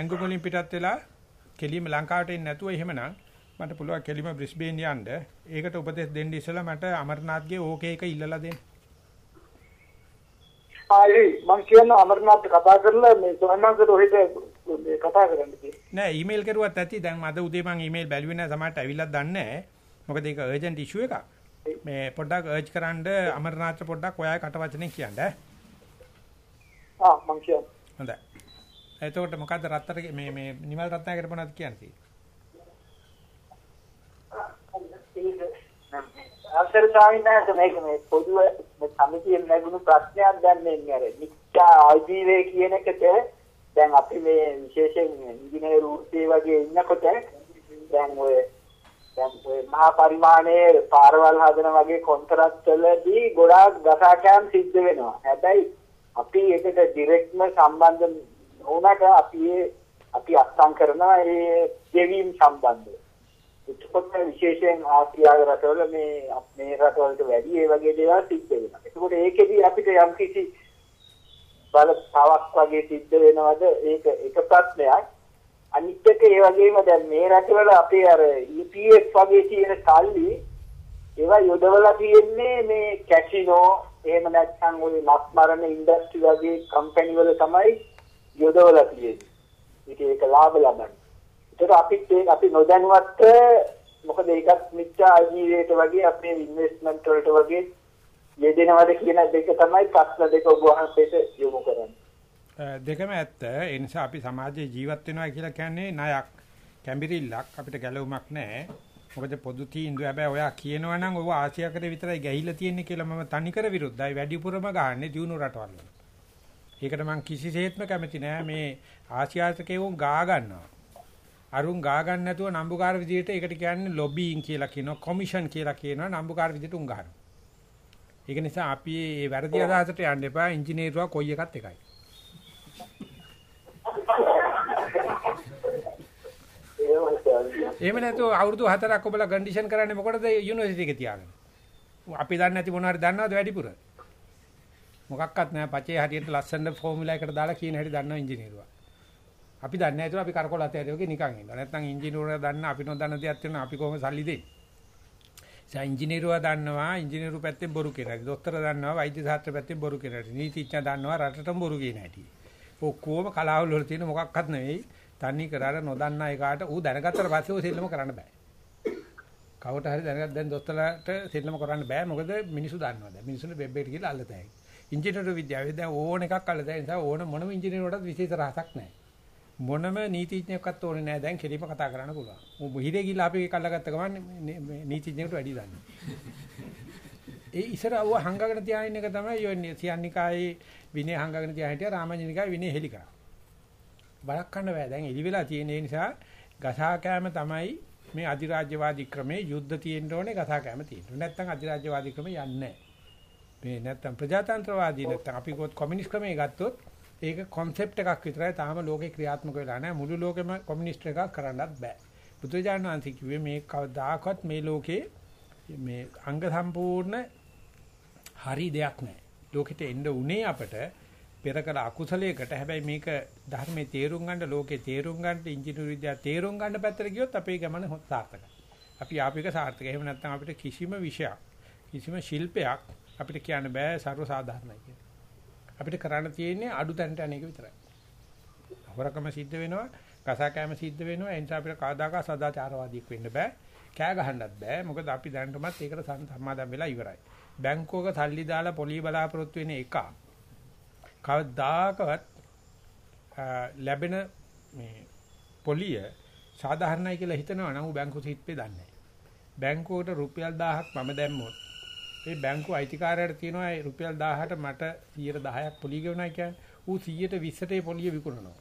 Speaker 1: යංගු වලින් පිටත් වෙලා කෙලිම ලංකාවට එන්නේ නැතුව එහෙමනම් මට පුළුවන් කෙලිම බ්‍රිස්බේන් යන්න. ඒකට උපදෙස් දෙන්න ඉස්සෙල්ලා මට අමරනාත්ගේ ඕකේ එක ඉල්ලලා දෙන්න
Speaker 4: ආයි මම කියන අමරනාත් කතා කරලා මේ සෝමනාන්සට ඔහෙට මේ කතා කරන්න.
Speaker 1: නෑ ඊමේල් කරුවත් ඇති දැන් අද උදේ මම ඊමේල් බැලුවේ නෑ සමහරට ඇවිල්ලා දන්නේ නෑ. මොකද ඒක අර්ජන්ට් ඉෂුව එකක්. මේ පොඩ්ඩක් අර්ජ් කරන්න අමරනාත් පොඩ්ඩක් ඔයා කට වචනෙන් කියන්න ඈ.
Speaker 4: ආ මම කියන්න.
Speaker 1: හොඳයි. එතකොට මොකද්ද රත්තර මේ මේ නිමල් රත්නායකට මොනවද කියන්නේ?
Speaker 6: අවසර ස්වාමීන් වහන්සේ මේක මේ පොදුව මේ සමිතියෙන් ලැබුණු ප්‍රශ්නයක් දැන් මේ අර නිත්‍ය ආජීවය කියන එකට දැන් අපි මේ විශේෂයෙන් ඉංජිනේරු වෘත්තිය වගේ ඉන්නකොට දැන් ඔය දැන් ඔය මහා පරිමාණයේ පාරවල් හදන වගේ කොන්ත්‍රාත් වලදී ගොඩාක් ගසාකෑම් සිද්ධ වෙනවා. හැබැයි අපි ඒකට ඩිරෙක්ට්ම සම්බන්ධ වුණාට අපි අපි අත්සන් කරනවා ඒ දෙවීම් සම්බන්ධව. එතකොට විශේෂයෙන් ආසියාවේ රටවල මේ මේ රටවලට වැඩි ඒ වගේ දේවල් සිද්ධ වෙනවා. ඒකෝට ඒකෙදි අපිට යම් කිසි බලතාවක් වගේ සිද්ධ වෙනවද ඒක එක ප්‍රශ්නයක්. අනිත් එක ඒ වගේම දැන් මේ රටවල අපේ අර EPS වගේ තියෙන සල්ලි ඒවා යොදවලා තියෙන්නේ මේ කැසිනෝ එහෙම නැත්නම් ওই මත්මරණ ඉන්ඩස්ට්‍රි වගේ කම්පැනි වල තමයි යොදවලා තියෙන්නේ. ඒක ඒක ලාභ ලබන්නේ. ඒක අපිත් ඒක අපි නොදැනුවත් මොකද ඒකත් මිත්‍යා ආජීවයට වගේ අපේ ඉන්වෙස්ට්මන්ට් වලට වගේ යෙදෙනවද කියන දෙක තමයි ප්‍රශ්න දෙක ඔබ වහන්සේට යොමු කරන්නේ.
Speaker 1: දෙකම ඇත්ත. ඒ නිසා අපි සමාජයේ ජීවත් වෙනවා කියලා කියන්නේ ණයක්, කැම්බිරිල්ලක් අපිට ගැලවුමක් නැහැ. මොකද පොදු තීන්දුව හැබැයි ඔයා කියනවා නම් ඔය ආසියාකට විතරයි ගැහිලා තියෙන්නේ කියලා මම තනිකර විරුද්ධයි. වැඩිපුරම ගන්න දියුණු රටවල් වල. ඒකට මම කිසිසේත්ම කැමති නෑ මේ ආසියාතිකයෝ ගා ගන්නවා. අරුන් ගා ගන්න නැතුව නම්බුකාර විදියට ඒකට කියන්නේ ලොබියින් කියලා කියනවා කොමිෂන් කියලා කියනවා නම්බුකාර විදියට උන් ගන්නවා. ඒක නිසා අපි මේ වැරදි අදහසට යන්න එපා ඉංජිනේරුවා කොයි එකත් එකයි. එහෙම නැතුව අවුරුදු 4ක් ඔබලා කන්ඩිෂන් කරන්නේ මොකටද යුනිවර්සිටි එකේ තියාගෙන? අපි දන්නේ නැති මොනවාරි දන්නවද වැඩිපුර? මොකක්වත් නැහැ පචේ හරියට ලස්සන ෆෝමියුලා එකකට දාලා කියන හැටි දන්නව ඉංජිනේරුවා. අපි දන්නේ නැහැ ඒක අපි කරකොල අතේ වගේ නිකන් ඉන්නවා. නැත්නම් ඉංජිනේරුවා දන්න අපි නොදන්න දෙයක් තියෙනවා අපි කොහොම සල්ලි දෙන්නේ? ඒ ඉංජිනේරුවා දන්නවා ඉංජිනේරු පැත්තෙන් බොරු කියන හැටි. දොස්තර දන්නවා වෛද්‍ය ශාස්ත්‍ර පැත්තෙන් බොරු කියන හැටි. නීතිඥ දන්නවා රටටම බොරු කියන හැටි. ඔක්කොම කලාවල වල තියෙන මොකක්වත් නෙවෙයි. තනි කරාර නොදන්න එකාට ඌ දැනගත්තට පස්සේ ඔය සෙල්ලම කරන්න බෑ. කවට හරි දැනගත් දැන් දොස්තරලාට සෙල්ලම කරන්න බෑ මොකද මිනිස්සු දන්නවා දැන් මිනිස්සුන්ට වෙබ් එකට ගිහලා අල්ලතයි. ඉංජිනේරු විද්‍යාවේ දැන් ඕන එකක් අල්ලතයි නිසා ඕන මොනම ඉංජිනේරුවටත් විශේෂ රහසක් නැහැ. මොනම නීතිඥයෙක්වත් ඕනේ නැහැ දැන් කෙලිම කතා කරන්න පුළුවන්. ඌ හිරේ ගිහලා අපි ඒක අල්ලගත්ත ගමන් නීතිඥයෙකුට වැඩි දන්නේ. ඒ ඉස්සර ඌ හංගගෙන තියාගෙන එක තමයි ඔය සියන්නිකායේ විනය හංගගෙන තියා හිටියා රාමඤ්ඤනිකායේ විනය හෙලි කරා. බලක් ගන්න බෑ දැන් එලි වෙලා තියෙන නිසා ගසා කෑම තමයි මේ අධිරාජ්‍යවාදී ක්‍රමේ යුද්ධ තියෙන්න ඕනේ ගසා කෑම තියෙන්න. නැත්නම් අධිරාජ්‍යවාදී ක්‍රමේ යන්නේ නැහැ. මේ නැත්නම් ප්‍රජාතන්ත්‍රවාදී නැත්නම් අපි කොමියුනිස්ට් ක්‍රමයේ ගත්තොත් ඒක concept එකක් විතරයි තාම ලෝකේ ක්‍රියාත්මක වෙලා නැහැ. මුළු ලෝකෙම කොමියුනිස්ට් එකක් කරන්නත් බෑ. බුදුජානක වහන්සේ කිව්වේ මේ කවදාකවත් මේ ලෝකේ මේ අංග සම්පූර්ණ හරි දෙයක් නැහැ. ලෝකෙට එන්න උනේ අපට පෙර කළ අකුසලයකට හැබැයි මේක ධර්මයේ තේරුම් ගන්න ලෝකේ තේරුම් ගන්න ඉංජිනේරු විද්‍යාව තේරුම් ගන්න පැත්තට ගියොත් අපේ ගමන හොත් සාර්ථකයි. අපි ආපික සාර්ථකයි. එහෙම නැත්නම් අපිට කිසිම විෂයක් කිසිම ශිල්පයක් අපිට කියන්න බෑ ਸਰව සාධාරණයි කියලා. අපිට කරන්න තියෙන්නේ අඩු තැනට අනේක විතරයි. හොරකම සිද්ධ වෙනවා, කසාකෑම සිද්ධ වෙනවා. ඒ නිසා අපිට කවදාකවත් සදාචාරවාදීක් වෙන්න බෑ. කෑ ගහන්නත් බෑ. මොකද අපි දැනටමත් ඒකට සම්මාදම් වෙලා ඉවරයි. බැංකුවක සල්ලි දාලා පොලි බලාපොරොත්තු වෙන එක කවදාකවත් ලැබෙන මේ පොලිය සාධාරණයි කියලා හිතනවා නම් බැංකු සිට්පේ දන්නේ නැහැ. බැංකුවට රුපියල් 1000ක් මම දැම්මොත් ඒ බැංකු අයිතිකාරයාට කියනවා ඒ රුපියල් 1000ට මට 110ක් පොලිය ගෙවනවා කියන්නේ ඌ 120ට ඒ පොලිය විකුණනවා.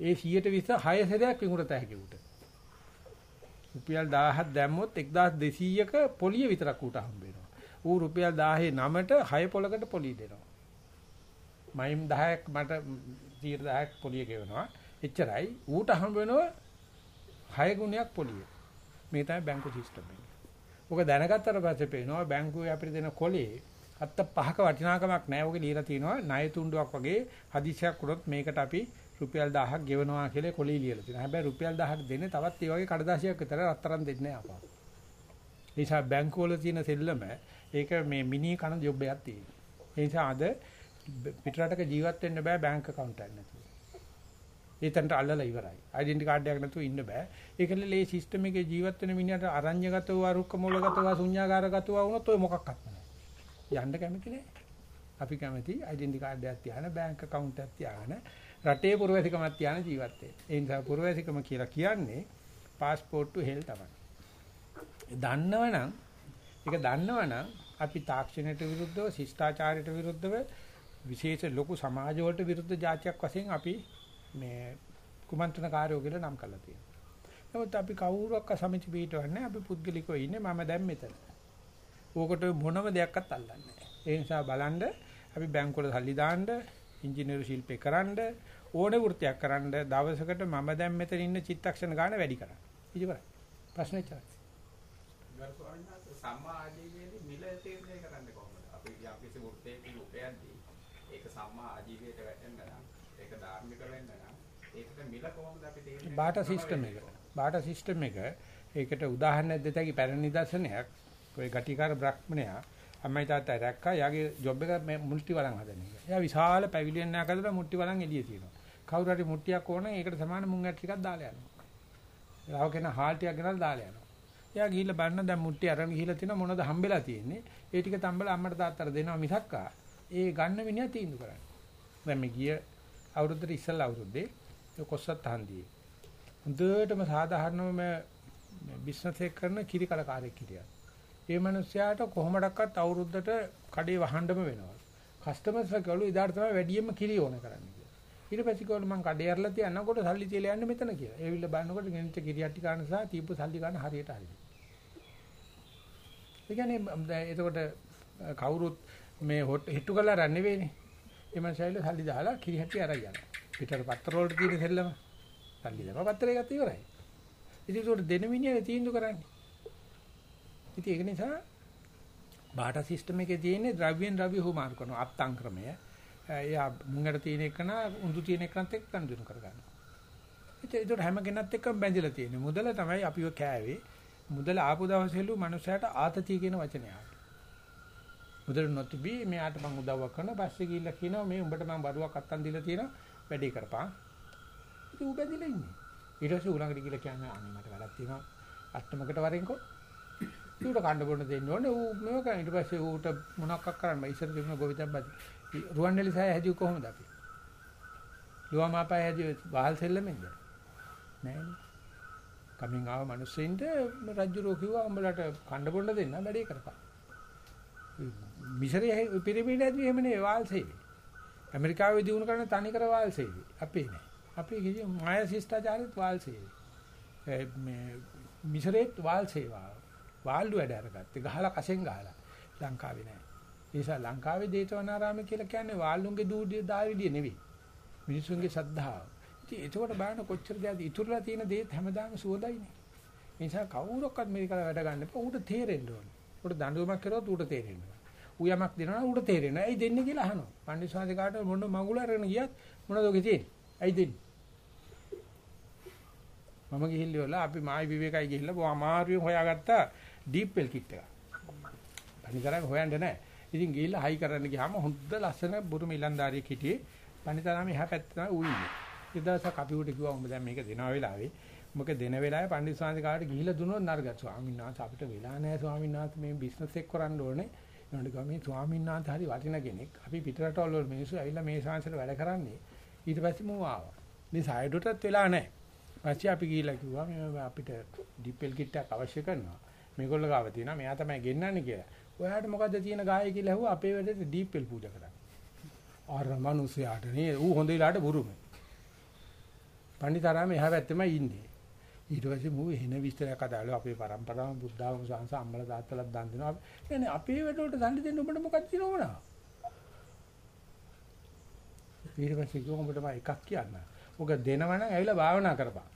Speaker 1: ඒ 120 6 සැරයක් විකුණත හැකි උට. රුපියල් 1000ක් දැම්මොත් 1200ක පොලිය විතරක් ඌට හම්බ වෙනවා. ඌ රුපියල් 1000 නමට 6 පොලකට පොලිය දෙනවා. මයිම් 10ක් මට 10ක් පොලිය ගෙවනවා. එච්චරයි ඌට හම්බ වෙනවා 6 ගුණයක් පොලිය. මේ තමයි බැංකු සිස්ටම් එක. ඔක දැනගත්තට පස්සේ පේනවා බැංකුවේ අපිට දෙන කොලේ අත්ත පහක වටිනාකමක් නැහැ. ඔක ලියලා තිනවා ණය තුණ්ඩුවක් වගේ හදිසියක් වුණොත් මේකට අපි රුපියල් 1000ක් ගෙවනවා කියලා කොලේ ලියලා තියෙනවා. හැබැයි රුපියල් 1000ක් දෙන්නේ තවත් ඒ වගේ කඩදාසියක් විතර රත්තරන් දෙන්නේ නැහැ අපා. ඒ නිසා බැංකුවල තියෙන සෙල්ලම ඒක මේ මිනි කන ජොබ් එකක් තියෙනවා. ඒ නිසා අද පිටරටක ජීවත් වෙන්න බෑ බැංක් account එකක් නැතුව. ඒතන්ට අල්ලලා ඉවරයි. ඩෙන්ටි කාඩ් එකක් නැතුව ඉන්න බෑ. ඒකල මේ සිස්ටම් එකේ ජීවත් වෙන මිනිහට අරඤ්‍යගතව, අරුක්ක මූලගතව, ශුන්‍යාකාරගතව වුණොත් ඔය මොකක්වත් නැහැ. යන්න කැමති නෑ. අපි කැමති ඩෙන්ටි කාඩ් එකක් තියාගෙන බැංක් account එකක් තියාගෙන රටේ පුරවැසිකමක් තියාන ජීවත් වෙන්න. ඒ නිසා පුරවැසිකම කියලා කියන්නේ પાස්පෝර්ට් ටු හෙල් තමයි. දන්නවනම් ඒක දන්නවනම් අපි තාක්ෂණයට විරුද්ධව, ශිෂ්ටාචාරයට විරුද්ධව විශේෂ ලොකු සමාජ වලට විරුද්ධ જાතියක් වශයෙන් අපි මේ කුමන්ත්‍රණකාරයෝ කියලා නම් කරලා තියෙනවා. නමුත් අපි කවුරුවක්ක සමිති පිටවන්නේ අපි පුද්ගලිකව ඉන්නේ මම දැන් මෙතන. ඕකට මොනම දෙයක්වත් අල්ලන්නේ නැහැ. ඒ නිසා බලන්න අපි බැංකුවල සල්ලි දාන්න, ඉංජිනේරු ශිල්පේ කරන්න, ඕනේ වෘත්තියක් කරන්න දවසකට මම දැන් මෙතන ඉන්න චිත්තක්ෂණ ගන්න වැඩි කරන්න. ඉතින් ප්‍රශ්න ඉච්චරයි.
Speaker 7: සම්මා ආජීවයේදී මිල තීරණය කරන්නේ කොහොමද? අපි යම් කිසි වෘත්තයක උපයද්දී ඒක සම්මා ආජීවයට වැටෙන්න නම් ඒක ධාර්මික වෙන්න නම් ඒකට මිල කොහොමද අපි තීරණය
Speaker 1: බාට සිස්ටම් එක. බාට සිස්ටම් එක ඒකට උදාහරණයක් දෙතයි පැරණි නිදර්ශනයක්. ඔය ගටිකාර බ්‍රහ්මණයා අම්මයි තාත්තා රැක්කා යාගේ ජොබ් එක මුල්ටි වලන් හදන එක. එයා විශාල පැවිලියන් එකක් හදලා මුට්ටි වලන් එළිය තියෙනවා. කවුරු හරි මුට්ටියක් ඕන ඒකට සමාන මුං ඇට ටිකක් දාලා යනවා. රාවකෙන හාල් ටිකක් ගෙනල්ලා දාලා යනවා. එයා ගිහිල්ලා බලන්න දැන් මුට්ටි අරන් ගිහිල්ලා තිනවා මොනවද හම්බෙලා තියෙන්නේ. ඒ ටික තම්බලා අම්මට තාත්තට දෙනවා මිසක්කා. ඒ ගන්න මිනිහා තීන්දුව කරන්නේ. දැන් මේ ගිය අවුරුද්දට ඉස්සෙල්ලා අවුරුද්දේ ඒ කොස්සත් හන්දියේ. හොඳටම සාධාරණවම බිස්නස් එක කරන කිරි කලකාරයෙක් හිටියා. ඒ මිනිස්යාට කොහොමඩක්වත් අවුරුද්දට කඩේ වහන්නම වෙනවා. කස්ටමර්ස්ලා කළු ඉදාට තමයි වැඩියෙන්ම කිරි ඕන කරන්නේ කියලා. ඊට පස්සේ කවල මං කඩේ අරලා තියනකොට සල්ලි තියලා යන්න මෙතන කියලා. ඒ විල බලනකොට ගෙනිච්ච කිරි අට්ටි ගන්න සහ තීප්ප සල්ලි ගන්න හරියට හරියට. ඒ කියන්නේ එතකොට කවුරුත් මේ හිටු කරලා රන් නෙවෙයිනේ. ඒ මනසයිල සල්ලි දාලා කිරි හැටි අරන් යනවා. පිටර පත්‍ර වලට තියෙන සෙල්ලම. සල්ලි දැම්ම පත්‍රේ ගත්ත ඉවරයි. ඉතින් ඒකට දෙන මිනිහනේ තීන්දුව කරන්නේ. ඉතින් ඒක නිසා බාටා සිස්ටම් එකේ තියෙන්නේ ද්‍රව්‍යෙන් ද්‍රව්‍ය හුමාරු කරන අත්ංක්‍රමය. එයා මුංගට තියෙන එක නා උඳු තියෙන එකත් එක්ක කන්දුණු කරගන්නවා. ඉතින් ඒකට හැම කෙනත් එක්කම බැඳිලා තියෙන්නේ. මුදල තමයි අපිව කෑවේ. මුදල ආපු දවසේලු මනුස්සයාට ආතතිය කියන වචනය ආවා. මුදල නොතිබී මෙයාට මං උදව්වක් කරනවා. පස්සේ ගිහිල්ලා කියනවා මේ උඹට මං බඩුවක් අත්තන් දීලා තියෙනවා. වැඩේ කරපන්. ඉතින් ඌ බැඳිලා ඉන්නේ. ඊට පස්සේ ඌ ළඟට ගිහිල්ලා කියන්නේ අනේ මට වැඩක් තියෙනවා. අට්ටමකට වරෙන්කෝ. ඌට කන්න බොන්න දෙන්න ඕනේ. ඌ මේක කරා. ඊට පස්සේ ඌට මොනවක් කරන්න ඉස්සර තිබුණ ගොවිතැන් බදි. රුවන්වැලි සෑය හැදුව කොහොමද අපි? ලුවා මාපා හැදුවේ වහල් සෙල්ලමෙන්ද? නෑනේ. කමින් ආව මිනිස්සුන්ට රජුරෝ කිව්වා උඹලට කන්න බොන්න දෙන්න වැඩේ කරපන්. මිසරේ පිරමීඩ ඇදුවේ එහෙම නේ වාල් සේවය. ඇමරිකාවේ දිනු කරන තනිකර වාල් සේවය. අපේ නෑ. අපේ කිසි මාය ශිෂ්ටාචාරෙත් වාල් සේවය. මේ මිසරේත් වාල් සේවාව. වාල්ලු වැඩ අරගත්තේ ගහලා කසෙන් ගහලා. ලංකාවේ නෑ. ඒ නිසා ලංකාවේ දේතවනාරාම කියලා කියන්නේ වාල්ලුන්ගේ දූඩිය දාවිලිය නෙවෙයි. මිනිසුන්ගේ ශ්‍රද්ධාව. ඉතින් ඒකට බලන්න කොච්චර දෙයක් ඉතුරුලා තියෙන දේත් හැමදාම සුවදයිනේ. ඒ නිසා කවුරක්වත් මේක වැඩ ගන්න එපා. ඌට තේරෙන්න ඕනේ. ඌට දඬුවමක් කරොත් ඌට තේරෙන්න ඕනේ. ඌ යමක් දෙනවා නම් ඌට තේරෙනවා. ඇයි දෙන්නේ කියලා අහනවා. පණ්ඩිත සාන්ති කාට මොන මගුල අරගෙන ගියත් මොනවද ඔගේ තියෙන්නේ? ඇයි දෙන්නේ? මම ගිහිල්ලා අපි මායි විවේකයි ගිහිල්ලා බොහොම අමාරුවෙන් හොයාගත්තා ඩීප් වෙල් කිට් එක. පණිතරම හොයන්නේ නැහැ. ඉතින් ගිහිල්ලා හයි කරන්න ගියාම හොඳ ලස්සන බුරුම ඉලන්දාරියෙක් හිටියේ. පණිතරම එහා පැත්තේ තමයි ඌ ඉන්නේ. ඒ දවසක් අපි උට කිව්වා උඹ දැන් මේක දෙනවා වෙලාවේ. මොක දෙන වෙලාවේ පණ්ඩිත සාන්ති කාට ගිහිල්ලා දුන්නොත් නරගත් ස්වාමීන් වහන්සේ අපිට වෙලා නැහැ ස්වාමීන් වහන්සේ මේ බිස්නස් එක කරන්න ඕනේ. ඊට ගම මේ ස්වාමීන් වහන්සේ හරි වටින කෙනෙක්. අපි පිටරටවල වල මිනිස්සු ඇවිල්ලා මේ ශාංශයට වැඩ කරන්නේ. ඊට පස්සේ මම ආවා. මේ සයිඩටත් වෙලා නැහැ. පස්සේ අපි ගිහිල්ලා කිව්වා මේ අපිට ඩිපෙල් කිට්ටක් අවශ්‍ය කරනවා. මේගොල්ලෝ ගාව තියෙනවා. මෙයා තමයි ගෙන්නන්නේ කියලා. ඔයාට මොකද්ද තියෙන ගාය කියලා ඇහුවා. අපේ වැඩේට ඩිපෙල් පූජා කරන්නේ. අර මිනිස්යාට නේ ඌ හොඳ ඉලාට බුරුමයි. පණ්ඩිතාරාම එහා පැත්තෙම ඉන්නේ. ඊට පස්සේ මූ එහෙන විස්තරයක් අදාළව අපේ પરම්පරාව බුද්ධාගම සංස අම්මල තාත්තලත් දන් දෙනවා. يعني අපේ වැඩවලට දන් දෙන්න උඹට මොකක්ද තියෙනවනා? ඊට පස්සේ කිව්වොත් උඹට මම එකක් කියන්න. ඔක දෙනවනම් ඇවිල්ලා භාවනා කරපන්.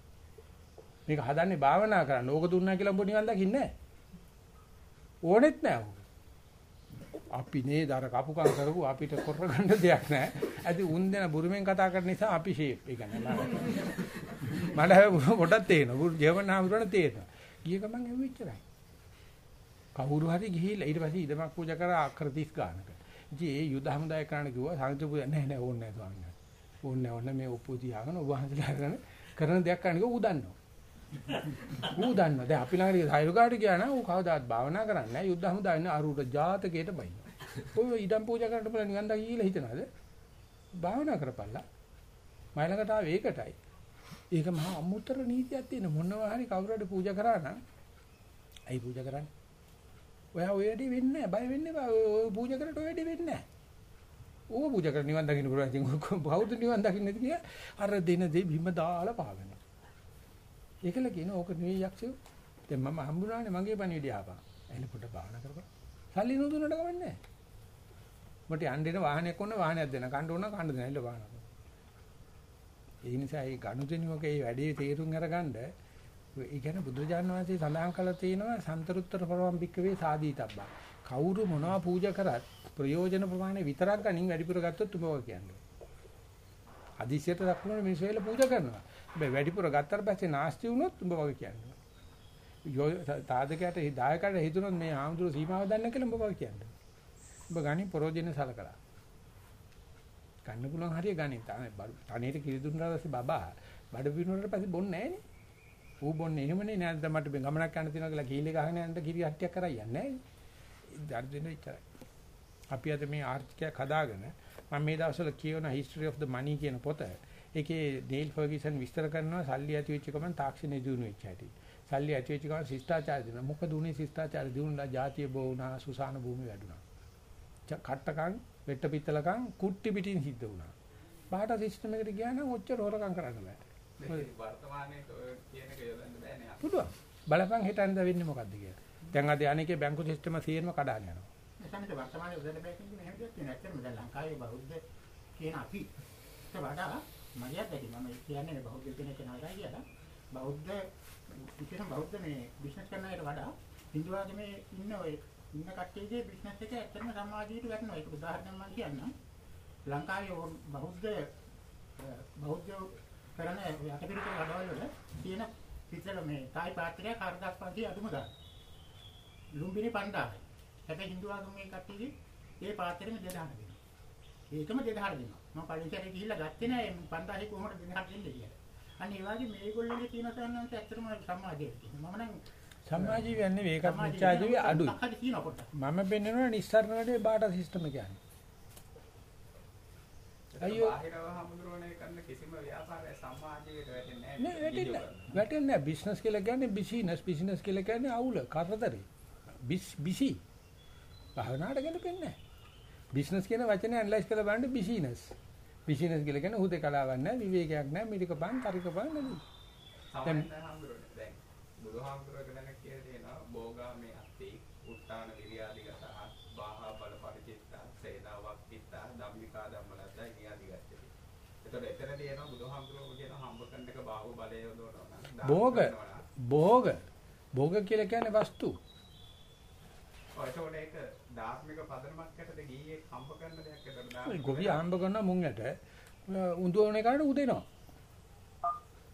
Speaker 1: මේක හදන්නේ භාවනා කරන්න. ඕක දුන්නා කියලා උඹ නිවන් දකින්නේ නැහැ. ඕනෙත් නැහැ. අපි නේද අර කපුකම් කරපු අපිට කරගන්න දෙයක් නැහැ. ඇයි උන් දෙන බුරුමෙන් කතා කරන නිසා අපි ෂේප්. ඒ කියන්නේ මට මට පොඩක් තේරෙනවා. බුරු ජර්මන් ආමුරණ තේරෙනවා. ගිය ගමන් එවෙච්චරයි. කවුරු හරි ගිහිල්ලා ඊට පස්සේ ඉදමක් පූජා කරා අක්කර 30 ගානක. ඉතින් ඒ යුද හමුදාය කරන්න කිව්වා සංඝ පූජා නැහැ නැහැ ඕනේ නැහැ ස්වාමීන් වහන්සේ. ඕනේ නැහැ ඕනේ මේ ඔප්පු තියාගෙන ඔබ වහන්සේලා කරන කරන දෙයක් කරන්න කිව්වා ඌ දන්නවා. ඌ දන්නවා. දැන් අපි ළඟට සයිරුකාට ගියා නම් ඌ කවදාවත් භාවනා කරන්නේ නැහැ. යුද්ධ හමුදාය ඉන්න අරුට ජාතකයට බයින. ඔය ඉඩම් පූජා කරන්න බලන්න නිකන් දා කියලා හිතනවාද? භාවනා කරපල්ලා. මයිලකට ආවේ ඒකටයි. ඒක මහා අමුතර නීතියක් තියෙන මොනවා හරි කවුරු හරි පූජා කරා නම් ඇයි පූජා කරන්නේ? ඔයා ඔය වැඩි වෙන්නේ නැහැ. බය වෙන්නේ ඔය පූජා කරට ඔය වැඩි වෙන්නේ නැහැ. ඕක පූජා කර නිවන් දකින්න පුළුවන්. ඉතින් බෞද්ධ නිවන් දකින්නද කියලා අර දින දෙ බිම දාලා පාවෙනවා. ඒකල කියන ඕක නෙවෙයි යක්ෂයෝ. දැන් මම හම්බුනානේ මගේ පණිවිඩය ආපා. ඇයිල පොඩ භාවනා කරපන්. සල්ලි නුදුනට ගමන්නේ නැහැ. මට යන්න වාහනයක් ඕන වාහනයක් දෙන්න. කන්න ඕන කන්න දෙන්න. ඇයිල භාවනා කරපන්. ඒ නිසා මේ ගනුදෙනුවක මේ වැඩේ තේරුම් අරගන්න ඒ කියන්නේ බුදුරජාණන් වහන්සේ සඳහන් කළා තියෙනවා සන්තරුත්තර පරවම්බික්කවේ සාදීතබ්බා. කවුරු මොනවා පූජා කරත් ප්‍රයෝජන ප්‍රමාණය විතරක් ගනින් වැඩිපුර ගත්තොත් උඹ ඔය කියන්නේ. අදිසියට දක්වන මිනිස්සු වෙල පූජා කරනවා. හැබැයි වැඩිපුර ගත්තට පස්සේ නාස්ති වුණොත් උඹ වගේ කියන්නේ. යෝ තාදකයට දායකයට හිතුනොත් මේ ආම්දුර සීමාව දන්න කියලා උඹ වගේ කියන්නේ. උඹ ගනින් ප්‍රයෝජන සලකලා. ගන්න පුළුවන් හරිය ගනින්. තමයි තනේට කිරි දුන්නා පස්සේ බබා බඩ පිරුණාට පස්සේ බොන්නේ නැහනේ. ඌ බොන්නේ එහෙමනේ නේද මට ගමනක් යන්න තියෙනවා කියලා කීලේ ගහගෙන යන්න කිරි හට්ටියක් කරා යන්නේ නැහැ. දර්ජන විතරයි. අපි අද මේ ආර්ථිකයක් හදාගෙන මම මේ දවස්වල කියවන history of the money කියන පොත. ඒකේ ඩේල් ෆර්ගිසන් විස්තර කරනවා සල්ලි ඇති වෙච්ච ගමන් තාක්ෂණය දිනු වෙච්ච හැටි. සල්ලි ඇති වෙච්ච ගමන් ශිෂ්ටාචාරය දිනන. මොකද උනේ ශිෂ්ටාචාරය දිනුනලා ජාතිය බෝ වුණා සුසාන භූමි වැඩුණා. කට්ටකම් වෙට්ට පිත්තලකම් කුට්ටි පිටින් සිද්ධ වුණා. බාහිර සිස්ටම් එකට ගියා නම් ඔච්චර හොරකම් කරන්න බෑ.
Speaker 7: වර්තමානයේ කියන එක යොදන්න බෑනේ.
Speaker 1: පුළුවන්. බලපන් හිතන්න වෙන්නේ මොකද්ද කියලා. දැන් අද අනේකේ බැංකු සිස්ටම සියරම කඩාගෙන යනවා.
Speaker 2: එතනද වර්තමානයේ උදේට බෑ කියන හැම දෙයක් තියෙනවා. ඇත්තටම දැන් ලංකාවේ බෞද්ධ කියන අපි ඊට වඩා මගේ අත්දැකීම මම කියන්නේ බෞද්ධ කෙනෙක් නෑ කියලා. බෞද්ධ විශේෂ බෞද්ධ මේ බිස්නස් කරන අයට වඩා හින්දු ආගමේ ඉන්න ඔය ඉන්න කට්ටියගේ බිස්නස් එක ඇත්තටම සමාජීයට වැටෙනවා. ඒක උදාහරණයක් මම කියන්නම්. ලංකාවේ බෞද්ධ බෞද්ධ කරන යටපිරිකර වැඩවල වල තියෙන පිටර මේ තායි පාත්‍රය කාර්යයක් පන්ති අඩුම ගන්න. ලුම්බිනි 5000යි. හැබැයි හින්දු ආගමේ කට්ටියගේ ඒ පාත්‍රෙම 2000 දෙනවා. ඒකම 2000 දෙනවා. මම පරිසරේ ගිහිල්ලා ගත්තේ නෑ 5000 කොහොමද 2000 දෙන්නේ කියලා. අන්න ඒ වගේ මේගොල්ලෝගේ තියෙන සම්මානත් ඇත්තටම සමාජයේ තියෙනවා. මම නම්
Speaker 1: සමාජීවී යන්නේ මේකත් මිච්ඡාජීවී අඩුයි. මම බෙන්නනවා නිස්සාරණ වැඩේ බාටා සිස්ටම් එක කියන්නේ.
Speaker 7: අයියෝ බාහිරව හමුදුරෝනේ කරන කිසිම ව්‍යාපාරයක් සමාජයට වැටෙන්නේ නැහැ.
Speaker 1: නෑ වැටෙන්නේ වැටෙන්නේ නැහැ. බිස්නස් කියලා කියන්නේ බිසිනස් බිසිනස් කියලා කියන්නේ අවුල කරදරේ. බිස් බිසි. භාවනාවට ගැලපෙන්නේ නැහැ. බිස්නස් කියන වචනේ ඇනලයිස් කරලා බලන්න බිසිනස්. බිසිනස් කියලා කියන්නේ හුදේකලාවක් නැහැ, විවේකයක් නැහැ, මිරිකපන්, කරිකපන් නෙමෙයි.
Speaker 7: දැන් බුදුහාමුදුරුවෝ ගැන කියලා තියෙනවා භෝගාමේ අත්ති උත්තාන විරියාදිගත බාහා බල පරිචිත්තා සේනාවක් පිත්තා ධම්මිකා ධම්මලද්දා ඉනියාදිගත එතකොට එතනදී එනවා බුදුහාමුදුරුවෝ කියන හම්බ කරන එක බාහුව බලය යොදවනවා
Speaker 1: භෝග. භෝග. භෝග කියලා කියන්නේ වස්තු.
Speaker 7: එතකොට ඒක ධාර්මික පදනමක් යටතේ ගියේ හම්බ කරන දෙයක් යටතේ
Speaker 1: ඔය ගොවි හම්බ කරන මුං යට උඳුවන එකට උදෙනවා.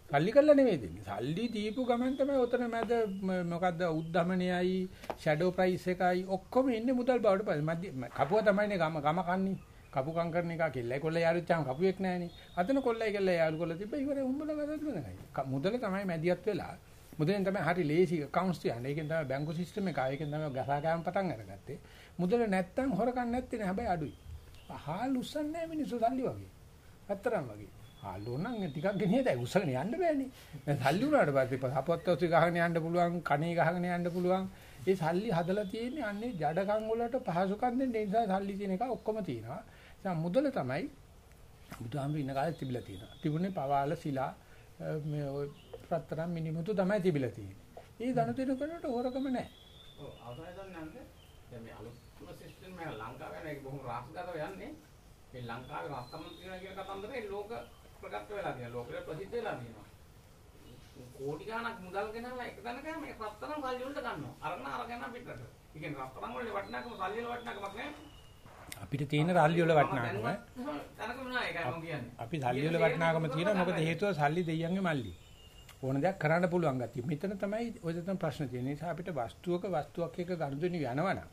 Speaker 1: සල්ලි කළා නෙමෙයි දෙන්නේ. සල්ලි දීපු ගමන් තමයි උතන මැද ම- මොකද්ද උද්දමනයයි ෂැඩෝ ප්‍රයිස් එකයි ඔක්කොම ඉන්නේ මුදල් බවට පස්සේ. මැදි කපුව තමයිනේ ගම ගම කන්නේ. කපුකම් කරන එක කෙල්ලයි කොල්ලයි යාළුච්චාම කපුවෙක් නැහනේ. අතන කොල්ලයි කෙල්ලයි යාළු කොල්ල තිබ්බ ඉවරයි උඹලා ගතත් වෙනකයි. මුදල තමයි මැදියත් වෙලා. මුදලෙන් තමයි හරි ලේසි accounts තියන්නේ. ඒකෙන් තමයි බැංකු සිස්ටම් එක. ඒකෙන් තමයි ගසා ගෑම් පටන් අරගත්තේ. මුදල නැත්තම් හොරකම් නැත්තේ නෑ. හැබැයි අඩුයි. හාල් උස්සන්නේ නැහැ මිනිස්සු සල්ලි වගේ. අත්තරම් වගේ. හාල් ඕනනම් ටිකක් ගෙනියදයි උස්සගෙන යන්න බෑනේ. දැන් සල්ලි උනාට පස්සේ අපොත්තෝසි ගහගෙන යන්න පුළුවන්, කණේ ගහගෙන යන්න පුළුවන්. ඒ සල්ලි හදලා තියෙන්නේ අන්නේ ජඩකම් වලට පහසුකම් දෙන්න. ඒ නිසා සල්ලි තියෙන එක ඔක්කොම තියෙනවා. දැන් මුදල තමයි බුදුහාමුදුරු ඉන්න කාලේ තිබිලා තියෙනවා. තිබුණේ පවාල සිලා අ, මේ ඔය රත්තරන් මිනිමුතු තමයි තිබිලා තියෙන්නේ. ඒ ගනුදෙනු කරනකොට හොරකම නැහැ.
Speaker 7: ඔව් අවසරයි දන්නන්නේ දැන් මේ අලුත්ම සිස්ටම් එක ලංකාවේ නේද බොහොම රාස්ගතව යන්නේ. මේ ලංකාවේ රාස්තමන්ත්‍රීලා කියන කතන්දරේ ලෝක ප්‍රකට වෙලා තියෙනවා ලෝකෙට ප්‍රසිද්ධ වෙලා තියෙනවා. කෝටි ගණක් මුදල් ගෙනල්ලා එක තැනක මේ රත්තරන් සල්ලි වලට ගන්නවා. අරගෙන අරගෙන පිටරට ඒ කියන්නේ රත්තරන් වල වටිනාකම සල්ලි වල වටිනාකමක් නෑ.
Speaker 1: අපිට තියෙන රාල්ලි වල වටිනාකම.
Speaker 7: මම
Speaker 1: අපි සල්ලි වල වටිනාකම තියෙනවා. මොකද හේතුව සල්ලි දෙයියන්ගේ මල්ලි. ඕන දෙයක් කරන්න පුළුවන් ගතිය. මෙතන තමයි ඔය දෙතන ප්‍රශ්න තියෙන නිසා අපිට වස්තුවක වස්තුවක් එක ගනුදෙනු යනවනම්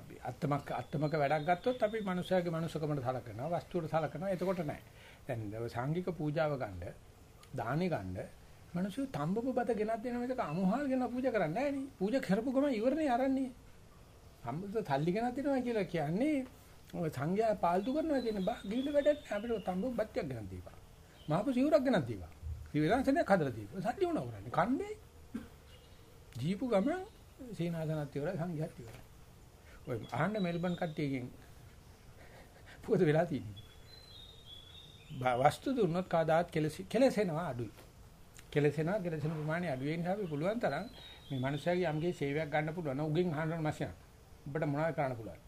Speaker 1: අපි අත්තමක අත්තමක වැඩක් ගත්තොත් අපි මනුස්සයාගේ මනුස්සකමට සලකනවා වස්තුවට සලකනවා එතකොට නෑ. දැන් ඔය සංඝික පූජාව ගන්න දානෙ ගන්න මිනිස්සු තඹපු බත ගෙනත් දෙන මේක අමුහාල් ගෙන පූජා කරන්නේ නෑනේ. පූජා කරපු ගමන් ඉවරනේ අරන්නේ. සම්බුද්ධ තල්ලි ගෙනත් දෙනවා කියලා කියන්නේ ඔය සංඝයා පාල්තු කරනවා කියන බා ගිහින් වැඩක් නෑ. අපිට තඹු බත්තියක් ගෙනත් දීපා. මහපු සිවුරක් ගෙනත් දීපා. ත්‍රිවිධාංශනයක් හදලා දීපා. සල්ලි වුණා කරන්නේ. කන්නේ. ජීපු ගමන් සීනාසනත් ඉවරයි සංඝයාත් ඉවරයි. ඔය අහන්න මෙල්බන් කට්ටියකින් පුවද වෙලා තියෙන්නේ. බා- වස්තු දුන්නොත් කවදාත් කෙලසි කෙලසෙනවා අඩුයි. කෙලසෙනවා කෙලසෙන ප්‍රමාණය අඩු වෙන නිසා අපි පුළුවන් තරම් මේ මනුස්සයාගේ යම්ගේ සේවයක් ගන්න පුළුවන් නම් උගෙන් අහන්න ඕන මාසයක්. ඔබට මොනවද කරන්න පුළුවන්?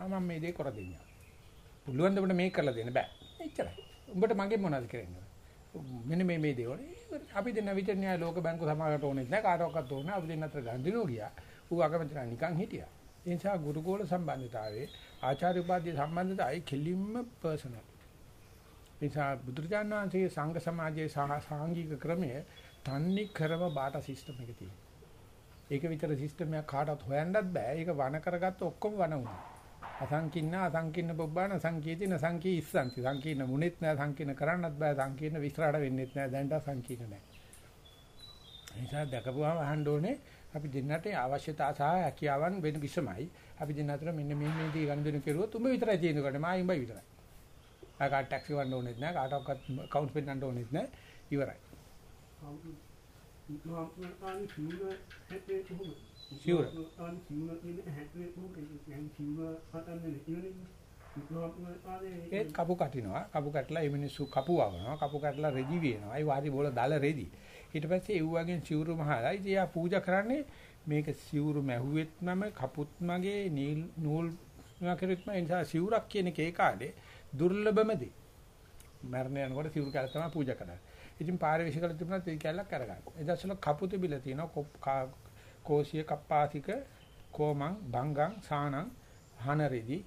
Speaker 1: ආ මම මේ දේ කර දෙන්නම්. පුළුවන් ද ඔබට මේක කරලා දෙන්න බෑ. එච්චරයි. උඹට මගේ මොනවද කරන්නේ? මෙන්න මේ මේ දේවල්. අපි දෙන්න විතර න්යාය ලෝක බැංකු සමාගමට ඕනෙත් නෑ කාටවත් ඕනේ නෑ. අපි දෙන්න අතර ගන්දිනෝ ගියා. ඌ අකමැති නැහැ නිකන් හිටියා. ඒ නිසා ගුරුකෝල සම්බන්ධතාවයේ ආචාර්ය උපාධ්‍ය සම්බන්ධතාවයි කෙලින්ම පර්සනල්. නිසා බුදුරජාණන් වහන්සේගේ සංඝ සමාජයේ සහ සාංගික ක්‍රමය තන්නේ කරව බාට සිස්ටම් එක තියෙනවා. ඒක විතර සිස්ටම් එකක් කාටවත් හොයන්නත් බෑ. ඒක වණ කරගත්ත ඔක්කොම වණ වුණා. අසංකින්න අසංකින්න බොබ්බාන සංකීතින සංකී ඉස්සන්ති. සංකීර්ණ මුනෙත් නෑ සංකීර්ණ කරන්නත් බෑ. සංකීර්ණ විස්තරාට වෙන්නෙත් නෑ. දැනට සංකීර්ණ නෑ. ඒ නිසා දැකපුවාම අහන්න ඕනේ අපි දෙන්නට අවශ්‍යතා සහ හැකියාවන් වෙන කිසමයි. අපි දෙන්න අතර මෙන්න මේ මේ දේ ගනුදෙනු කරුවොත් උඹ විතරයි තියෙන කොට මා උඹයි විතරයි. කාට ටැක්සි වන්න ඕනෙත් නෑ. කාටවත් කවුන්ට් පෙන්නන්න ඕනෙත් නෑ. ඉවරයි. සිවුර. ඒත් කපු කටිනවා. කපු කටලා මේ මිනිස්සු කපු වවනවා. කපු කටලා රෙදි වියනවා. ඒ වාරි බෝල දාලා රෙදි. ඊට පස්සේ ඒ වගේ සිවුරු මහලා ඉතින් යා පූජා කරන්නේ මේක සිවුරු මැහුවෙත් මම කපුත් මගේ නීල් නූල් නකරිත් මම ඒ නිසා සිවුරක් කියන එක ඒ කාලේ දුර්ලභම දේ. මරණ යනකොට සිවුරු කැල තමයි පූජා කරන්නේ. ඉතින් පාරේ විශ්කල තිබුණත් ඒ කැලක් අරගන්න. ඒ දවස්වල කපු තිබිලා තියෙනවා කෝසිය කප්පාසික කොමං බංගං සානං හනරෙදි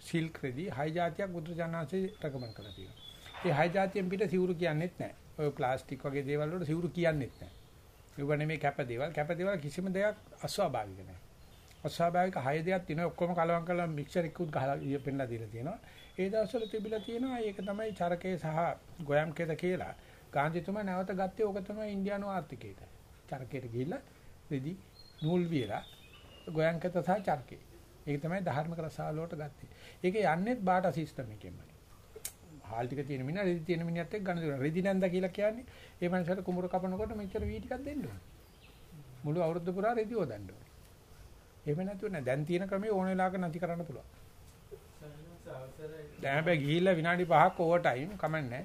Speaker 1: සිල්ක් රෙදි හය જાතියක් බුදුරජාණන්සේ රෙකමන්ඩ් කරලා තියෙනවා. ඒ හය જાතියෙන් පිට සිවුරු කියන්නේත් නැහැ. ඔය ප්ලාස්ටික් වගේ දේවල් වලට සිවුරු කියන්නේත් නැහැ. ඒව නෙමෙයි කැප දේවල්. කැප දේවල් කිසිම දෙයක් අස්වාභාවික නැහැ. අස්වාභාවික හය දෙයක් තියෙනවා. ඔක්කොම කලවම් කරලා මික්සර් එකකුත් ගහලා පෙන්නලා දීලා තියෙනවා. ඒ දවස්වල තිබිලා තියෙනවා. ඒක තමයි චරකේ සහ ගොයම් කේද කියලා. ගාන්ධිතුමා නැවත ගත්තේ ඕක තමයි ඉන්දියානු ආර්ථිකයට. චරකයට ගිහිල්ලා රෙදි නූල් වියලා ගොයම් කේත සහ චරකේ. ඒක තමයි ධාර්මික රසායන වලට ගත්තේ. ඒක යන්නේ බාටා සිස්ටම් එකෙන්මයි. හාල් ටික තියෙන මිනිහා රෙදි තියෙන මිනිහත් එක්ක ගන්න දෙනවා. රෙදි නැන්දා කියලා කියන්නේ ඒ මනුස්සයාට කුඹුර කපනකොට මෙච්චර වී ටිකක් දෙන්න ඕනේ. මුළු අවුරුද්ද පුරා රෙදි හොදන්න ඕනේ. එහෙම නැතුව නෑ දැන් තියෙන ක්‍රමේ ඕන වෙලාවක නැති කරන්න පුළුවන්. දැන් හැබැයි ගිහිල්ලා විනාඩි 5ක් ඕවර් ටයිම් කමන්නේ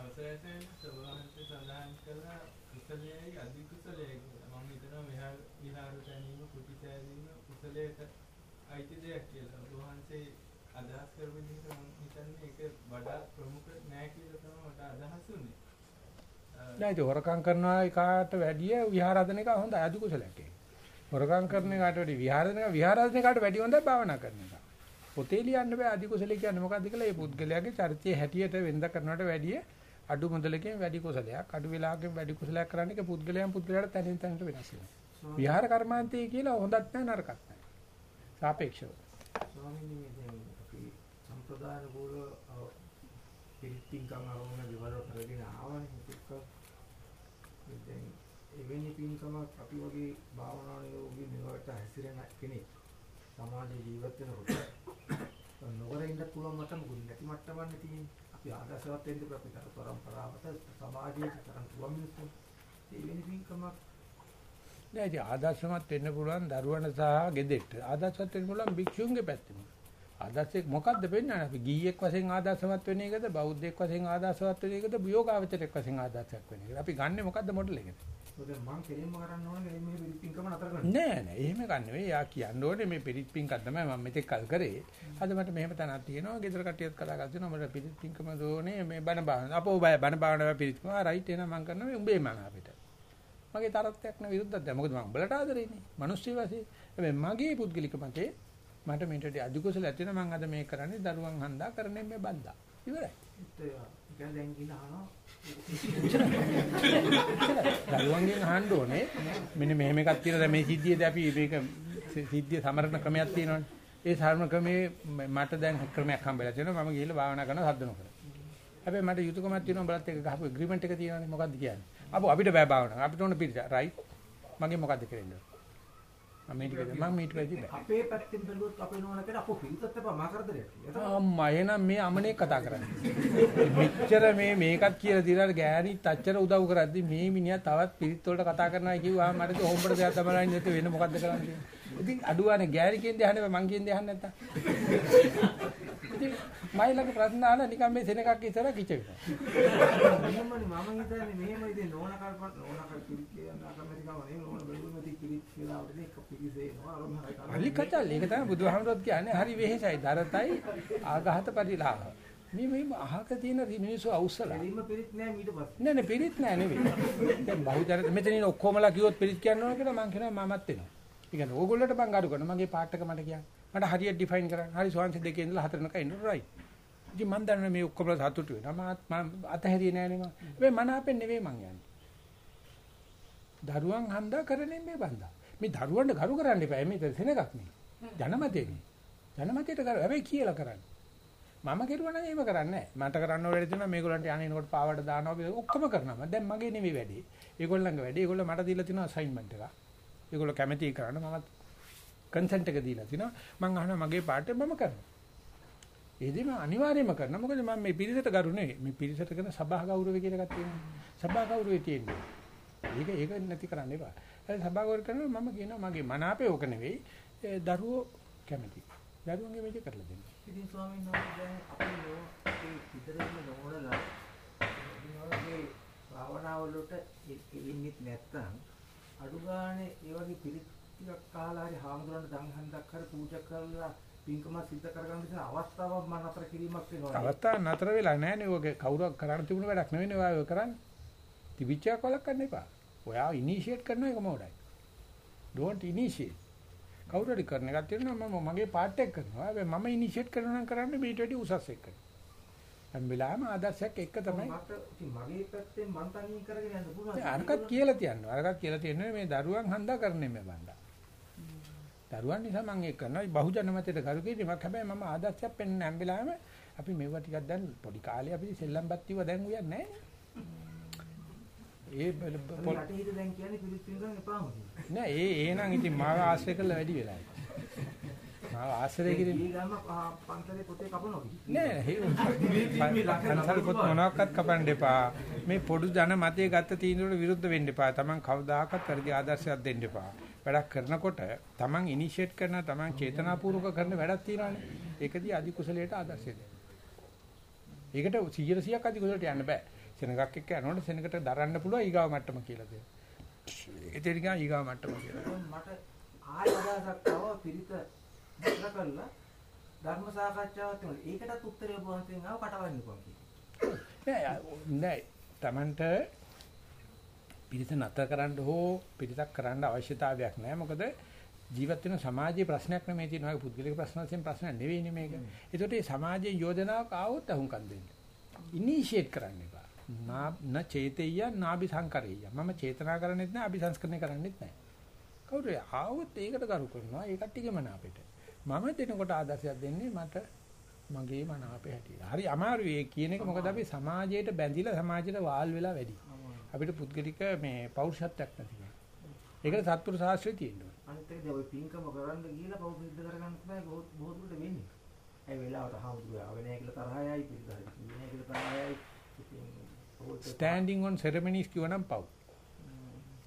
Speaker 8: අවසරයෙන් සෝවාන්සේ සඳහන් කළා කුසලයේයි අධි කුසලයේයි කියලා. මම හිතනවා මෙහා විහාර තැනීම කුටි සෑදීම කුසලයට අයිති දෙයක් කියලා. වහන්සේ අදහස් කරපු විදිහට මම හිතන්නේ ඒක වඩා ප්‍රමුඛ නෑ කියලා තමයි මට අදහස් උනේ.
Speaker 1: නෑ ඒක හොරකම් කරනවා එකාට වැඩිය විහාර හදන එක හොඳයි අධි කුසලයක් ඒක. හොරකම් කරන එකට වැඩි විහාරදන විහාරදන එකට වැඩි හොඳයි භාවනා කරන එක. පොතේ ලියන්න බෑ අධි කුසල කියන්නේ මොකද්ද කියලා ඒ පුද්ගලයාගේ චරිතයේ හැටියට වෙනද කරනවට වැඩිය අඩු මුදලකින් වැඩි කුසලයක් අඩු වෙලාවකින් වැඩි කුසලයක් කරන්න එක පුද්ගලයන් පුද්ගලයාට තනින් තනියට වෙනස් වෙනවා. විහාර කර්මාන්තය කියලා හොඳත් නැහැ නරකත් නැහැ. සාපේක්ෂව.
Speaker 5: ස්වාමීනි මේ අපි සම්ප්‍රදාන කූල පිටින්කම් අරමුණ විවර කරගෙන ආවනේ එවැනි පින්කමක් අපි වගේ භාවනා යෝගී මෙවට හැසිරෙන කෙනෙක් සමාජ ජීවත් වෙනකොට නොකර ඉන්න පුළුවන් මට්ටම ගුණ නැති මට්ටමක් තියෙන්නේ. අපි ආදර්ශවත් වෙන්න අපි තර පරම්පරාවට සමාජයේ තරම් පුළුවන් මිනිස්සු. ඒ වෙන පින්කමක්
Speaker 1: නෑ ඉතින් ආදර්ශමත් වෙන්න පුළුවන් දරුවන්ට සහ ගෙදෙට්ට. ආදර්ශවත් වෙන්න පුළුවන් භික්ෂුන්ගේ පැත්තෙම. ආදර්ශයක් මොකද්ද වෙන්නේ? අපි ගීයක් වශයෙන් ආදර්ශමත් වෙන එකද, බෞද්ධයෙක් වශයෙන් ආදර්ශවත් වෙන එකද, යෝගාවචරයක් වශයෙන් ආදර්ශයක් වෙන එකද? අපි ගන්නෙ මොකද්ද මොඩල් එකද?
Speaker 5: මොකද මං කෙලින්ම කරන්න ඕනේ මේ පින්කම නතර කරන්න.
Speaker 1: නෑ නෑ එහෙම ගන්න නෙවෙයි. යා කියන්න ඕනේ මේ පිරිත් පින්කක් තමයි මම මෙතෙක් කල් කරේ. අද මට මෙහෙම තැනක් තියෙනවා. ගෙදර කට්ටියත් කතා කරලා තියෙනවා. මට පිරිත් පින්කම දෝනේ මේ බණ භාවන. අපෝ බය බණ භාවනාව පිරිත්. ආ රයිට් එහෙනම් මං කරනවා උඹේ මන අපිට. මගේ තරත්තයක් න විරුද්ධද? මොකද මම උඹලට ආදරේනේ. මිනිස්සු වාසේ. හැබැයි මගේ පුද්ගලික මතේ මට මේකට අධිකුසල ඇති වෙන මං අද මේ කරන්නේ දරුවන් හන්දා කරන්නේ මේ බද්දා. ඉවරයි.
Speaker 5: ඒ කියන්නේ දැන් ගිහින් අහනවා
Speaker 1: දරුවන්ගෙන් අහන්න ඕනේ මෙන්න මෙහෙම එකක් තියෙනවා දැන් මේ සිද්ධියේදී අපි මේක සිද්ධිය සමරන ක්‍රමයක් තියෙනවානේ. ඒ සමරන ක්‍රමේ මට දැන් ක්‍රමයක් හම්බෙලා තියෙනවා මම ගිහිල්ලා භාවනා කරනවා සද්ද නොකර. හැබැයි මට යුතුයකමක් තියෙනවා බලත් එක ගහපු ඇග්‍රීමන්ට් එක තියෙනවානේ මොකද්ද කියන්නේ. අපෝ අපිට බෑ භාවනා. අපිට ඕන පිළිච රයිට්. මගේ මොකද්ද කරන්නේ? ටික මම මේ ටික වැඩි බෑ.
Speaker 5: අපේ පැත්තෙන් බැලුවොත් අපේ නෝන කෙනා අපෝ පිළිතත් එපා මා කරදරයක්.
Speaker 1: අම්මා එහෙනම් මේ අමනේ කතා කරන්නේ. මෙච්චර මේ මේකත් කියලා දිනලා ගෑණි තච්චර උදව් කරද්දි මේ මිනිහා තවත් පිරිත් වලට කතා කරනවා කිව්වා මට හොම්බට දෙයක් තමයි නැති වෙන මොකද්ද කරන්නේ. ඉතින් අඩුවානේ ගෑණි කියන්නේ අහන්නේ මං කියන්නේ අහන්නේ නැත්තම්. ඉතින් මයිලගේ ප්‍රශ්න අහලා නිකන් මේ සෙනගක් ඉස්සර කිච වෙනවා.
Speaker 5: මම හිතන්නේ මෙහෙම ඉතින් නෝන කල්පන නෝන කල් පිළිත් කියන අකමැති කම නේ නෝන බැලුවම ඉතින් පිළිත් කියලා අපිට එක පිළිසේනවා අරම හරි කරා.
Speaker 1: අලි කචල් ඒක තමයි බුදුහාමරත් කියන්නේ හරි වෙහෙසයි දරතයි ආඝාත පරිලාහ. මේ මේ අහක තියෙන මිනිස්සු අවුස්සලා.
Speaker 5: එළිම පිළිත් නෑ ඊට පස්සේ.
Speaker 1: නෑ නෑ පිරිත් නෑ නෙවෙයි. දැන් බහුතරට මෙතන ඉන්න ඔක්කොමලා කිව්වොත් පිරිත් කියන්න ඕන කියලා මං කියනවා මමත් වෙනවා. ඒ කියන්නේ ඕගොල්ලෝට මං අඩු කරනවා. මගේ පාර්ට් එක මට කියන්න. මට හරියට ඩිෆයින් කරන්න. හරි ස්වාංශ දෙකේ ඉඳලා හතරනක ඉන්න රයිට්. ඉතින් මං දන්නවා මේ ඔක්කොම සතුටු වෙනවා. මම අතහැරියේ නෑනේ මම. හැබැයි මන අපෙන් නෙවෙයි මං යන්නේ. දරුවන් හන්දා කරන්නේ මේ බන්දා. මේ දරුවන්ට ගරු කරන්න එපා. මේ සෙනගක් නේ. ජනමතේනේ. ජනමතේට කර හැබැයි කියලා කරන්න. මම කෙරුවා නම් එහෙම කරන්නේ නැහැ. මට කරන්න ඕන වැඩි තියෙනවා මේගොල්ලන්ට යන්නේනකොට පාවඩ දානවා ඔක්කොම කරනවා. දැන් මගේ නෙවෙයි වැඩේ. ඒගොල්ලන්ගේ වැඩේ. ඒගොල්ලෝ මට දීලා තියෙනවා අසයින්මන්ට් එක. ඒගොල්ලෝ කැමැති කරන්න මමත් කන්සෙන්ට් එක දීලා තිනවා මම අහනවා මගේ පාට මම කරනවා ඒදී මම අනිවාර්යයෙන්ම කරනවා මොකද මම මේ පිරිසට ගරු නෙවෙයි මේ පිරිසට කරන සභා ගෞරවය කියලා එකක් තියෙනවා සභා ගෞරවය තියෙන්නේ ඒක ඒක නැති කරන්න එපා. ඒ සභා ගෞරව කරනවා මම කියනවා මගේ මනාපේ ඕක නෙවෙයි. දරුවෝ කැමති. දරුවන්ගේ මේක කරලා දෙන්න.
Speaker 5: ඉතින් ස්වාමීන් වහන්සේ දැන් අපි ඉදිරියම නෝනලා නෝනගේ භාවනාව වලට එන්නේ නැත්තම් අඩු ගානේ ඒ වගේ පිළිත් ටිකක් අහලා හරි හාමුදුරන්ට දන් හන්දක් හරි පූජා කරලා පින්කම සිද්ධ කරගන්න තියෙන අවස්ථාවක් මම නතර කිරීමක් වෙනවා.
Speaker 1: අවස්ථාව නතර වෙලා නැහැ නේ. ඔගේ කවුරුවක් කරන්න තිබුණ වැඩක් නෙවෙයි ඔය කරන්නේ. තිබිච්චයක් වලක් කරන්න එපා. ඔයා ඉනිෂিয়েට් කරන එක මොඩයි. don't initiate. කවුරු හරි කරන එකක් තියෙනවා මම මගේ පාර්ට් එක කරනවා. හැබැයි මම ඉනිෂিয়েට් කරනවා නම් කරන්නේ මේට වැඩි උසස් එක. හැම වෙලාවෙම ආදර්ශයක් එක තමයි.
Speaker 5: මගේ පැත්තෙන් මං තනියෙන් කරගෙන යන්න පුළුවන්.
Speaker 1: අරකට කියලා තියනවා. අරකට කියලා තියෙනවා මේ දරුවන් හන්දා කරන්නේ මේ බණ්ඩා. දරුවන් නිසා මම ඒක කරනවා. බහුජන මතයට කරු කිරීමක්. හැබැයි මම ආදර්ශයක් පෙන්වන්න හැම වෙලාවෙම අපි මෙව ටිකක් දැන් පොඩි කාලේ අපි සෙල්ලම් බත්තිව දැන් උයන්නේ නැහැ. ඒ
Speaker 5: පොල් රටේ හිට දැන් කියන්නේ පිළිත් පින්කම් එපාම කියලා.
Speaker 1: නෑ ඒ ඒනම් ඉතින් මාව ආශ්‍රය කරලා වැඩි වෙලා. මාව ආශ්‍රය කිරීම
Speaker 5: ඊ ගම පන්සලේ පොතේ කපනවා.
Speaker 1: නෑ පන්සල් පොත් මොනවාක්වත් කපන්න එපා. මේ පොඩු ජන මතයේ ගත්ත තීන්දුවට විරුද්ධ වෙන්න එපා. Taman කවදාකවත් වැඩි ආදර්ශයක් දෙන්න එපා. වැඩක් කරනකොට Taman ඉනිෂিয়েට් කරන Taman චේතනාපූර්වක කරන වැඩක් තියෙනවානේ. ඒකදී අධි කුසලයට ආදර්ශය දෙන්න. ඒකට 100 100ක් අධි කුසලයට යන්න බෑ. සෙනගක් එක්ක යනකොට සෙනගට දරන්න පුළුවන් ඊගාව මට්ටම කියලා දෙනවා. ඒ තේරිගා ඊගාව මට්ටම කියලා.
Speaker 5: මට ආය අදහසක් තව පිරිත විතර කරලා ධර්ම සාකච්ඡාවක් තියෙනවා. ඒකටත් උත්තරය ඔබ වහන්සේගෙන් ආව කටවන්න කොහොමද
Speaker 1: නෑ නෑ Tamanට පිරිත නතර කරන්න හෝ පිරිතක් කරන්න අවශ්‍යතාවයක් නැහැ. මොකද ජීවත් වෙන සමාජයේ ප්‍රශ්නයක් නෙමෙයි තියෙන වගේ පුද්ගලික ප්‍රශ්න වශයෙන් ප්‍රශ්නයක් නෙවෙයිනේ මේක. ඒකට මේ සමාජයේ යෝජනාවක් ආවොත් අහුම්කම් දෙන්න. ඉනිෂিয়েට් කරන්න. නා චේතෙය්‍ය නාභි සංකරෙය්‍ය. මම චේතනා කරන්නේත් නැහැ අභිසංස්කරණය කරන්නේත් නැහැ. කවුරු ආවොත් ඒකට කරු කරනවා. ඒ කට්ටියගේ මන අපිට. මම දෙනකොට ආදර්ශයක් දෙන්නේ මට මගේ මන අපේ හැටියට. හරි අමාරුයි ඒ කියන එක මොකද අපි සමාජයට බැඳිලා සමාජයට වාල් වෙලා වැඩි. අපිට පුද්ගලික මේ පෞරුෂත්වයක් නැති. ඒකට සත්පුරු ශාස්ත්‍රය තියෙනවා.
Speaker 5: අනිත් එක දැන් ඔය පින්කම කරන්න ගිහලා සිද්ධ කරගන්න තමයි බොහෝ දුරට වෙන්නේ. ඒ වෙලාවට හාමුදුරුවෝ ආවේ නැහැ කියලා තරහයයි පිළිදාරි කිව්වේ නැහැ කියලා තරහයයි. ඉතින් ඕක
Speaker 1: ස්ටෑන්ඩින් ඔන් සෙරමනිස් කියවනම් පව්.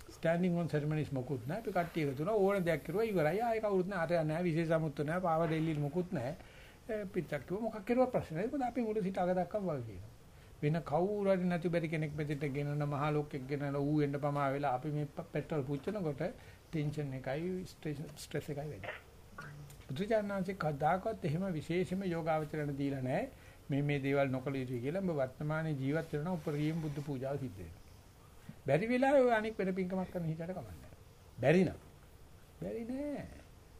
Speaker 1: ස්ටෑන්ඩින් ඔන් සෙරමනිස් මොකුත් නැහැ. අපි කට්ටිය එකතු වුණා ඕන දෙයක් කරුවා ඉවරයි. ආයෙ කවුරුත් නැහැ. අර නැහැ විශේෂ සමුත්තු නැහැ. පාව දෙල්ලි මොකුත් නැහැ. පිටක් කිව්ව මොකක් කරුවා ප්‍රශ්න නැහැ. මොකද අපි මුල සිට අග දක්වා වගේ කියනවා. වෙන කවුරු හරි නැති බැරි කෙනෙක් මෙතෙන්ට ගෙනන මහා ලෝකෙක් ගෙනන ඌ එන්න පමා වෙලා අපි මේ පෙට්‍රල් පුච්චනකොට ටෙන්ෂන් එකයි ස්ට්‍රෙස් එකයි වැඩි. බුදුචානන්සේ කවදාකවත් එහෙම විශේෂම යෝගාවචරණ දීලා නැහැ. මේ මේ දේවල් නොකළ යුතුයි කියලා ඔබ වර්තමානයේ ජීවත් වෙනවා උපරිම බුද්ධ පූජාව සිද්ධ වෙනවා. බැරි වෙලාවෙ ඔය අනික් වෙන පින්කමක් කරන හිතට කමන්නේ. බැරි නම්. බැරි නෑ.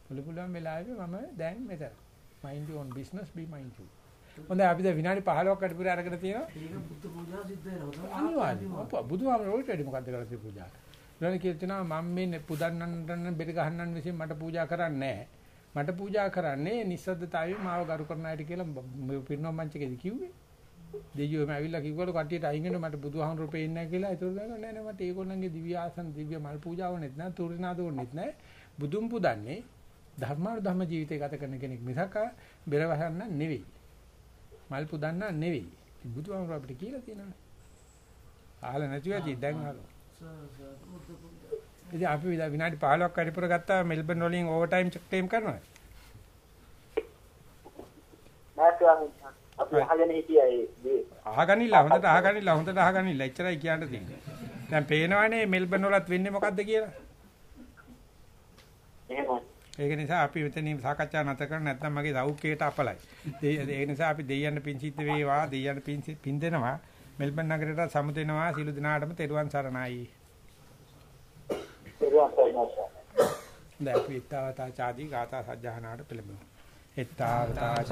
Speaker 1: පුළු පුළුවන් වෙලාවෙ මම දැන් මෙතන. mind your own business be mindful. හොඳයි අපි දැන් විනාඩි 15ක් කටපුරේ අරගෙන තියෙනවා.
Speaker 5: ඒක බුද්ධ පූජා සිද්ධ වෙනවා.
Speaker 1: අනිවාර්යයෙන්. අප බුදුහාමර ඔයිට වැඩි මොකද්ද කරලා තියෙන්නේ පූජා. ඊළඟ කියලා තියෙනවා මම මේ පුදන්නන්න බෙර ගහන්නන් විසින් මට පූජා කරන්නේ නැහැ. මට පූජා කරන්නේ නිස්සද්දතාවයේ මාව ගරු කරන අයට කියලා පිරිනොම් මංචකේදී කිව්වේ. දෙයියෝම ඇවිල්ලා කිව්වලු කට්ටියට අයින් වෙන්න මට බුදුහාමුදුරු පේන්නේ නැහැ කියලා. ඒතකොට නෑ නෑ නෑ මට ඒගොල්ලන්ගේ දිව්‍ය ආසන දිව්‍ය මල් පූජාව නෙත් නෑ තුරිනාද ඕනෙත් නෑ. බුදුන් පුදන්නේ ධර්මානුධම්ම ජීවිතය ගත කරන කෙනෙක් මිසක බෙර වහන්න නෙවෙයි. මල් පුදන්න නෙවෙයි. බුදුහාමුදුරු අපිට කියලා තියෙනවා. අහලා නැතිව ඇති දැන් අහලා. ඉතින් අපි විනාඩි 15ක් වැඩිපුර ගත්තා මෙල්බන් වලින් ඕවර් ටයිම් කරනවා.
Speaker 6: හිටියා ඒ දේ.
Speaker 1: අහගනින්න හොඳට අහගනින්න හොඳට අහගනින්න එච්චරයි කියන්න තියෙන්නේ. දැන් පේනවනේ මෙල්බන් වලත් වෙන්නේ මොකද්ද කියලා. ඒක නිසා අපි මෙතනින් සාකච්ඡා නැත කරන නැත්නම් මගේ සෞඛ්‍යයට අපලයි. ඒ නිසා අපි දෙයයන් සිද්ධ වේවා දෙයයන් පින් දෙනවා. මෙල්බන් නගරයට සමු දෙනවා සිළු දිනාටම තෙරුවන් සරණයි.
Speaker 6: පෙරවන් සරණයි.
Speaker 1: දැන් අපි ඊතාවතා ചാදී ගාථා සජ්ජහනාට පෙළඹෙමු. ඊතාවතා ච